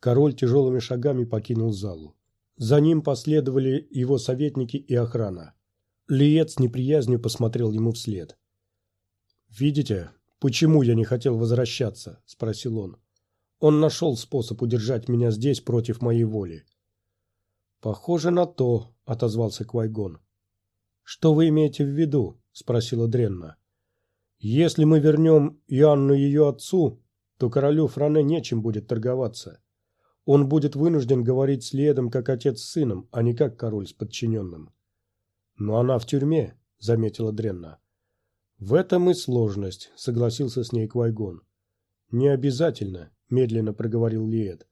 Speaker 1: Король тяжелыми шагами покинул залу. За ним последовали его советники и охрана. Лиет с неприязнью посмотрел ему вслед. «Видите, почему я не хотел возвращаться?» – спросил он. «Он нашел способ удержать меня здесь против моей воли». «Похоже на то», – отозвался Квайгон. «Что вы имеете в виду?» – спросила Дренна. «Если мы вернем Иоанну ее отцу, то королю Фране нечем будет торговаться. Он будет вынужден говорить следом, как отец с сыном, а не как король с подчиненным. «Но она в тюрьме», — заметила Дренна. «В этом и сложность», — согласился с ней Квайгон. «Не обязательно», — медленно проговорил Лиет.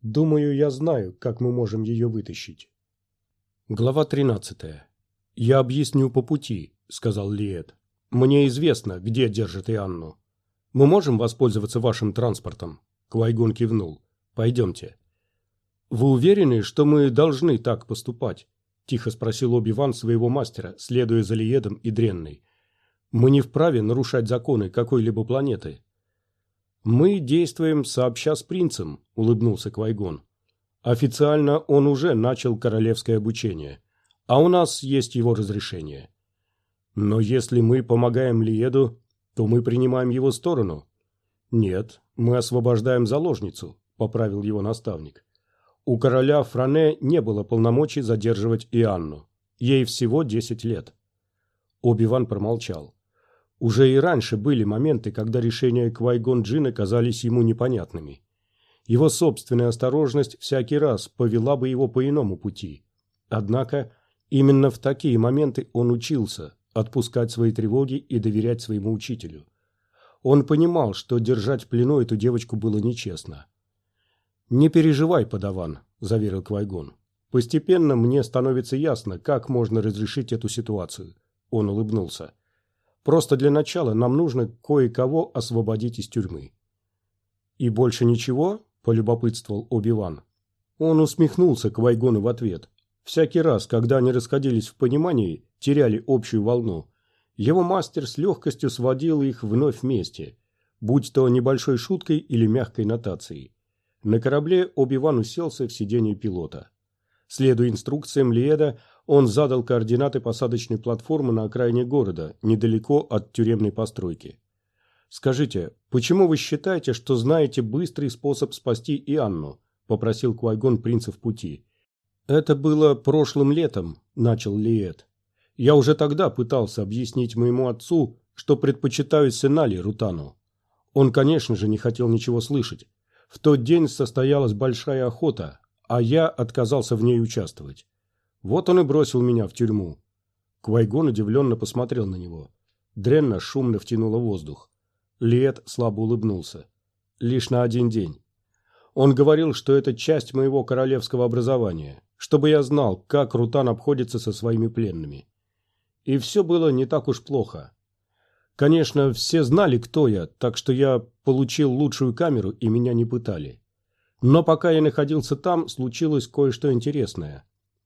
Speaker 1: «Думаю, я знаю, как мы можем ее вытащить». Глава тринадцатая. «Я объясню по пути», — сказал Лиет. «Мне известно, где держит Ианну. Мы можем воспользоваться вашим транспортом?» Квайгон кивнул. Пойдемте». «Вы уверены, что мы должны так поступать?» – тихо спросил Оби-Ван своего мастера, следуя за Лиедом и Дренной. «Мы не вправе нарушать законы какой-либо планеты». «Мы действуем сообща с принцем», – улыбнулся Квайгон. «Официально он уже начал королевское обучение, а у нас есть его разрешение. Но если мы помогаем Лиеду, то мы принимаем его сторону. Нет, мы освобождаем заложницу, – поправил его наставник. У короля Фране не было полномочий задерживать Ианну. Ей всего десять лет. Оби-Ван промолчал. Уже и раньше были моменты, когда решения Квайгон Джина казались ему непонятными. Его собственная осторожность всякий раз повела бы его по иному пути. Однако именно в такие моменты он учился отпускать свои тревоги и доверять своему учителю. Он понимал, что держать в плену эту девочку было нечестно. «Не переживай, подаван», – заверил Квайгон. «Постепенно мне становится ясно, как можно разрешить эту ситуацию». Он улыбнулся. Просто для начала нам нужно кое-кого освободить из тюрьмы». «И больше ничего?» – полюбопытствовал Оби-Ван. Он усмехнулся к Вайгону в ответ. Всякий раз, когда они расходились в понимании, теряли общую волну, его мастер с легкостью сводил их вновь вместе, будь то небольшой шуткой или мягкой нотацией. На корабле Оби-Ван уселся в сиденье пилота. Следуя инструкциям Лиеда, он задал координаты посадочной платформы на окраине города, недалеко от тюремной постройки. «Скажите, почему вы считаете, что знаете быстрый способ спасти Ианну?» – попросил Квайгон принца в пути. «Это было прошлым летом», – начал Лиет. «Я уже тогда пытался объяснить моему отцу, что предпочитаю Сенали Рутану. Он, конечно же, не хотел ничего слышать. В тот день состоялась большая охота, а я отказался в ней участвовать. Вот он и бросил меня в тюрьму. Квайгон удивленно посмотрел на него. Дренна шумно втянула воздух. Лиет слабо улыбнулся. Лишь на один день. Он говорил, что это часть моего королевского образования, чтобы я знал, как Рутан обходится со своими пленными. И все было не так уж плохо. Конечно, все знали, кто я, так что я получил лучшую камеру и меня не пытали. Но пока я находился там, случилось кое-что интересное.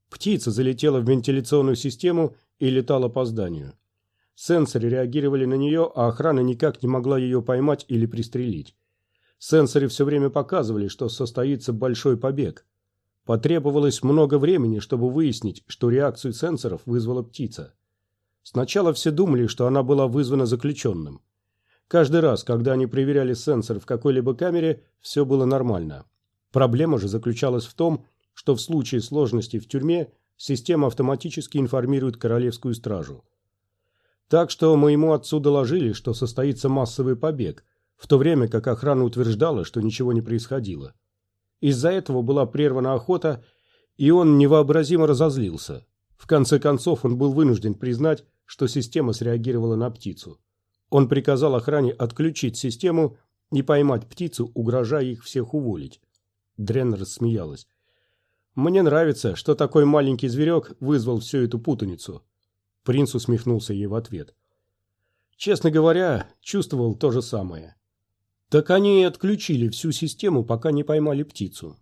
Speaker 1: Птица залетела в вентиляционную систему и летала по зданию. Сенсоры реагировали на нее, а охрана никак не могла ее поймать или пристрелить. Сенсоры все время показывали, что состоится большой побег. Потребовалось много времени, чтобы выяснить, что реакцию сенсоров вызвала птица. Сначала все думали, что она была вызвана заключенным. Каждый раз, когда они проверяли сенсор в какой-либо камере, все было нормально. Проблема же заключалась в том, что в случае сложности в тюрьме система автоматически информирует королевскую стражу. Так что моему отцу доложили, что состоится массовый побег, в то время как охрана утверждала, что ничего не происходило. Из-за этого была прервана охота, и он невообразимо разозлился. В конце концов он был вынужден признать, что система среагировала на птицу. Он приказал охране отключить систему и поймать птицу, угрожая их всех уволить. Дрен рассмеялась. Мне нравится, что такой маленький зверек вызвал всю эту путаницу. Принц усмехнулся ей в ответ. Честно говоря, чувствовал то же самое. Так они и отключили всю систему, пока не поймали птицу.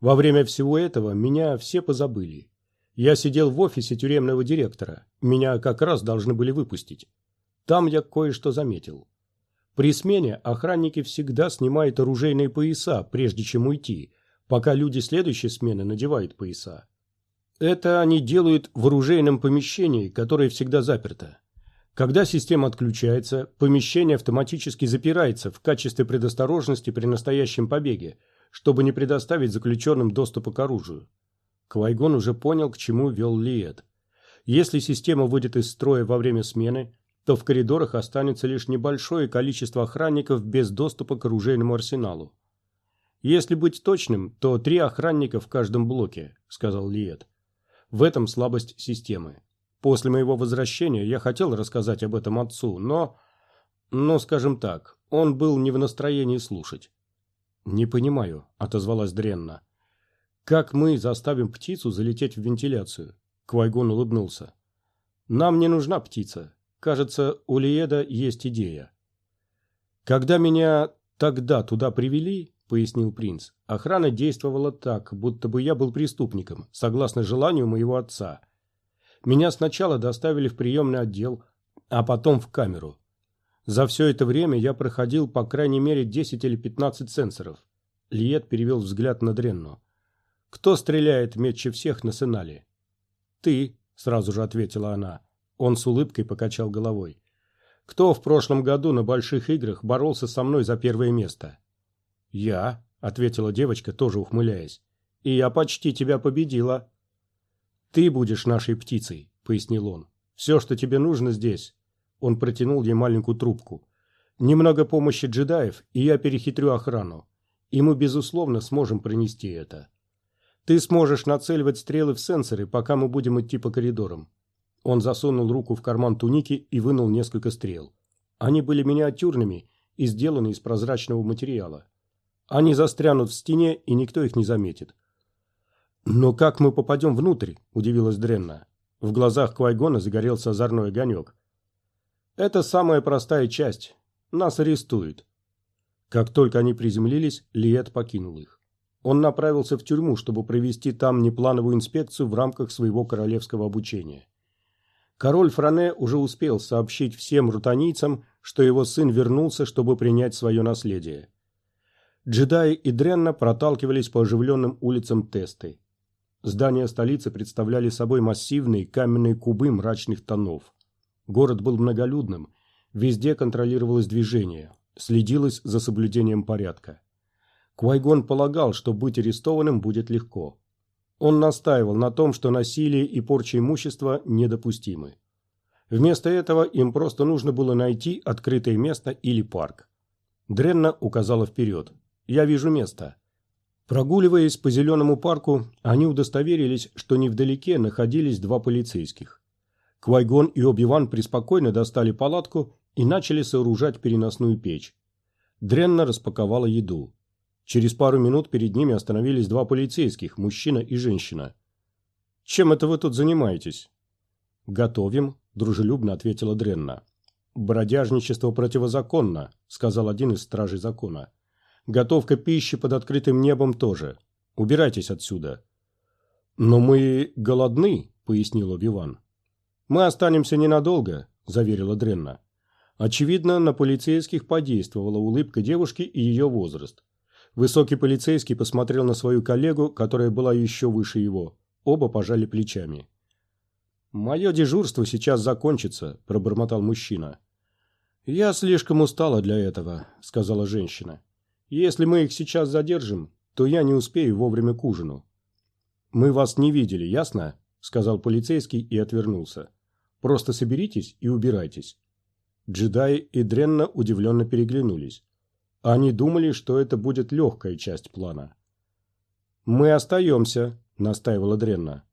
Speaker 1: Во время всего этого меня все позабыли. Я сидел в офисе тюремного директора. Меня как раз должны были выпустить. Там я кое-что заметил. При смене охранники всегда снимают оружейные пояса, прежде чем уйти, пока люди следующей смены надевают пояса. Это они делают в оружейном помещении, которое всегда заперто. Когда система отключается, помещение автоматически запирается в качестве предосторожности при настоящем побеге, чтобы не предоставить заключенным доступа к оружию. Квайгон уже понял, к чему вел Лиет. Если система выйдет из строя во время смены, то в коридорах останется лишь небольшое количество охранников без доступа к оружейному арсеналу. «Если быть точным, то три охранника в каждом блоке», – сказал Лиет. «В этом слабость системы. После моего возвращения я хотел рассказать об этом отцу, но... Но, скажем так, он был не в настроении слушать». «Не понимаю», – отозвалась Дренна. «Как мы заставим птицу залететь в вентиляцию?» Квайгон улыбнулся. «Нам не нужна птица. Кажется, у Лиеда есть идея. Когда меня тогда туда привели, пояснил принц. Охрана действовала так, будто бы я был преступником, согласно желанию моего отца. Меня сначала доставили в приемный отдел, а потом в камеру. За все это время я проходил по крайней мере 10 или 15 сенсоров. Лиет перевел взгляд на Дренну. «Кто стреляет метче всех на Сенале?» «Ты», — сразу же ответила она. Он с улыбкой покачал головой. «Кто в прошлом году на больших играх боролся со мной за первое место?» «Я», – ответила девочка, тоже ухмыляясь. «И я почти тебя победила». «Ты будешь нашей птицей», — пояснил он. «Все, что тебе нужно здесь». Он протянул ей маленькую трубку. «Немного помощи джедаев, и я перехитрю охрану. И мы, безусловно, сможем принести это. Ты сможешь нацеливать стрелы в сенсоры, пока мы будем идти по коридорам». Он засунул руку в карман туники и вынул несколько стрел. Они были миниатюрными и сделаны из прозрачного материала. Они застрянут в стене, и никто их не заметит. «Но как мы попадем внутрь?» – удивилась Дренна. В глазах Квайгона загорелся озорной огонек. «Это самая простая часть. Нас арестуют». Как только они приземлились, Лиет покинул их. Он направился в тюрьму, чтобы провести там неплановую инспекцию в рамках своего королевского обучения. Король Фране уже успел сообщить всем рутанийцам, что его сын вернулся, чтобы принять свое наследие. Джедаи и Дренна проталкивались по оживленным улицам Тесты. Здания столицы представляли собой массивные каменные кубы мрачных тонов. Город был многолюдным, везде контролировалось движение, следилось за соблюдением порядка. Квайгон полагал, что быть арестованным будет легко. Он настаивал на том, что насилие и порча имущества недопустимы. Вместо этого им просто нужно было найти открытое место или парк. Дренна указала вперед. «Я вижу место». Прогуливаясь по зеленому парку, они удостоверились, что невдалеке находились два полицейских. Квайгон и Оби-Ван преспокойно достали палатку и начали сооружать переносную печь. Дренна распаковала еду. Через пару минут перед ними остановились два полицейских, мужчина и женщина. «Чем это вы тут занимаетесь?» «Готовим», – дружелюбно ответила Дренна. «Бродяжничество противозаконно», – сказал один из стражей закона. Готовка пищи под открытым небом тоже. Убирайтесь отсюда». «Но мы голодны», — пояснил Оби-Ван. «Мы останемся ненадолго», — заверила Дренна. Очевидно, на полицейских подействовала улыбка девушки и ее возраст. Высокий полицейский посмотрел на свою коллегу, которая была еще выше его. Оба пожали плечами. «Мое дежурство сейчас закончится», – пробормотал мужчина. «Я слишком устала для этого», – сказала женщина. Если мы их сейчас задержим, то я не успею вовремя к ужину. Мы вас не видели, ясно? Сказал полицейский и отвернулся. Просто соберитесь и убирайтесь. Джедаи и Дренна удивленно переглянулись. Они думали, что это будет легкая часть плана. «Мы остаемся», — настаивала Дренна.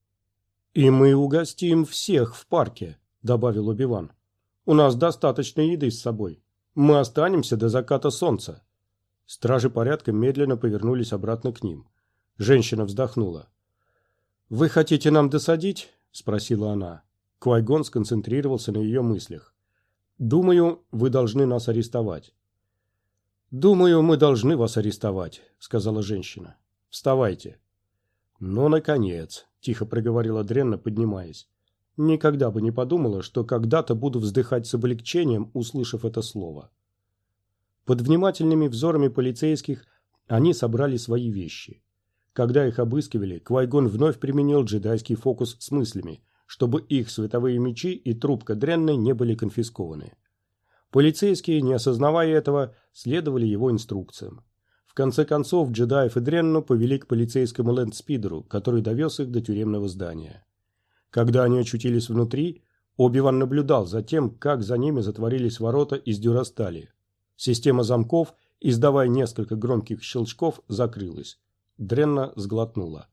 Speaker 1: «И мы угостим всех в парке», — добавил Убиван. «У нас достаточно еды с собой. Мы останемся до заката солнца». Стражи порядка медленно повернулись обратно к ним. Женщина вздохнула. «Вы хотите нам досадить?» – спросила она. Квайгон сконцентрировался на ее мыслях. «Думаю, вы должны нас арестовать». «Думаю, мы должны вас арестовать», – сказала женщина. «Вставайте». «Ну, наконец», – тихо проговорила Дренна, поднимаясь. «Никогда бы не подумала, что когда-то буду вздыхать с облегчением, услышав это слово». Под внимательными взорами полицейских они собрали свои вещи. Когда их обыскивали, Квайгон вновь применил джедайский фокус с мыслями, чтобы их световые мечи и трубка дрянной не были конфискованы. Полицейские, не осознавая этого, следовали его инструкциям. В конце концов, джедаев и Дренну повели к полицейскому лэндспидеру, который довез их до тюремного здания. Когда они очутились внутри, Оби-Ван наблюдал за тем, как за ними затворились ворота из дюрастали. Система замков, издавая несколько громких щелчков, закрылась. Дренна сглотнула.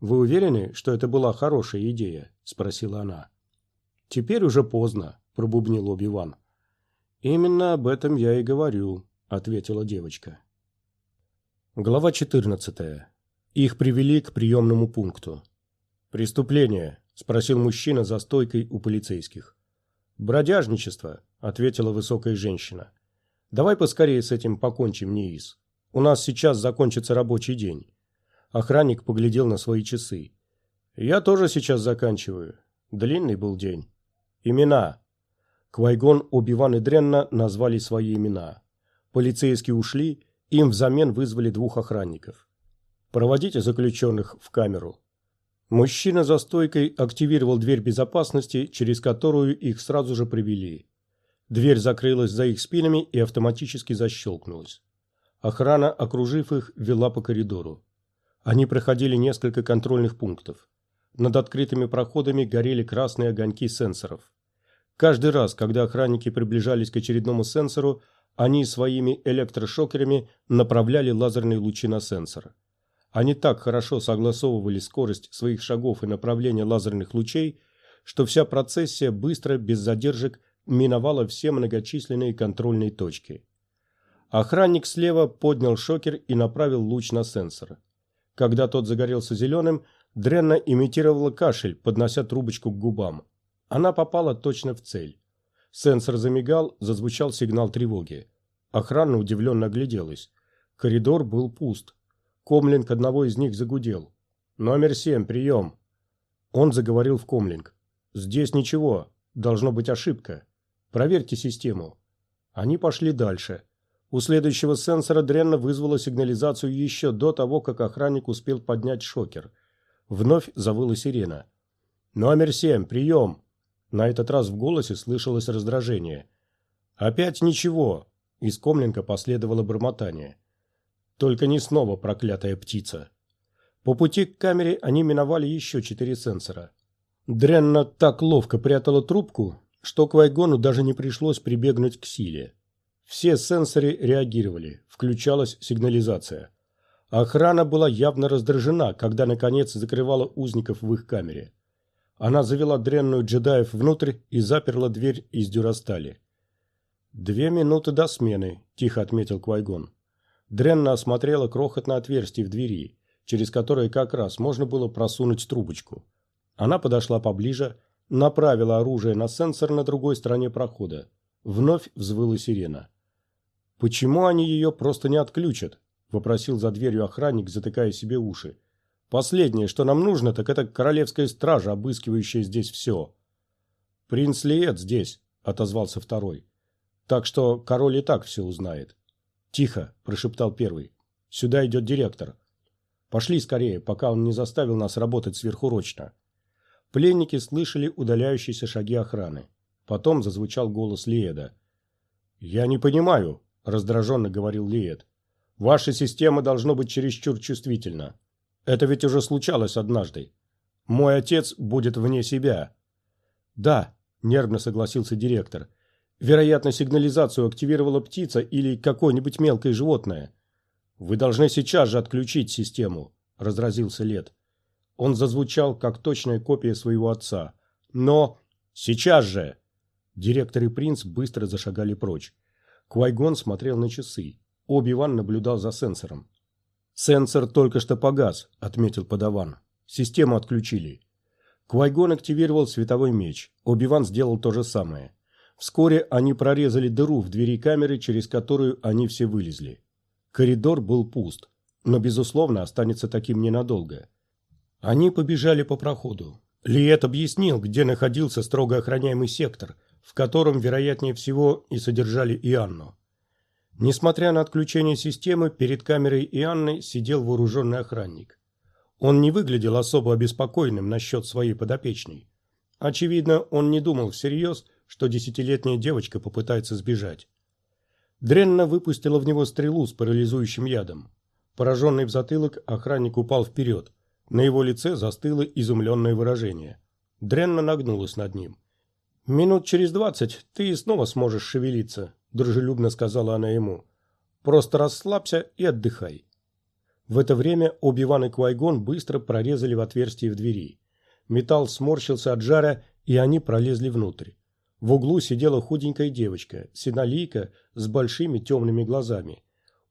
Speaker 1: «Вы уверены, что это была хорошая идея?» – спросила она. «Теперь уже поздно», – пробубнил Оби-Ван. «Именно об этом я и говорю», – ответила девочка. Глава 14. Их привели к приемному пункту. «Преступление?» – спросил мужчина за стойкой у полицейских. «Бродяжничество», – ответила высокая женщина. Давай поскорее с этим покончим, Неис. У нас сейчас закончится рабочий день. Охранник поглядел на свои часы. Я тоже сейчас заканчиваю. Длинный был день. Имена. Квайгон, Оби-Ван и Дренна назвали свои имена. Полицейские ушли, им взамен вызвали двух охранников. Проводите заключенных в камеру. Мужчина за стойкой активировал дверь безопасности, через которую их сразу же привели. Дверь закрылась за их спинами и автоматически защелкнулась. Охрана, окружив их, вела по коридору. Они проходили несколько контрольных пунктов. Над открытыми проходами горели красные огоньки сенсоров. Каждый раз, когда охранники приближались к очередному сенсору, они своими электрошокерами направляли лазерные лучи на сенсор. Они так хорошо согласовывали скорость своих шагов и направление лазерных лучей, что вся процессия быстро, без задержек, миновала все многочисленные контрольные точки. Охранник слева поднял шокер и направил луч на сенсор. Когда тот загорелся зеленым, Дренна имитировала кашель, поднося трубочку к губам. Она попала точно в цель. Сенсор замигал, зазвучал сигнал тревоги. Охрана удивленно огляделась. Коридор был пуст. Комлинг одного из них загудел. «Номер семь, прием!» Он заговорил в комлинг. «Здесь ничего. Должно быть ошибка. Проверьте систему». Они пошли дальше. У следующего сенсора Дренна вызвала сигнализацию еще до того, как охранник успел поднять шокер. Вновь завыла сирена. «Номер семь, прием!» На этот раз в голосе слышалось раздражение. «Опять ничего!» Из комлинга последовало бормотание. Только не снова проклятая птица. По пути к камере они миновали еще четыре сенсора. Дренна так ловко прятала трубку, что Квайгону даже не пришлось прибегнуть к силе. Все сенсоры реагировали, включалась сигнализация. Охрана была явно раздражена, когда наконец закрывала узников в их камере. Она завела дренную джедаев внутрь и заперла дверь из дюрастали. «Две минуты до смены», – тихо отметил Квайгон. Дренна осмотрела крохотное отверстие в двери, через которое как раз можно было просунуть трубочку. Она подошла поближе, направила оружие на сенсор на другой стороне прохода. Вновь взвыла сирена. «Почему они ее просто не отключат?» – вопросил за дверью охранник, затыкая себе уши. «Последнее, что нам нужно, так это королевская стража, обыскивающая здесь все». «Принц Лиет здесь», – отозвался второй. «Так что король и так все узнает». «Тихо!» – прошептал первый. «Сюда идет директор. Пошли скорее, пока он не заставил нас работать сверхурочно». Пленники слышали удаляющиеся шаги охраны. Потом зазвучал голос Лиеда. «Я не понимаю», – раздраженно говорил Лиед. «Ваша система должно быть чересчур чувствительна. Это ведь уже случалось однажды. Мой отец будет вне себя». «Да», – нервно согласился директор. Вероятно, сигнализацию активировала птица или какое-нибудь мелкое животное. Вы должны сейчас же отключить систему, разразился Лет. Он зазвучал, как точная копия своего отца. Но сейчас же! Директор и принц быстро зашагали прочь. Квайгон смотрел на часы. Оби-Ван наблюдал за сенсором. «Сенсор только что погас», — отметил подаван. «Систему отключили». Квайгон активировал световой меч. Оби-Ван сделал то же самое. Вскоре они прорезали дыру в двери камеры, через которую они все вылезли. Коридор был пуст, но, безусловно, останется таким ненадолго. Они побежали по проходу. Лиет объяснил, где находился строго охраняемый сектор, в котором, вероятнее всего, и содержали Ианну. Несмотря на отключение системы, перед камерой Ианны сидел вооруженный охранник. Он не выглядел особо обеспокоенным насчет своей подопечной. Очевидно, он не думал всерьез, что десятилетняя девочка попытается сбежать. Дренна выпустила в него стрелу с парализующим ядом. Пораженный в затылок, охранник упал вперед. На его лице застыло изумленное выражение. Дренна нагнулась над ним. «Минут через двадцать ты снова сможешь шевелиться», – дружелюбно сказала она ему. «Просто расслабься и отдыхай». В это время Оби-Ван и Квайгон быстро прорезали в отверстие в двери. Металл сморщился от жара, и они пролезли внутрь. В углу сидела худенькая девочка, синолийка с большими темными глазами.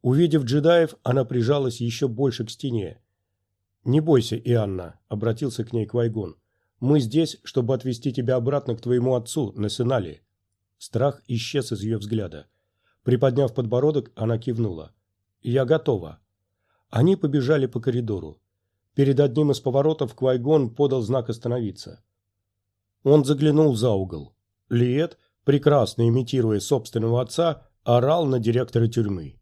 Speaker 1: Увидев джедаев, она прижалась еще больше к стене. «Не бойся, Ианна», — обратился к ней Квайгон. «Мы здесь, чтобы отвезти тебя обратно к твоему отцу, на Сенале». Страх исчез из ее взгляда. Приподняв подбородок, она кивнула. «Я готова». Они побежали по коридору. Перед одним из поворотов Квайгон подал знак остановиться. Он заглянул за угол. Лиет, прекрасно имитируя собственного отца, орал на директора тюрьмы.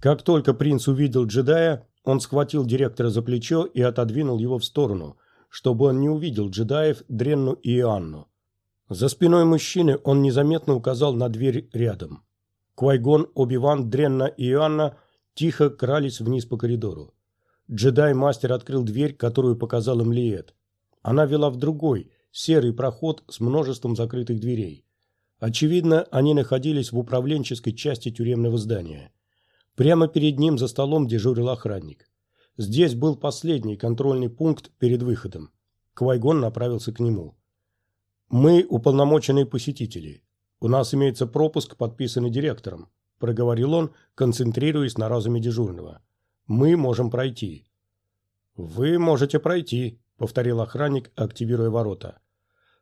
Speaker 1: Как только принц увидел джедая, он схватил директора за плечо и отодвинул его в сторону, чтобы он не увидел джедаев Дренну и Иоанну. За спиной мужчины он незаметно указал на дверь рядом. Квайгон, Оби-Ван, Дренна и Иоанна тихо крались вниз по коридору. Джедай-мастер открыл дверь, которую показал им Лиет. Она вела в другой, серый проход с множеством закрытых дверей. Очевидно, они находились в управленческой части тюремного здания. Прямо перед ним за столом дежурил охранник. Здесь был последний контрольный пункт перед выходом. Квайгон направился к нему. «Мы уполномоченные посетители. У нас имеется пропуск, подписанный директором», – проговорил он, концентрируясь на разуме дежурного. «Мы можем пройти». «Вы можете пройти», – повторил охранник, активируя ворота.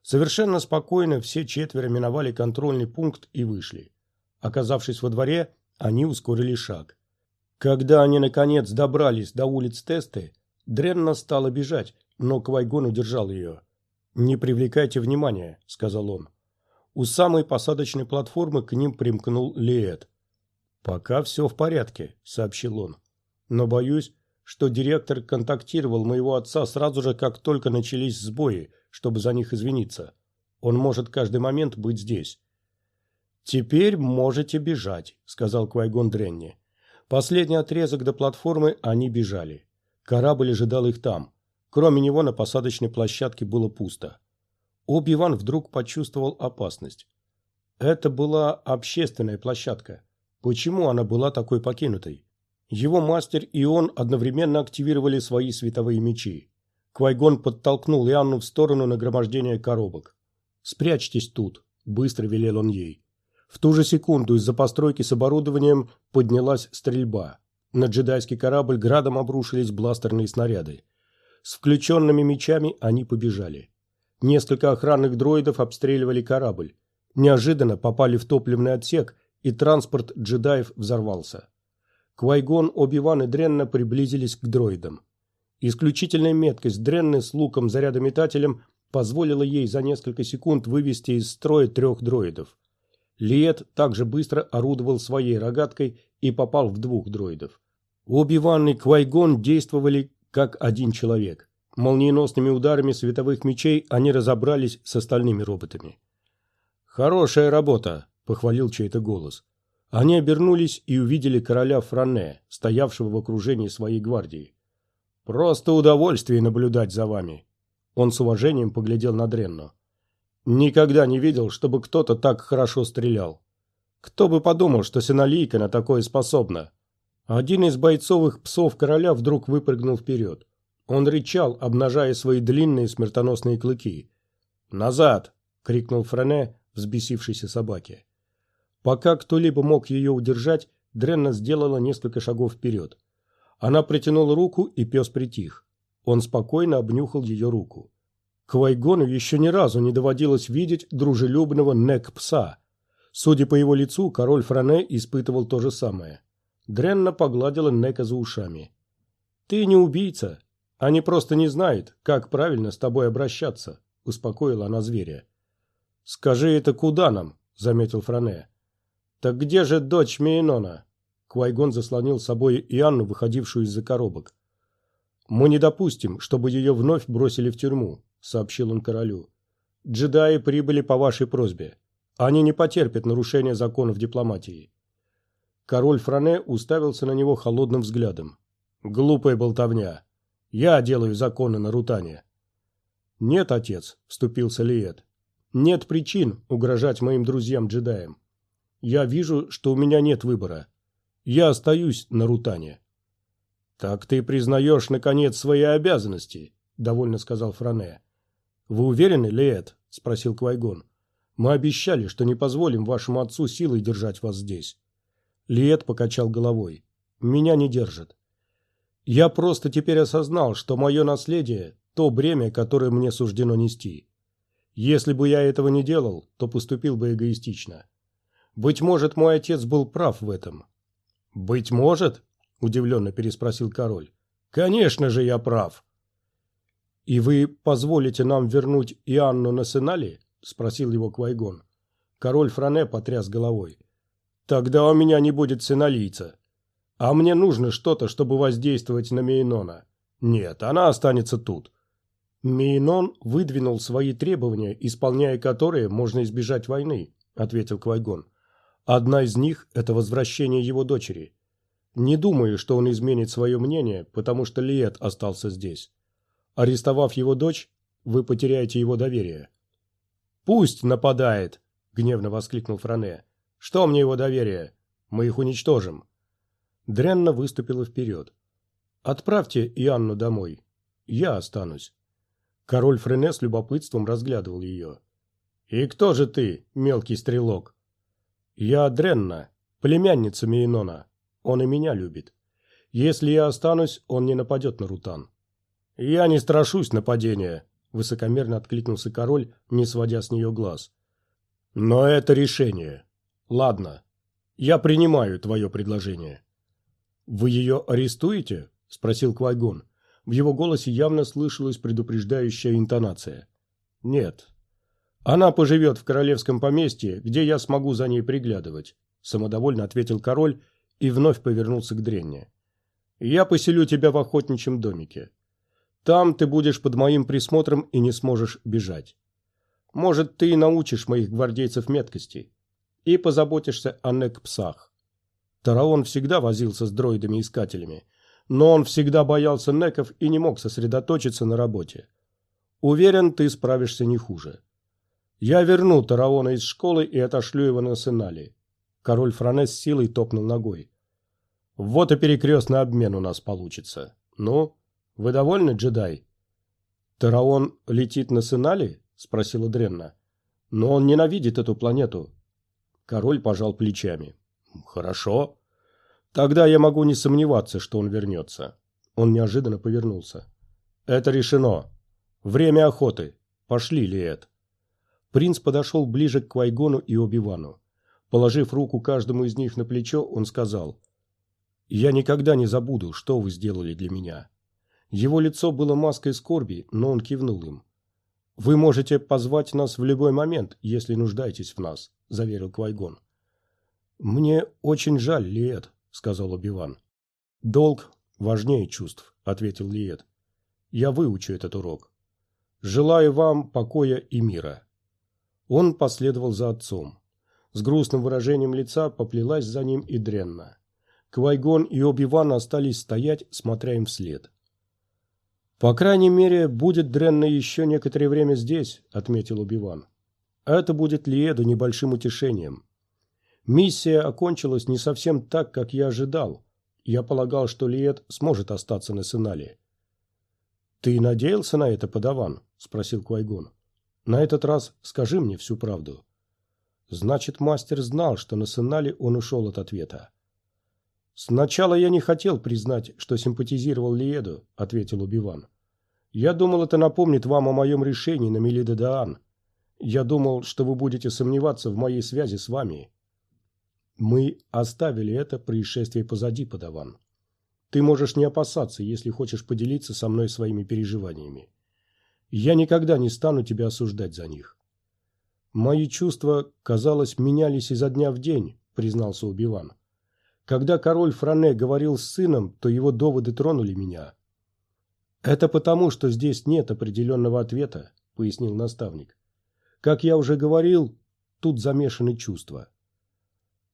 Speaker 1: Совершенно спокойно все четверо миновали контрольный пункт и вышли. Оказавшись во дворе, они ускорили шаг. Когда они, наконец, добрались до улиц Тесты, Дренна стала бежать, но Квайгон удержал ее. «Не привлекайте внимания», — сказал он. У самой посадочной платформы к ним примкнул Лиэт. «Пока все в порядке», — сообщил он. «Но боюсь, что директор контактировал моего отца сразу же, как только начались сбои, чтобы за них извиниться. Он может каждый момент быть здесь». «Теперь можете бежать», — сказал Квайгон Дренни. Последний отрезок до платформы они бежали. Корабль ожидал их там. Кроме него на посадочной площадке было пусто. Оби-Ван вдруг почувствовал опасность. Это была общественная площадка. Почему она была такой покинутой? Его мастер и он одновременно активировали свои световые мечи. Квайгон подтолкнул Ианну в сторону нагромождения коробок. «Спрячьтесь тут», – быстро велел он ей. В ту же секунду из-за постройки с оборудованием поднялась стрельба. На джедайский корабль градом обрушились бластерные снаряды. С включенными мечами они побежали. Несколько охранных дроидов обстреливали корабль. Неожиданно попали в топливный отсек, и транспорт джедаев взорвался. Квайгон, Оби-Ван и Дренна приблизились к дроидам. Исключительная меткость Дренны с луком-зарядометателем позволила ей за несколько секунд вывести из строя трех дроидов. Лиет также быстро орудовал своей рогаткой и попал в двух дроидов. Оби-Ван и Квайгон действовали как один человек. Молниеносными ударами световых мечей они разобрались с остальными роботами. «Хорошая работа», – похвалил чей-то голос. Они обернулись и увидели короля Фране, стоявшего в окружении своей гвардии. «Просто удовольствие наблюдать за вами». Он с уважением поглядел на Дренно. «Никогда не видел, чтобы кто-то так хорошо стрелял. Кто бы подумал, что Синолийка на такое способна?» Один из бойцовых псов короля вдруг выпрыгнул вперед. Он рычал, обнажая свои длинные смертоносные клыки. «Назад!» — крикнул Френе, взбесившейся собаке. Пока кто-либо мог ее удержать, Дренна сделала несколько шагов вперед. Она притянула руку, и пес притих. Он спокойно обнюхал ее руку. Квайгону еще ни разу не доводилось видеть дружелюбного нек-пса. Судя по его лицу, король Фране испытывал то же самое. Дренна погладила Нека за ушами. «Ты не убийца. Они просто не знают, как правильно с тобой обращаться», – успокоила она зверя. «Скажи это куда нам?» – заметил Фране. «Так где же дочь Мейнона?» Квайгон заслонил собой Ианну, выходившую из-за коробок. «Мы не допустим, чтобы ее вновь бросили в тюрьму», – сообщил он королю. «Джедаи прибыли по вашей просьбе. Они не потерпят нарушения законов дипломатии. Король Фране уставился на него холодным взглядом. «Глупая болтовня. Я делаю законы на Рутане». «Нет, отец», — вступился Лиет. «Нет причин угрожать моим друзьям-джедаям. Я вижу, что у меня нет выбора. Я остаюсь на Рутане». «Так ты признаешь, наконец, свои обязанности», — довольно сказал Фране. «Вы уверены, Лиет?» — спросил Квайгон. «Мы обещали, что не позволим вашему отцу силой держать вас здесь». Лиет покачал головой. «Меня не держит. Я просто теперь осознал, что мое наследие – то бремя, которое мне суждено нести. Если бы я этого не делал, то поступил бы эгоистично. Быть может, мой отец был прав в этом». «Быть может?» – удивленно переспросил король. «Конечно же я прав». «И вы позволите нам вернуть Ианну на Сенали?» – спросил его Квайгон. Король Фране потряс головой. Тогда у меня не будет синолийца. А мне нужно что-то, чтобы воздействовать на Мейнона. Нет, она останется тут. Мейнон выдвинул свои требования, исполняя которые можно избежать войны, ответил Квайгон. Одна из них – это возвращение его дочери. Не думаю, что он изменит свое мнение, потому что Лиет остался здесь. Арестовав его дочь, вы потеряете его доверие. «Пусть нападает!» — гневно воскликнул Фране. «Что мне его доверие? Мы их уничтожим!» Дрянна выступила вперед. «Отправьте Ианну домой. Я останусь». Король Френе с любопытством разглядывал ее. «И кто же ты, мелкий стрелок?» «Я Дренна, племянница Мейнона. Он и меня любит. Если я останусь, он не нападет на Рутан». «Я не страшусь нападения», — высокомерно откликнулся король, не сводя с нее глаз. «Но это решение. Ладно, я принимаю твое предложение». «Вы ее арестуете?» — спросил Квайгон. В его голосе явно слышалась предупреждающая интонация. «Нет. Она поживет в королевском поместье, где я смогу за ней приглядывать», — самодовольно ответил король и вновь повернулся к Дренне. «Я поселю тебя в охотничьем домике. Там ты будешь под моим присмотром и не сможешь бежать. Может, ты и научишь моих гвардейцев меткости и позаботишься о нек-псах. Тараон всегда возился с дроидами-искателями, но он всегда боялся неков и не мог сосредоточиться на работе. Уверен, ты справишься не хуже. Я верну Тараона из школы и отошлю его на Сенали. Король Франес силой топнул ногой. Вот и перекрестный обмен у нас получится. Ну, вы довольны, джедай? Тараон летит на Сенали? Спросила Дренна. Но он ненавидит эту планету. Король пожал плечами. Хорошо. Тогда я могу не сомневаться, что он вернется. Он неожиданно повернулся. Это решено. Время охоты. Пошли, Лиэт. Принц подошел ближе к Квайгону и Оби-Вану. Положив руку каждому из них на плечо, он сказал, «Я никогда не забуду, что вы сделали для меня. Его лицо было маской скорби, но он кивнул им. «Вы можете позвать нас в любой момент, если нуждаетесь в нас», – заверил Квайгон. «Мне очень жаль, Лиет», – сказал Обиван. «Долг важнее чувств», – ответил Лиет. «Я выучу этот урок. Желаю вам покоя и мира». Он последовал за отцом. С грустным выражением лица поплелась за ним и Дренна. Квайгон и Оби-Ван остались стоять, смотря им вслед. «По крайней мере, будет Дренна еще некоторое время здесь», — отметил Убиван. «Это будет Лиеду небольшим утешением. Миссия окончилась не совсем так, как я ожидал. Я полагал, что Лиед сможет остаться на Сенале». «Ты надеялся на это, подаван?» — спросил Квайгон. «На этот раз скажи мне всю правду». Значит, мастер знал, что на Сенале он ушел от ответа. «Сначала я не хотел признать, что симпатизировал Лиеду», — ответил Убиван. Я думал, это напомнит вам о моем решении на Мелида Я думал, что вы будете сомневаться в моей связи с вами. Мы оставили это происшествие позади, подаван. Ты можешь не опасаться, если хочешь поделиться со мной своими переживаниями. Я никогда не стану тебя осуждать за них. Мои чувства, казалось, менялись изо дня в день, признался Убиван. Когда король Фране говорил с сыном, то его доводы тронули меня. «Это потому, что здесь нет определенного ответа», — пояснил наставник. «Как я уже говорил, тут замешаны чувства».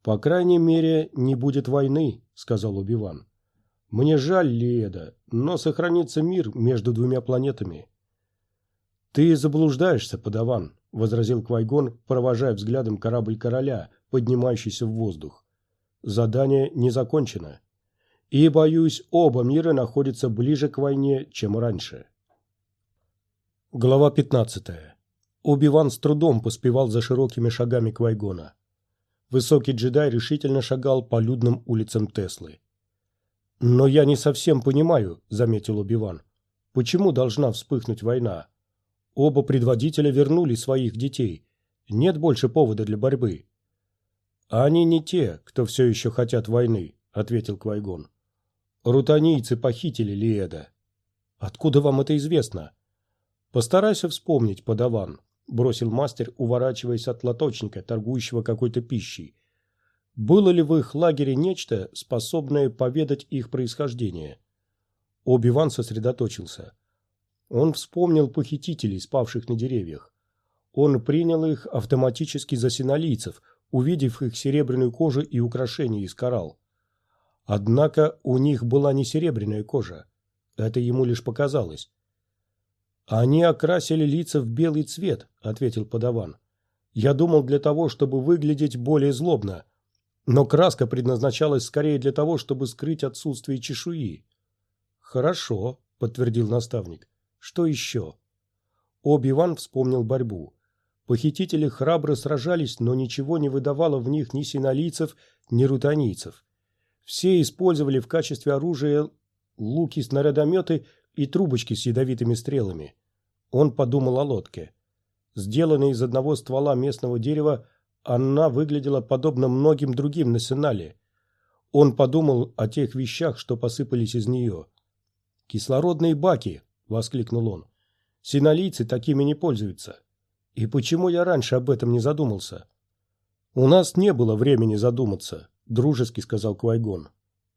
Speaker 1: «По крайней мере, не будет войны», — сказал Убиван. «Мне жаль Лиэда, но сохранится мир между двумя планетами». «Ты заблуждаешься, подаван», — возразил Квайгон, провожая взглядом корабль короля, поднимающийся в воздух. «Задание не закончено» и, боюсь, оба мира находятся ближе к войне, чем раньше. Глава 15. Оби-Ван с трудом поспевал за широкими шагами Квайгона. Высокий джедай решительно шагал по людным улицам Теслы. «Но я не совсем понимаю», — заметил Оби-Ван. «Почему должна вспыхнуть война? Оба предводителя вернули своих детей. Нет больше повода для борьбы». «Они не те, кто все еще хотят войны», — ответил Квайгон. Рутанийцы похитили Лиэда. Откуда вам это известно? Постарайся вспомнить, подаван, бросил мастер, уворачиваясь от лоточника, торгующего какой-то пищей. Было ли в их лагере нечто, способное поведать их происхождение? Оби-Ван сосредоточился. Он вспомнил похитителей, спавших на деревьях. Он принял их автоматически за синолийцев, увидев их серебряную кожу и украшения из коралл. Однако у них была не серебряная кожа. Это ему лишь показалось. «Они окрасили лица в белый цвет», — ответил подаван. «Я думал для того, чтобы выглядеть более злобно, но краска предназначалась скорее для того, чтобы скрыть отсутствие чешуи». «Хорошо», — подтвердил наставник. «Что еще?» Оби-Ван вспомнил борьбу. Похитители храбро сражались, но ничего не выдавало в них ни синолийцев, ни рутанийцев. Все использовали в качестве оружия луки, снарядометы и трубочки с ядовитыми стрелами. Он подумал о лодке. Сделанная из одного ствола местного дерева, она выглядела подобно многим другим на Сенале. Он подумал о тех вещах, что посыпались из нее. «Кислородные баки!» — воскликнул он. «Синолийцы такими не пользуются. И почему я раньше об этом не задумался?» «У нас не было времени задуматься», — дружески сказал Квайгон.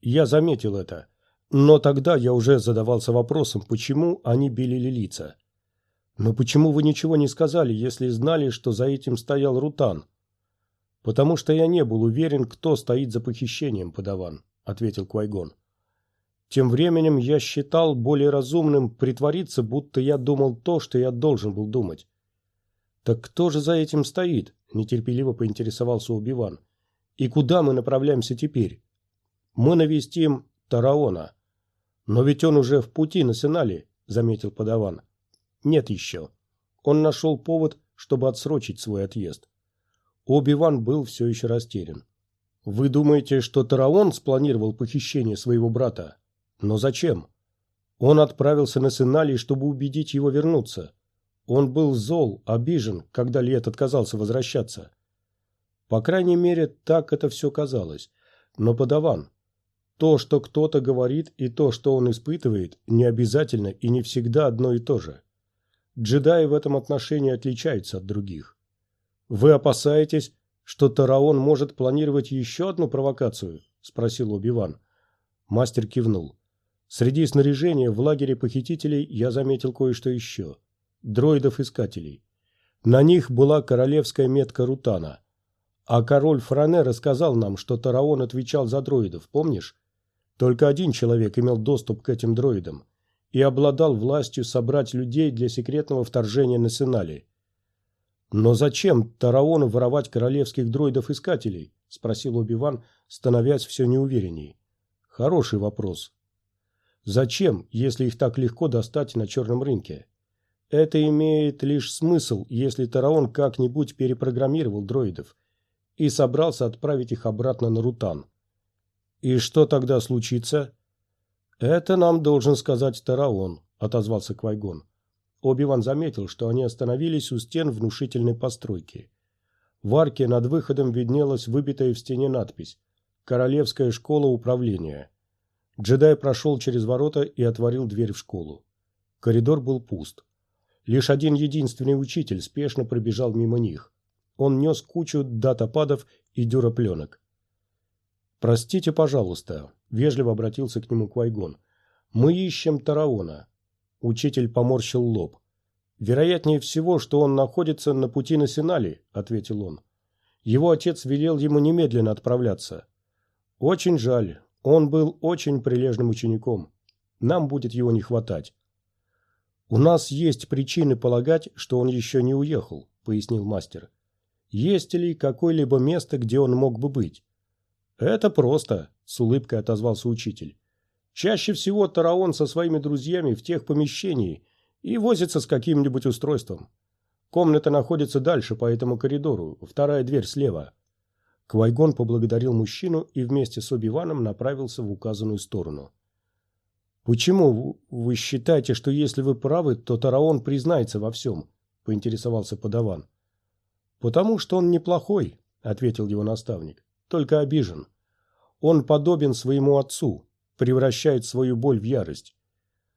Speaker 1: «Я заметил это. Но тогда я уже задавался вопросом, почему они белили лица. Но почему вы ничего не сказали, если знали, что за этим стоял Рутан? Потому что я не был уверен, кто стоит за похищением, подаван, ответил Квайгон. Тем временем я считал более разумным притвориться, будто я думал то, что я должен был думать. Так кто же за этим стоит? нетерпеливо поинтересовался Убиван. И куда мы направляемся теперь? Мы навестим Тараона. «Но ведь он уже в пути на Сенале», — заметил подаван. «Нет еще. Он нашел повод, чтобы отсрочить свой отъезд». Оби-Ван был все еще растерян. «Вы думаете, что Тараон спланировал похищение своего брата? Но зачем? Он отправился на Сеналий, чтобы убедить его вернуться. Он был зол, обижен, когда Лет отказался возвращаться. По крайней мере, так это все казалось. Но подаван, то, что кто-то говорит, и то, что он испытывает, не обязательно и не всегда одно и то же. Джедаи в этом отношении отличаются от других. «Вы опасаетесь, что Тараон может планировать еще одну провокацию?» – спросил Оби-Ван. Мастер кивнул. Среди снаряжения в лагере похитителей я заметил кое-что еще. Дроидов-искателей. На них была королевская метка Рутана. А король Фране рассказал нам, что Тараон отвечал за дроидов, помнишь? Только один человек имел доступ к этим дроидам и обладал властью собрать людей для секретного вторжения на Сенали. «Но зачем Тараону воровать королевских дроидов-искателей?» – спросил Оби-Ван, становясь все неуверенней. «Хороший вопрос. Зачем, если их так легко достать на черном рынке? Это имеет лишь смысл, если Тараон как-нибудь перепрограммировал дроидов и собрался отправить их обратно на Рутан. «И что тогда случится?» «Это нам должен сказать Тараон», — отозвался Квайгон. Оби-Ван заметил, что они остановились у стен внушительной постройки. В арке над выходом виднелась выбитая в стене надпись «Королевская школа управления». Джедай прошел через ворота и отворил дверь в школу. Коридор был пуст. Лишь один единственный учитель спешно пробежал мимо них. Он нес кучу датападов и дюропленок. «Простите, пожалуйста», – вежливо обратился к нему Квайгон. «Мы ищем Тараона». Учитель поморщил лоб. «Вероятнее всего, что он находится на пути на Синали», – ответил он. «Его отец велел ему немедленно отправляться». «Очень жаль. Он был очень прилежным учеником. Нам будет его не хватать». «У нас есть причины полагать, что он еще не уехал», – пояснил мастер. «Есть ли какое-либо место, где он мог бы быть?» «Это просто», – с улыбкой отозвался учитель. «Чаще всего Тараон со своими друзьями в тех помещениях и возится с каким-нибудь устройством. Комната находится дальше по этому коридору, вторая дверь слева». Квайгон поблагодарил мужчину и вместе с Оби-Ваном направился в указанную сторону. «Почему вы считаете, что если вы правы, то Тараон признается во всем?» – поинтересовался подаван. «Потому что он неплохой», – ответил его наставник, – «только обижен. Он подобен своему отцу, превращает свою боль в ярость.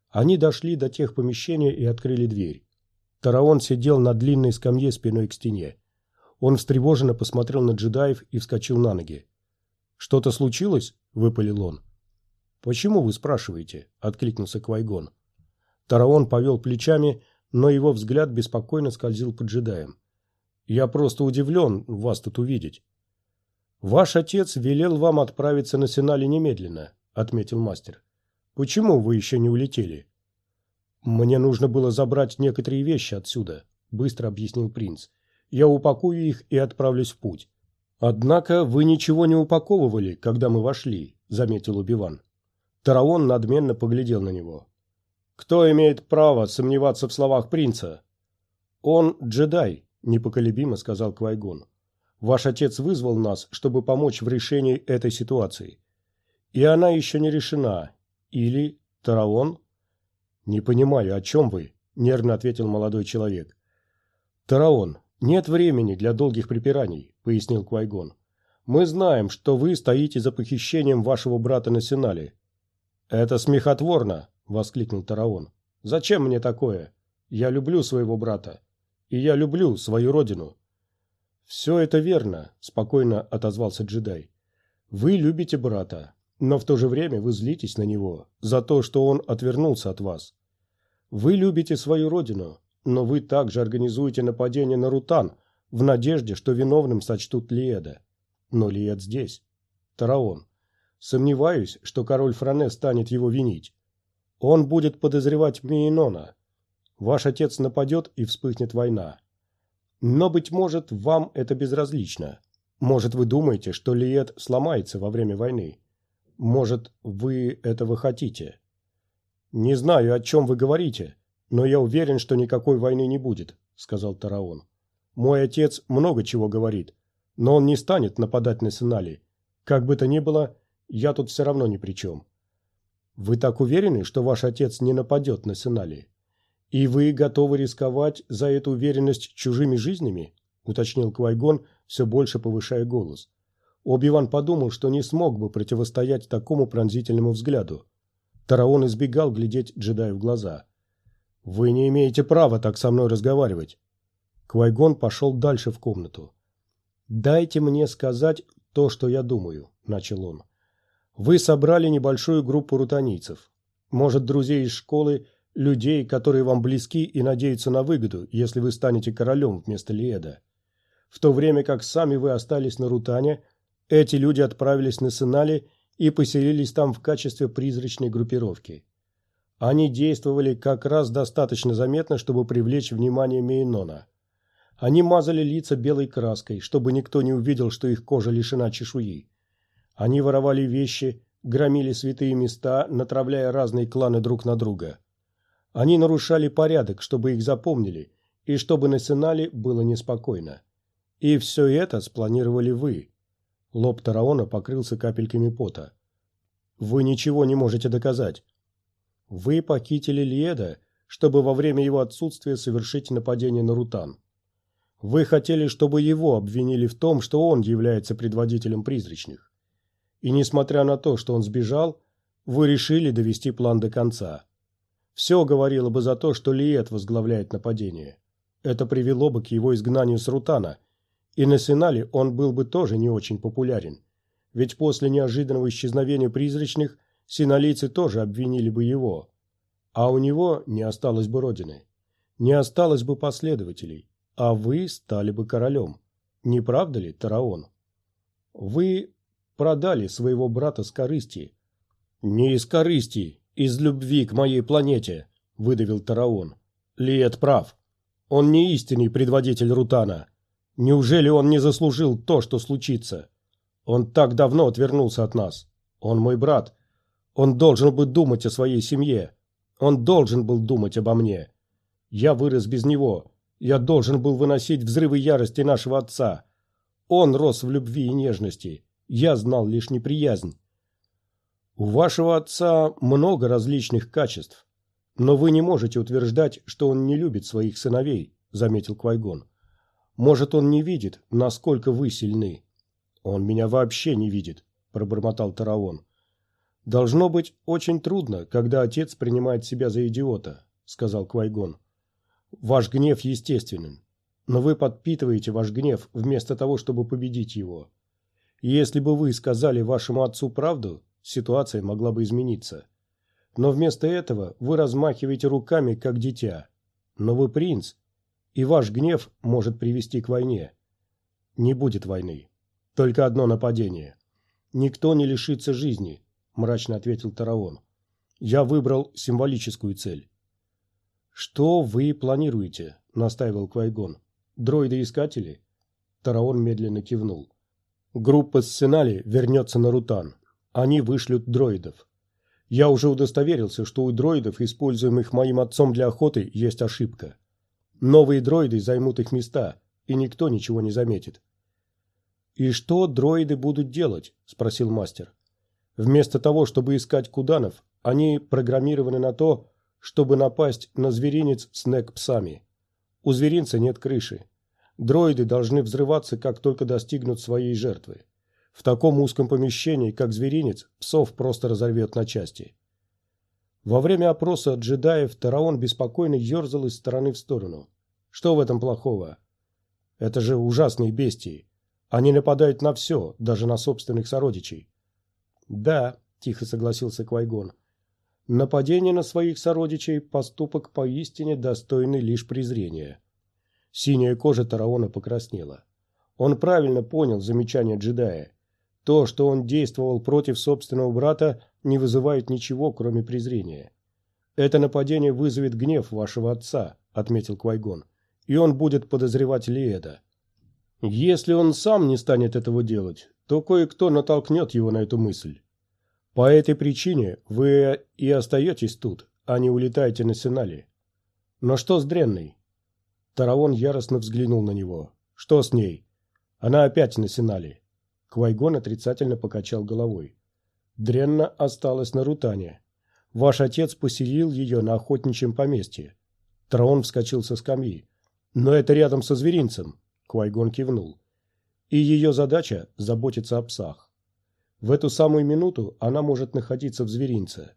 Speaker 1: Они дошли до тех помещений и открыли дверь. Тараон сидел на длинной скамье спиной к стене. Он встревоженно посмотрел на джедаев и вскочил на ноги. «Что-то случилось?» – выпалил он. «Почему вы спрашиваете?» – откликнулся Квайгон. Тараон повел плечами, но его взгляд беспокойно скользил по джедаям. «Я просто удивлен вас тут увидеть. «Ваш отец велел вам отправиться на Сенали немедленно», — отметил мастер. «Почему вы еще не улетели?» «Мне нужно было забрать некоторые вещи отсюда», — быстро объяснил принц. «Я упакую их и отправлюсь в путь». «Однако вы ничего не упаковывали, когда мы вошли», — заметил Убиван. Тараон надменно поглядел на него. «Кто имеет право сомневаться в словах принца?» «Он джедай», — непоколебимо сказал Квайгон. «Ваш отец вызвал нас, чтобы помочь в решении этой ситуации. И она еще не решена. Или Тараон?» «Не понимаю, о чем вы?» – нервно ответил молодой человек. «Тараон, нет времени для долгих припираний», – пояснил Квайгон. «Мы знаем, что вы стоите за похищением вашего брата на Сенале». «Это смехотворно!» – воскликнул Тараон. «Зачем мне такое? Я люблю своего брата. И я люблю свою родину». «Все это верно», – спокойно отозвался джедай. «Вы любите брата, но в то же время вы злитесь на него за то, что он отвернулся от вас. Вы любите свою родину, но вы также организуете нападение на Рутан в надежде, что виновным сочтут Лиеда. Но Лиед здесь. Тараон. Сомневаюсь, что король Фране станет его винить. Он будет подозревать Миенона. Ваш отец нападет и вспыхнет война. Но, быть может, вам это безразлично. Может, вы думаете, что Лиед сломается во время войны. Может, вы этого хотите? Не знаю, о чем вы говорите, но я уверен, что никакой войны не будет, сказал Тараон. Мой отец много чего говорит, но он не станет нападать на Сенали. Как бы то ни было, я тут все равно ни при чем. Вы так уверены, что ваш отец не нападет на Сенали? И вы готовы рисковать за эту уверенность чужими жизнями? уточнил Квайгон, все больше повышая голос. Оби-Ван подумал, что не смог бы противостоять такому пронзительному взгляду. Тараон избегал глядеть джедаю в глаза. «Вы не имеете права так со мной разговаривать». Квайгон пошел дальше в комнату. «Дайте мне сказать то, что я думаю», — начал он. «Вы собрали небольшую группу рутанийцев. Может, друзей из школы, людей, которые вам близки и надеются на выгоду, если вы станете королем вместо Лиеда. В то время как сами вы остались на Рутане, эти люди отправились на Сенали и поселились там в качестве призрачной группировки. Они действовали как раз достаточно заметно, чтобы привлечь внимание Мейнона. Они мазали лица белой краской, чтобы никто не увидел, что их кожа лишена чешуи. Они воровали вещи, громили святые места, натравляя разные кланы друг на друга. Они нарушали порядок, чтобы их запомнили, и чтобы на Сенале было неспокойно. И все это спланировали вы. Лоб Тараона покрылся капельками пота. «Вы ничего не можете доказать. Вы похитили Лиеда, чтобы во время его отсутствия совершить нападение на Рутан. Вы хотели, чтобы его обвинили в том, что он является предводителем призрачных. И несмотря на то, что он сбежал, вы решили довести план до конца. Все говорило бы за то, что Лиед возглавляет нападение. Это привело бы к его изгнанию с Рутана, и на Сенале он был бы тоже не очень популярен. Ведь после неожиданного исчезновения призрачных синалийцы тоже обвинили бы его. А у него не осталось бы родины. Не осталось бы последователей. А вы стали бы королем. Не правда ли, Тараон? Вы продали своего брата с корысти. Не из корысти, из любви к моей планете, выдавил Тараон. Лиет прав. Он не истинный предводитель Рутана. Неужели он не заслужил то, что случится? Он так давно отвернулся от нас. Он мой брат. Он должен был думать о своей семье. Он должен был думать обо мне. Я вырос без него. Я должен был выносить взрывы ярости нашего отца. Он рос в любви и нежности. Я знал лишь неприязнь. У вашего отца много различных качеств, но вы не можете утверждать, что он не любит своих сыновей, заметил Квайгон. Может, он не видит, насколько вы сильны. Он меня вообще не видит, пробормотал Тараон. Должно быть очень трудно, когда отец принимает себя за идиота, сказал Квайгон. Ваш гнев естественен, но вы подпитываете ваш гнев вместо того, чтобы победить его. если бы вы сказали вашему отцу правду, ситуация могла бы измениться. Но вместо этого вы размахиваете руками, как дитя. Но вы принц, и ваш гнев может привести к войне. Не будет войны. Только одно нападение. Никто не лишится жизни, мрачно ответил Тараон. Я выбрал символическую цель. Что вы планируете? настаивал Квайгон. Дроиды-искатели? Тараон медленно кивнул. Группа Сценали вернется на Рутан. Они вышлют дроидов. Я уже удостоверился, что у дроидов, используемых моим отцом для охоты, есть ошибка. Новые дроиды займут их места, и никто ничего не заметит. «И что дроиды будут делать?» – спросил мастер. «Вместо того, чтобы искать куданов, они программированы на то, чтобы напасть на зверинец с нек-псами. У зверинца нет крыши. Дроиды должны взрываться, как только достигнут своей жертвы. В таком узком помещении, как зверинец, псов просто разорвет на части. Во время опроса джедаев Тараон беспокойно ерзал из стороны в сторону. Что в этом плохого? Это же ужасные бестии. Они нападают на все, даже на собственных сородичей. Да, тихо согласился Квайгон. Нападение на своих сородичей – поступок поистине достойный лишь презрения. Синяя кожа Тараона покраснела. Он правильно понял замечание джедая. То, что он действовал против собственного брата, не вызывает ничего, кроме презрения. «Это нападение вызовет гнев вашего отца», — отметил Квайгон, — «и он будет подозревать Лиэда. Если он сам не станет этого делать, то кое-кто натолкнет его на эту мысль. По этой причине вы и остаетесь тут, а не улетаете на Сенале. Но что с Дренной?» Таравон яростно взглянул на него. «Что с ней? Она опять на Сенале. Квайгон отрицательно покачал головой. Дренна осталась на Рутане. Ваш отец поселил ее на охотничьем поместье. Траон вскочил со скамьи. Но это рядом со зверинцем. Квайгон кивнул. И ее задача – заботиться о псах. В эту самую минуту она может находиться в зверинце.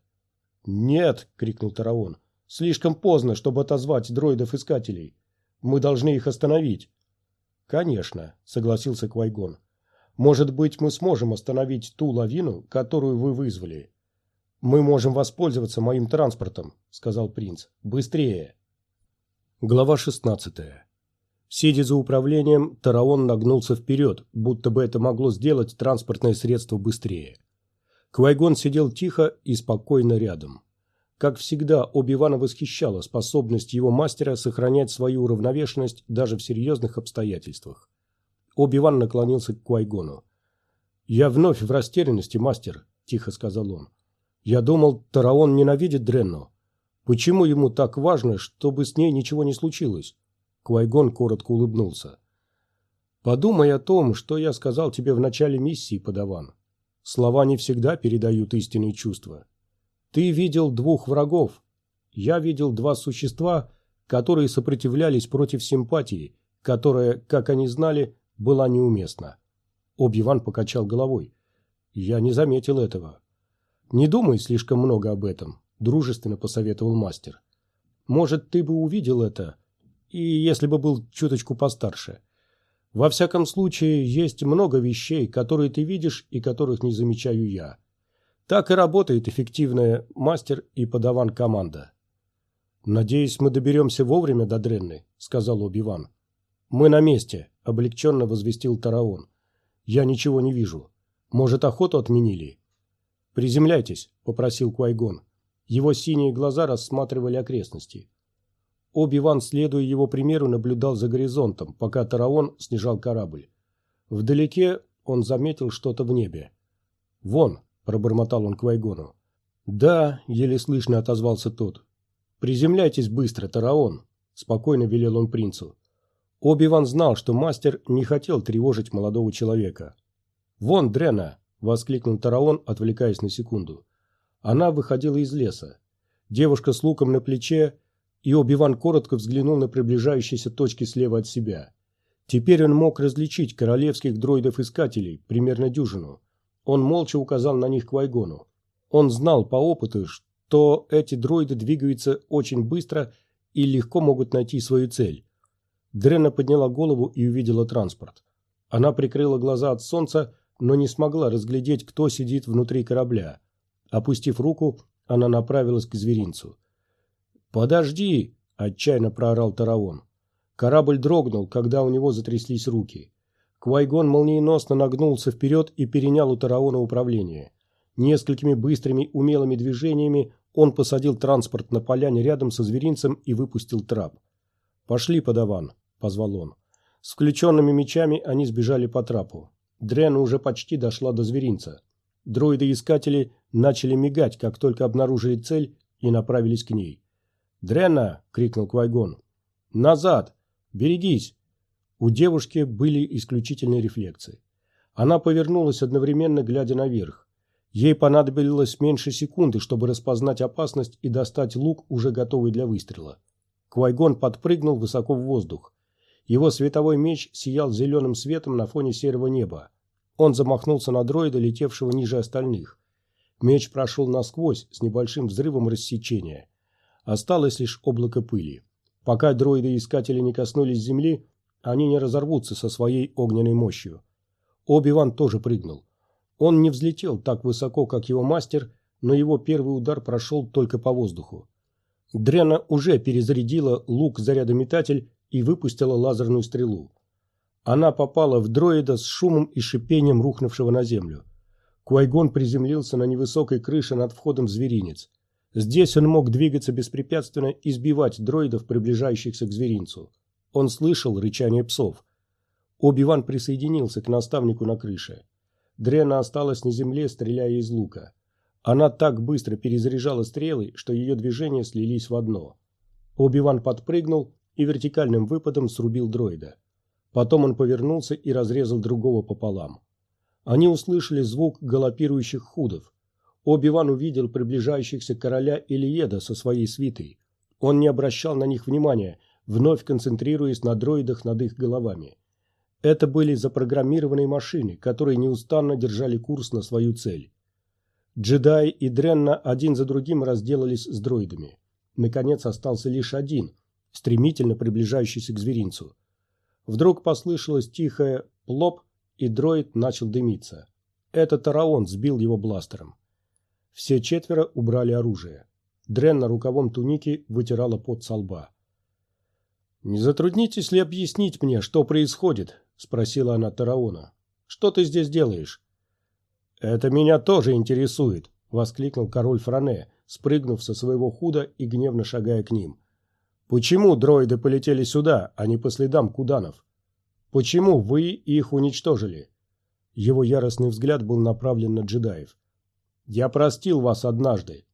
Speaker 1: «Нет!» – крикнул Тараон. «Слишком поздно, чтобы отозвать дроидов-искателей. Мы должны их остановить». «Конечно», – согласился Квайгон. Может быть, мы сможем остановить ту лавину, которую вы вызвали. Мы можем воспользоваться моим транспортом, сказал принц. Быстрее. Глава 16. Сидя за управлением, Тараон нагнулся вперед, будто бы это могло сделать транспортное средство быстрее. Квайгон сидел тихо и спокойно рядом. Как всегда, Оби-Вана восхищала способность его мастера сохранять свою уравновешенность даже в серьезных обстоятельствах. Оби-Ван наклонился к Куайгону. «Я вновь в растерянности, мастер», – тихо сказал он. «Я думал, Тараон ненавидит Дренну. Почему ему так важно, чтобы с ней ничего не случилось?» Куайгон коротко улыбнулся. «Подумай о том, что я сказал тебе в начале миссии, подаван. Слова не всегда передают истинные чувства. Ты видел двух врагов. Я видел два существа, которые сопротивлялись против симпатии, которая, как они знали, была неуместна. Оби-Ван покачал головой. «Я не заметил этого». «Не думай слишком много об этом», – дружественно посоветовал мастер. «Может, ты бы увидел это, и если бы был чуточку постарше. Во всяком случае, есть много вещей, которые ты видишь и которых не замечаю я. Так и работает эффективная мастер и подаван команда». «Надеюсь, мы доберемся вовремя до Дренны», – сказал Оби-Ван. «Мы на месте», – облегченно возвестил Тараон. «Я ничего не вижу. Может, охоту отменили?» «Приземляйтесь», – попросил Куайгон. Его синие глаза рассматривали окрестности. Оби-Ван, следуя его примеру, наблюдал за горизонтом, пока Тараон снижал корабль. Вдалеке он заметил что-то в небе. «Вон», – пробормотал он Квайгону. «Да», – еле слышно отозвался тот. «Приземляйтесь быстро, Тараон», – спокойно велел он принцу. Оби-Ван знал, что мастер не хотел тревожить молодого человека. «Вон, Дрена!» – воскликнул Тараон, отвлекаясь на секунду. Она выходила из леса. Девушка с луком на плече, и Оби-Ван коротко взглянул на приближающиеся точки слева от себя. Теперь он мог различить королевских дроидов-искателей, примерно дюжину. Он молча указал на них к Вайгону. Он знал по опыту, что эти дроиды двигаются очень быстро и легко могут найти свою цель. Дрена подняла голову и увидела транспорт. Она прикрыла глаза от солнца, но не смогла разглядеть, кто сидит внутри корабля. Опустив руку, она направилась к зверинцу. «Подожди!» – отчаянно проорал Тараон. Корабль дрогнул, когда у него затряслись руки. Квайгон молниеносно нагнулся вперед и перенял у Тараона управление. Несколькими быстрыми умелыми движениями он посадил транспорт на поляне рядом со зверинцем и выпустил трап. «Пошли, подаван», — позвал он. С включенными мечами они сбежали по трапу. Дрена уже почти дошла до зверинца. Дроиды-искатели начали мигать, как только обнаружили цель, и направились к ней. «Дрена!» — крикнул Квайгон. «Назад! Берегись!» У девушки были исключительные рефлексы. Она повернулась одновременно, глядя наверх. Ей понадобилось меньше секунды, чтобы распознать опасность и достать лук, уже готовый для выстрела. Квайгон подпрыгнул высоко в воздух. Его световой меч сиял зеленым светом на фоне серого неба. Он замахнулся на дроида, летевшего ниже остальных. Меч прошел насквозь с небольшим взрывом рассечения. Осталось лишь облако пыли. Пока дроиды-искатели не коснулись земли, они не разорвутся со своей огненной мощью. Оби-Ван тоже прыгнул. Он не взлетел так высоко, как его мастер, но его первый удар прошел только по воздуху. Дрена уже перезарядила лук-зарядометатель и выпустила лазерную стрелу. Она попала в дроида с шумом и шипением рухнувшего на землю. Куайгон приземлился на невысокой крыше над входом в зверинец. Здесь он мог двигаться беспрепятственно и сбивать дроидов, приближающихся к зверинцу. Он слышал рычание псов. Оби-Ван присоединился к наставнику на крыше. Дрена осталась на земле, стреляя из лука. Она так быстро перезаряжала стрелы, что ее движения слились в одно. Оби-Ван подпрыгнул и вертикальным выпадом срубил дроида. Потом он повернулся и разрезал другого пополам. Они услышали звук галопирующих худов. Оби-Ван увидел приближающихся короля Ильеда со своей свитой. Он не обращал на них внимания, вновь концентрируясь на дроидах над их головами. Это были запрограммированные машины, которые неустанно держали курс на свою цель. Джедай и Дренна один за другим разделались с дроидами. Наконец остался лишь один, стремительно приближающийся к зверинцу. Вдруг послышалось тихое «плоп», и дроид начал дымиться. Это Тараон сбил его бластером. Все четверо убрали оружие. Дренна рукавом туники вытирала пот со лба. «Не затруднитесь ли объяснить мне, что происходит?» – спросила она Тараона. «Что ты здесь делаешь?» «Это меня тоже интересует», – воскликнул король Фране, спрыгнув со своего худа и гневно шагая к ним. «Почему дроиды полетели сюда, а не по следам куданов? Почему вы их уничтожили?» Его яростный взгляд был направлен на джедаев. «Я простил вас однажды.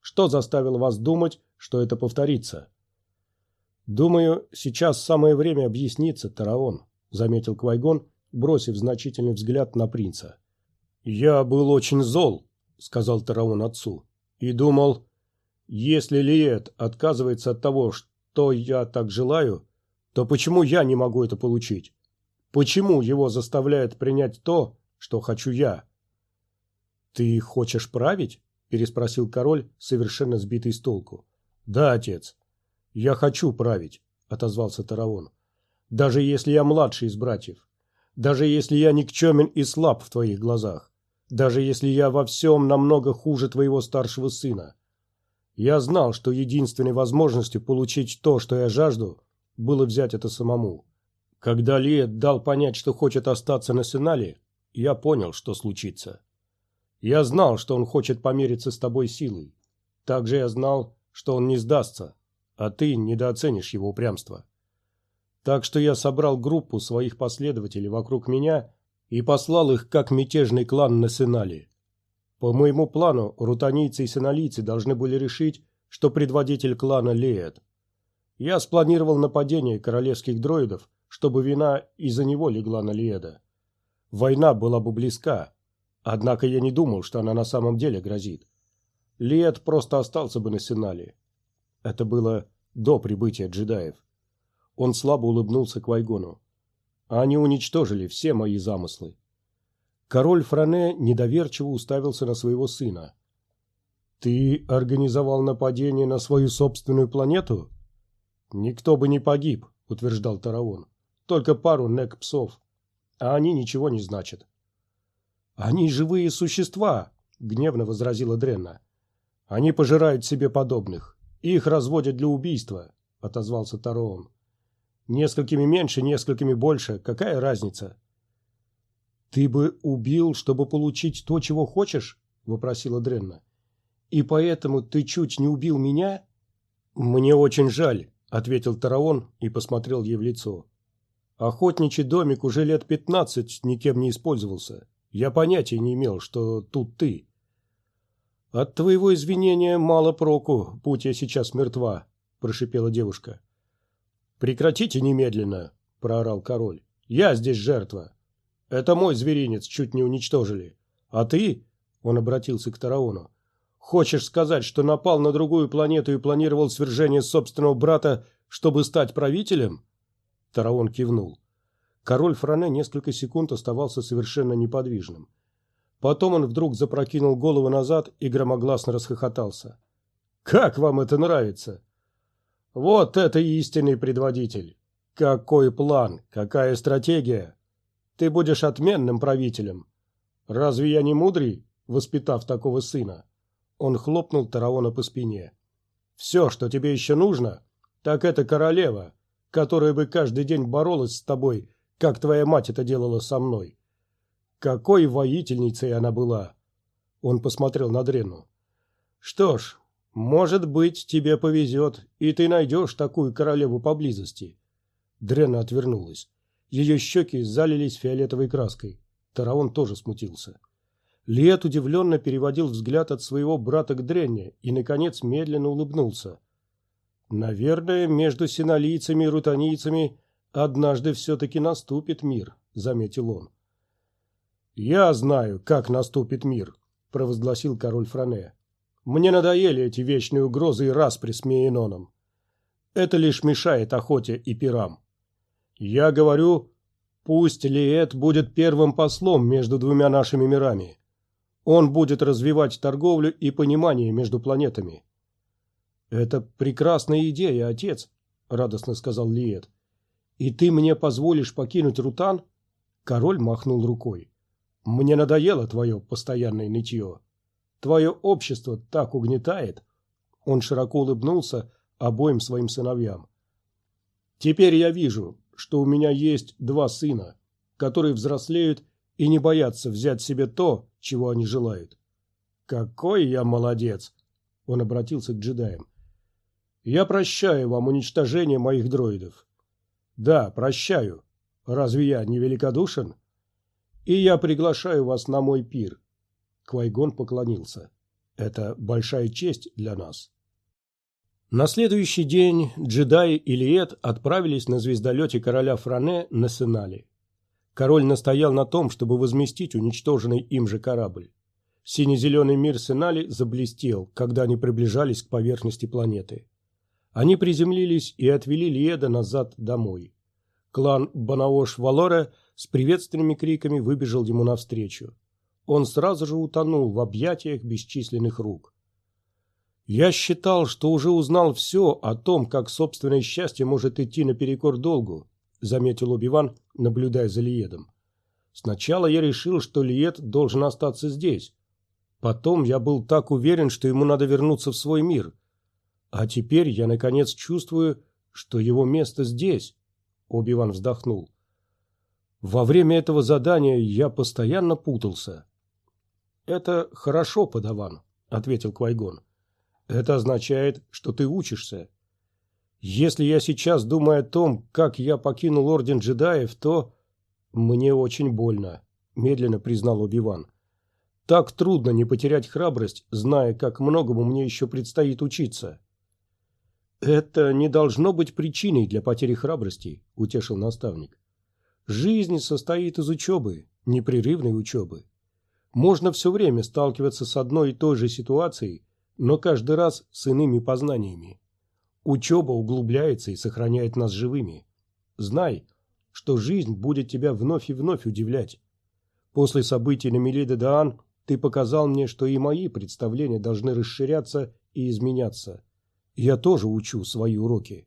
Speaker 1: Что заставило вас думать, что это повторится?» «Думаю, сейчас самое время объясниться, Тараон», — заметил Квайгон, бросив значительный взгляд на принца. «Я был очень зол», — сказал Тараон отцу, — «и думал, если Лиет отказывается от того, что я так желаю, то почему я не могу это получить? Почему его заставляет принять то, что хочу я?» «Ты хочешь править?» — переспросил король, совершенно сбитый с толку. «Да, отец. Я хочу править», — отозвался Таравон. «Даже если я младший из братьев. Даже если я никчемен и слаб в твоих глазах даже если я во всем намного хуже твоего старшего сына. Я знал, что единственной возможностью получить то, что я жажду, было взять это самому. Когда Лиет дал понять, что хочет остаться на Сенале, я понял, что случится. Я знал, что он хочет помериться с тобой силой. Также я знал, что он не сдастся, а ты недооценишь его упрямство. Так что я собрал группу своих последователей вокруг меня и послал их как мятежный клан на Сенали. По моему плану, рутанийцы и сеналийцы должны были решить, что предводитель клана Леет. Я спланировал нападение королевских дроидов, чтобы вина из-за него легла на Лееда. Война была бы близка, однако я не думал, что она на самом деле грозит. Лиет просто остался бы на Сенале. Это было до прибытия джедаев. Он слабо улыбнулся к Вайгону. Они уничтожили все мои замыслы. Король Фране недоверчиво уставился на своего сына. «Ты организовал нападение на свою собственную планету?» «Никто бы не погиб», — утверждал Тараон. «Только пару нек-псов. А они ничего не значат». «Они живые существа», — гневно возразила Дренна. «Они пожирают себе подобных. Их разводят для убийства», — отозвался Тараон. Несколькими меньше, несколькими больше. Какая разница? «Ты бы убил, чтобы получить то, чего хочешь?» – вопросила Дренна. «И поэтому ты чуть не убил меня?» «Мне очень жаль», – ответил Тараон и посмотрел ей в лицо. «Охотничий домик уже лет пятнадцать никем не использовался. Я понятия не имел, что тут ты». «От твоего извинения мало проку, будь я сейчас мертва», – прошипела девушка. «Прекратите немедленно», – проорал король. «Я здесь жертва. Это мой зверинец чуть не уничтожили. А ты, — он обратился к Тараону, — хочешь сказать, что напал на другую планету и планировал свержение собственного брата, чтобы стать правителем?» Тараон кивнул. Король Фране несколько секунд оставался совершенно неподвижным. Потом он вдруг запрокинул голову назад и громогласно расхохотался. «Как вам это нравится?» «Вот это истинный предводитель! Какой план, какая стратегия! Ты будешь отменным правителем! Разве я не мудрый, воспитав такого сына?» Он хлопнул Тараона по спине. «Все, что тебе еще нужно, так это королева, которая бы каждый день боролась с тобой, как твоя мать это делала со мной. Какой воительницей она была!» Он посмотрел на Дрену. «Что ж, может быть, тебе повезет, и ты найдешь такую королеву поблизости». Дрена отвернулась. Ее щеки залились фиолетовой краской. Тараон тоже смутился. Лиет удивленно переводил взгляд от своего брата к Дренне и, наконец, медленно улыбнулся. «Наверное, между синолийцами и рутанийцами однажды все-таки наступит мир», — заметил он. «Я знаю, как наступит мир», – провозгласил король Фране. «Мне надоели эти вечные угрозы и распри с Меиноном. Это лишь мешает охоте и пирам. Я говорю, пусть Лиет будет первым послом между двумя нашими мирами. Он будет развивать торговлю и понимание между планетами». «Это прекрасная идея, отец», – радостно сказал Лиет. «И ты мне позволишь покинуть Рутан?» Король махнул рукой. Мне надоело твое постоянное нытье. Твое общество так угнетает. Он широко улыбнулся обоим своим сыновьям. Теперь я вижу, что у меня есть два сына, которые взрослеют и не боятся взять себе то, чего они желают. Какой я молодец! Он обратился к джедаям. Я прощаю вам уничтожение моих дроидов. Да, прощаю. Разве я не великодушен? и я приглашаю вас на мой пир». Квайгон поклонился. «Это большая честь для нас». На следующий день джедаи и Лиет отправились на звездолете короля Фране на Сенали. Король настоял на том, чтобы возместить уничтоженный им же корабль. Сине-зеленый мир Сенали заблестел, когда они приближались к поверхности планеты. Они приземлились и отвели Лиеда назад домой. Клан Банаош-Валора с приветственными криками выбежал ему навстречу. Он сразу же утонул в объятиях бесчисленных рук. Я считал, что уже узнал все о том, как собственное счастье может идти наперекор долгу, заметил Убиван, наблюдая за Лиедом. Сначала я решил, что Лиед должен остаться здесь. Потом я был так уверен, что ему надо вернуться в свой мир. А теперь я, наконец, чувствую, что его место здесь. Убиван вздохнул. Во время этого задания я постоянно путался. «Это хорошо, подаван», — ответил Квайгон. «Это означает, что ты учишься. Если я сейчас думаю о том, как я покинул Орден джедаев, то...» «Мне очень больно», — медленно признал Убиван. «Так трудно не потерять храбрость, зная, как многому мне еще предстоит учиться». «Это не должно быть причиной для потери храбрости», — утешил наставник. Жизнь состоит из учебы, непрерывной учебы. Можно все время сталкиваться с одной и той же ситуацией, но каждый раз с иными познаниями. Учеба углубляется и сохраняет нас живыми. Знай, что жизнь будет тебя вновь и вновь удивлять. После событий на Мелиде-Даан ты показал мне, что и мои представления должны расширяться и изменяться. Я тоже учу свои уроки.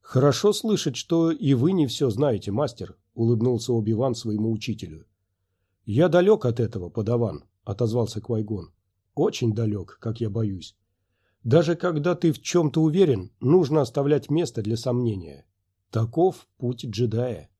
Speaker 1: «Хорошо слышать, что и вы не все знаете, мастер», — улыбнулся Оби-Ван своему учителю. «Я далек от этого, подаван», — отозвался Квайгон. «Очень далек, как я боюсь. Даже когда ты в чем-то уверен, нужно оставлять место для сомнения. Таков путь джедая».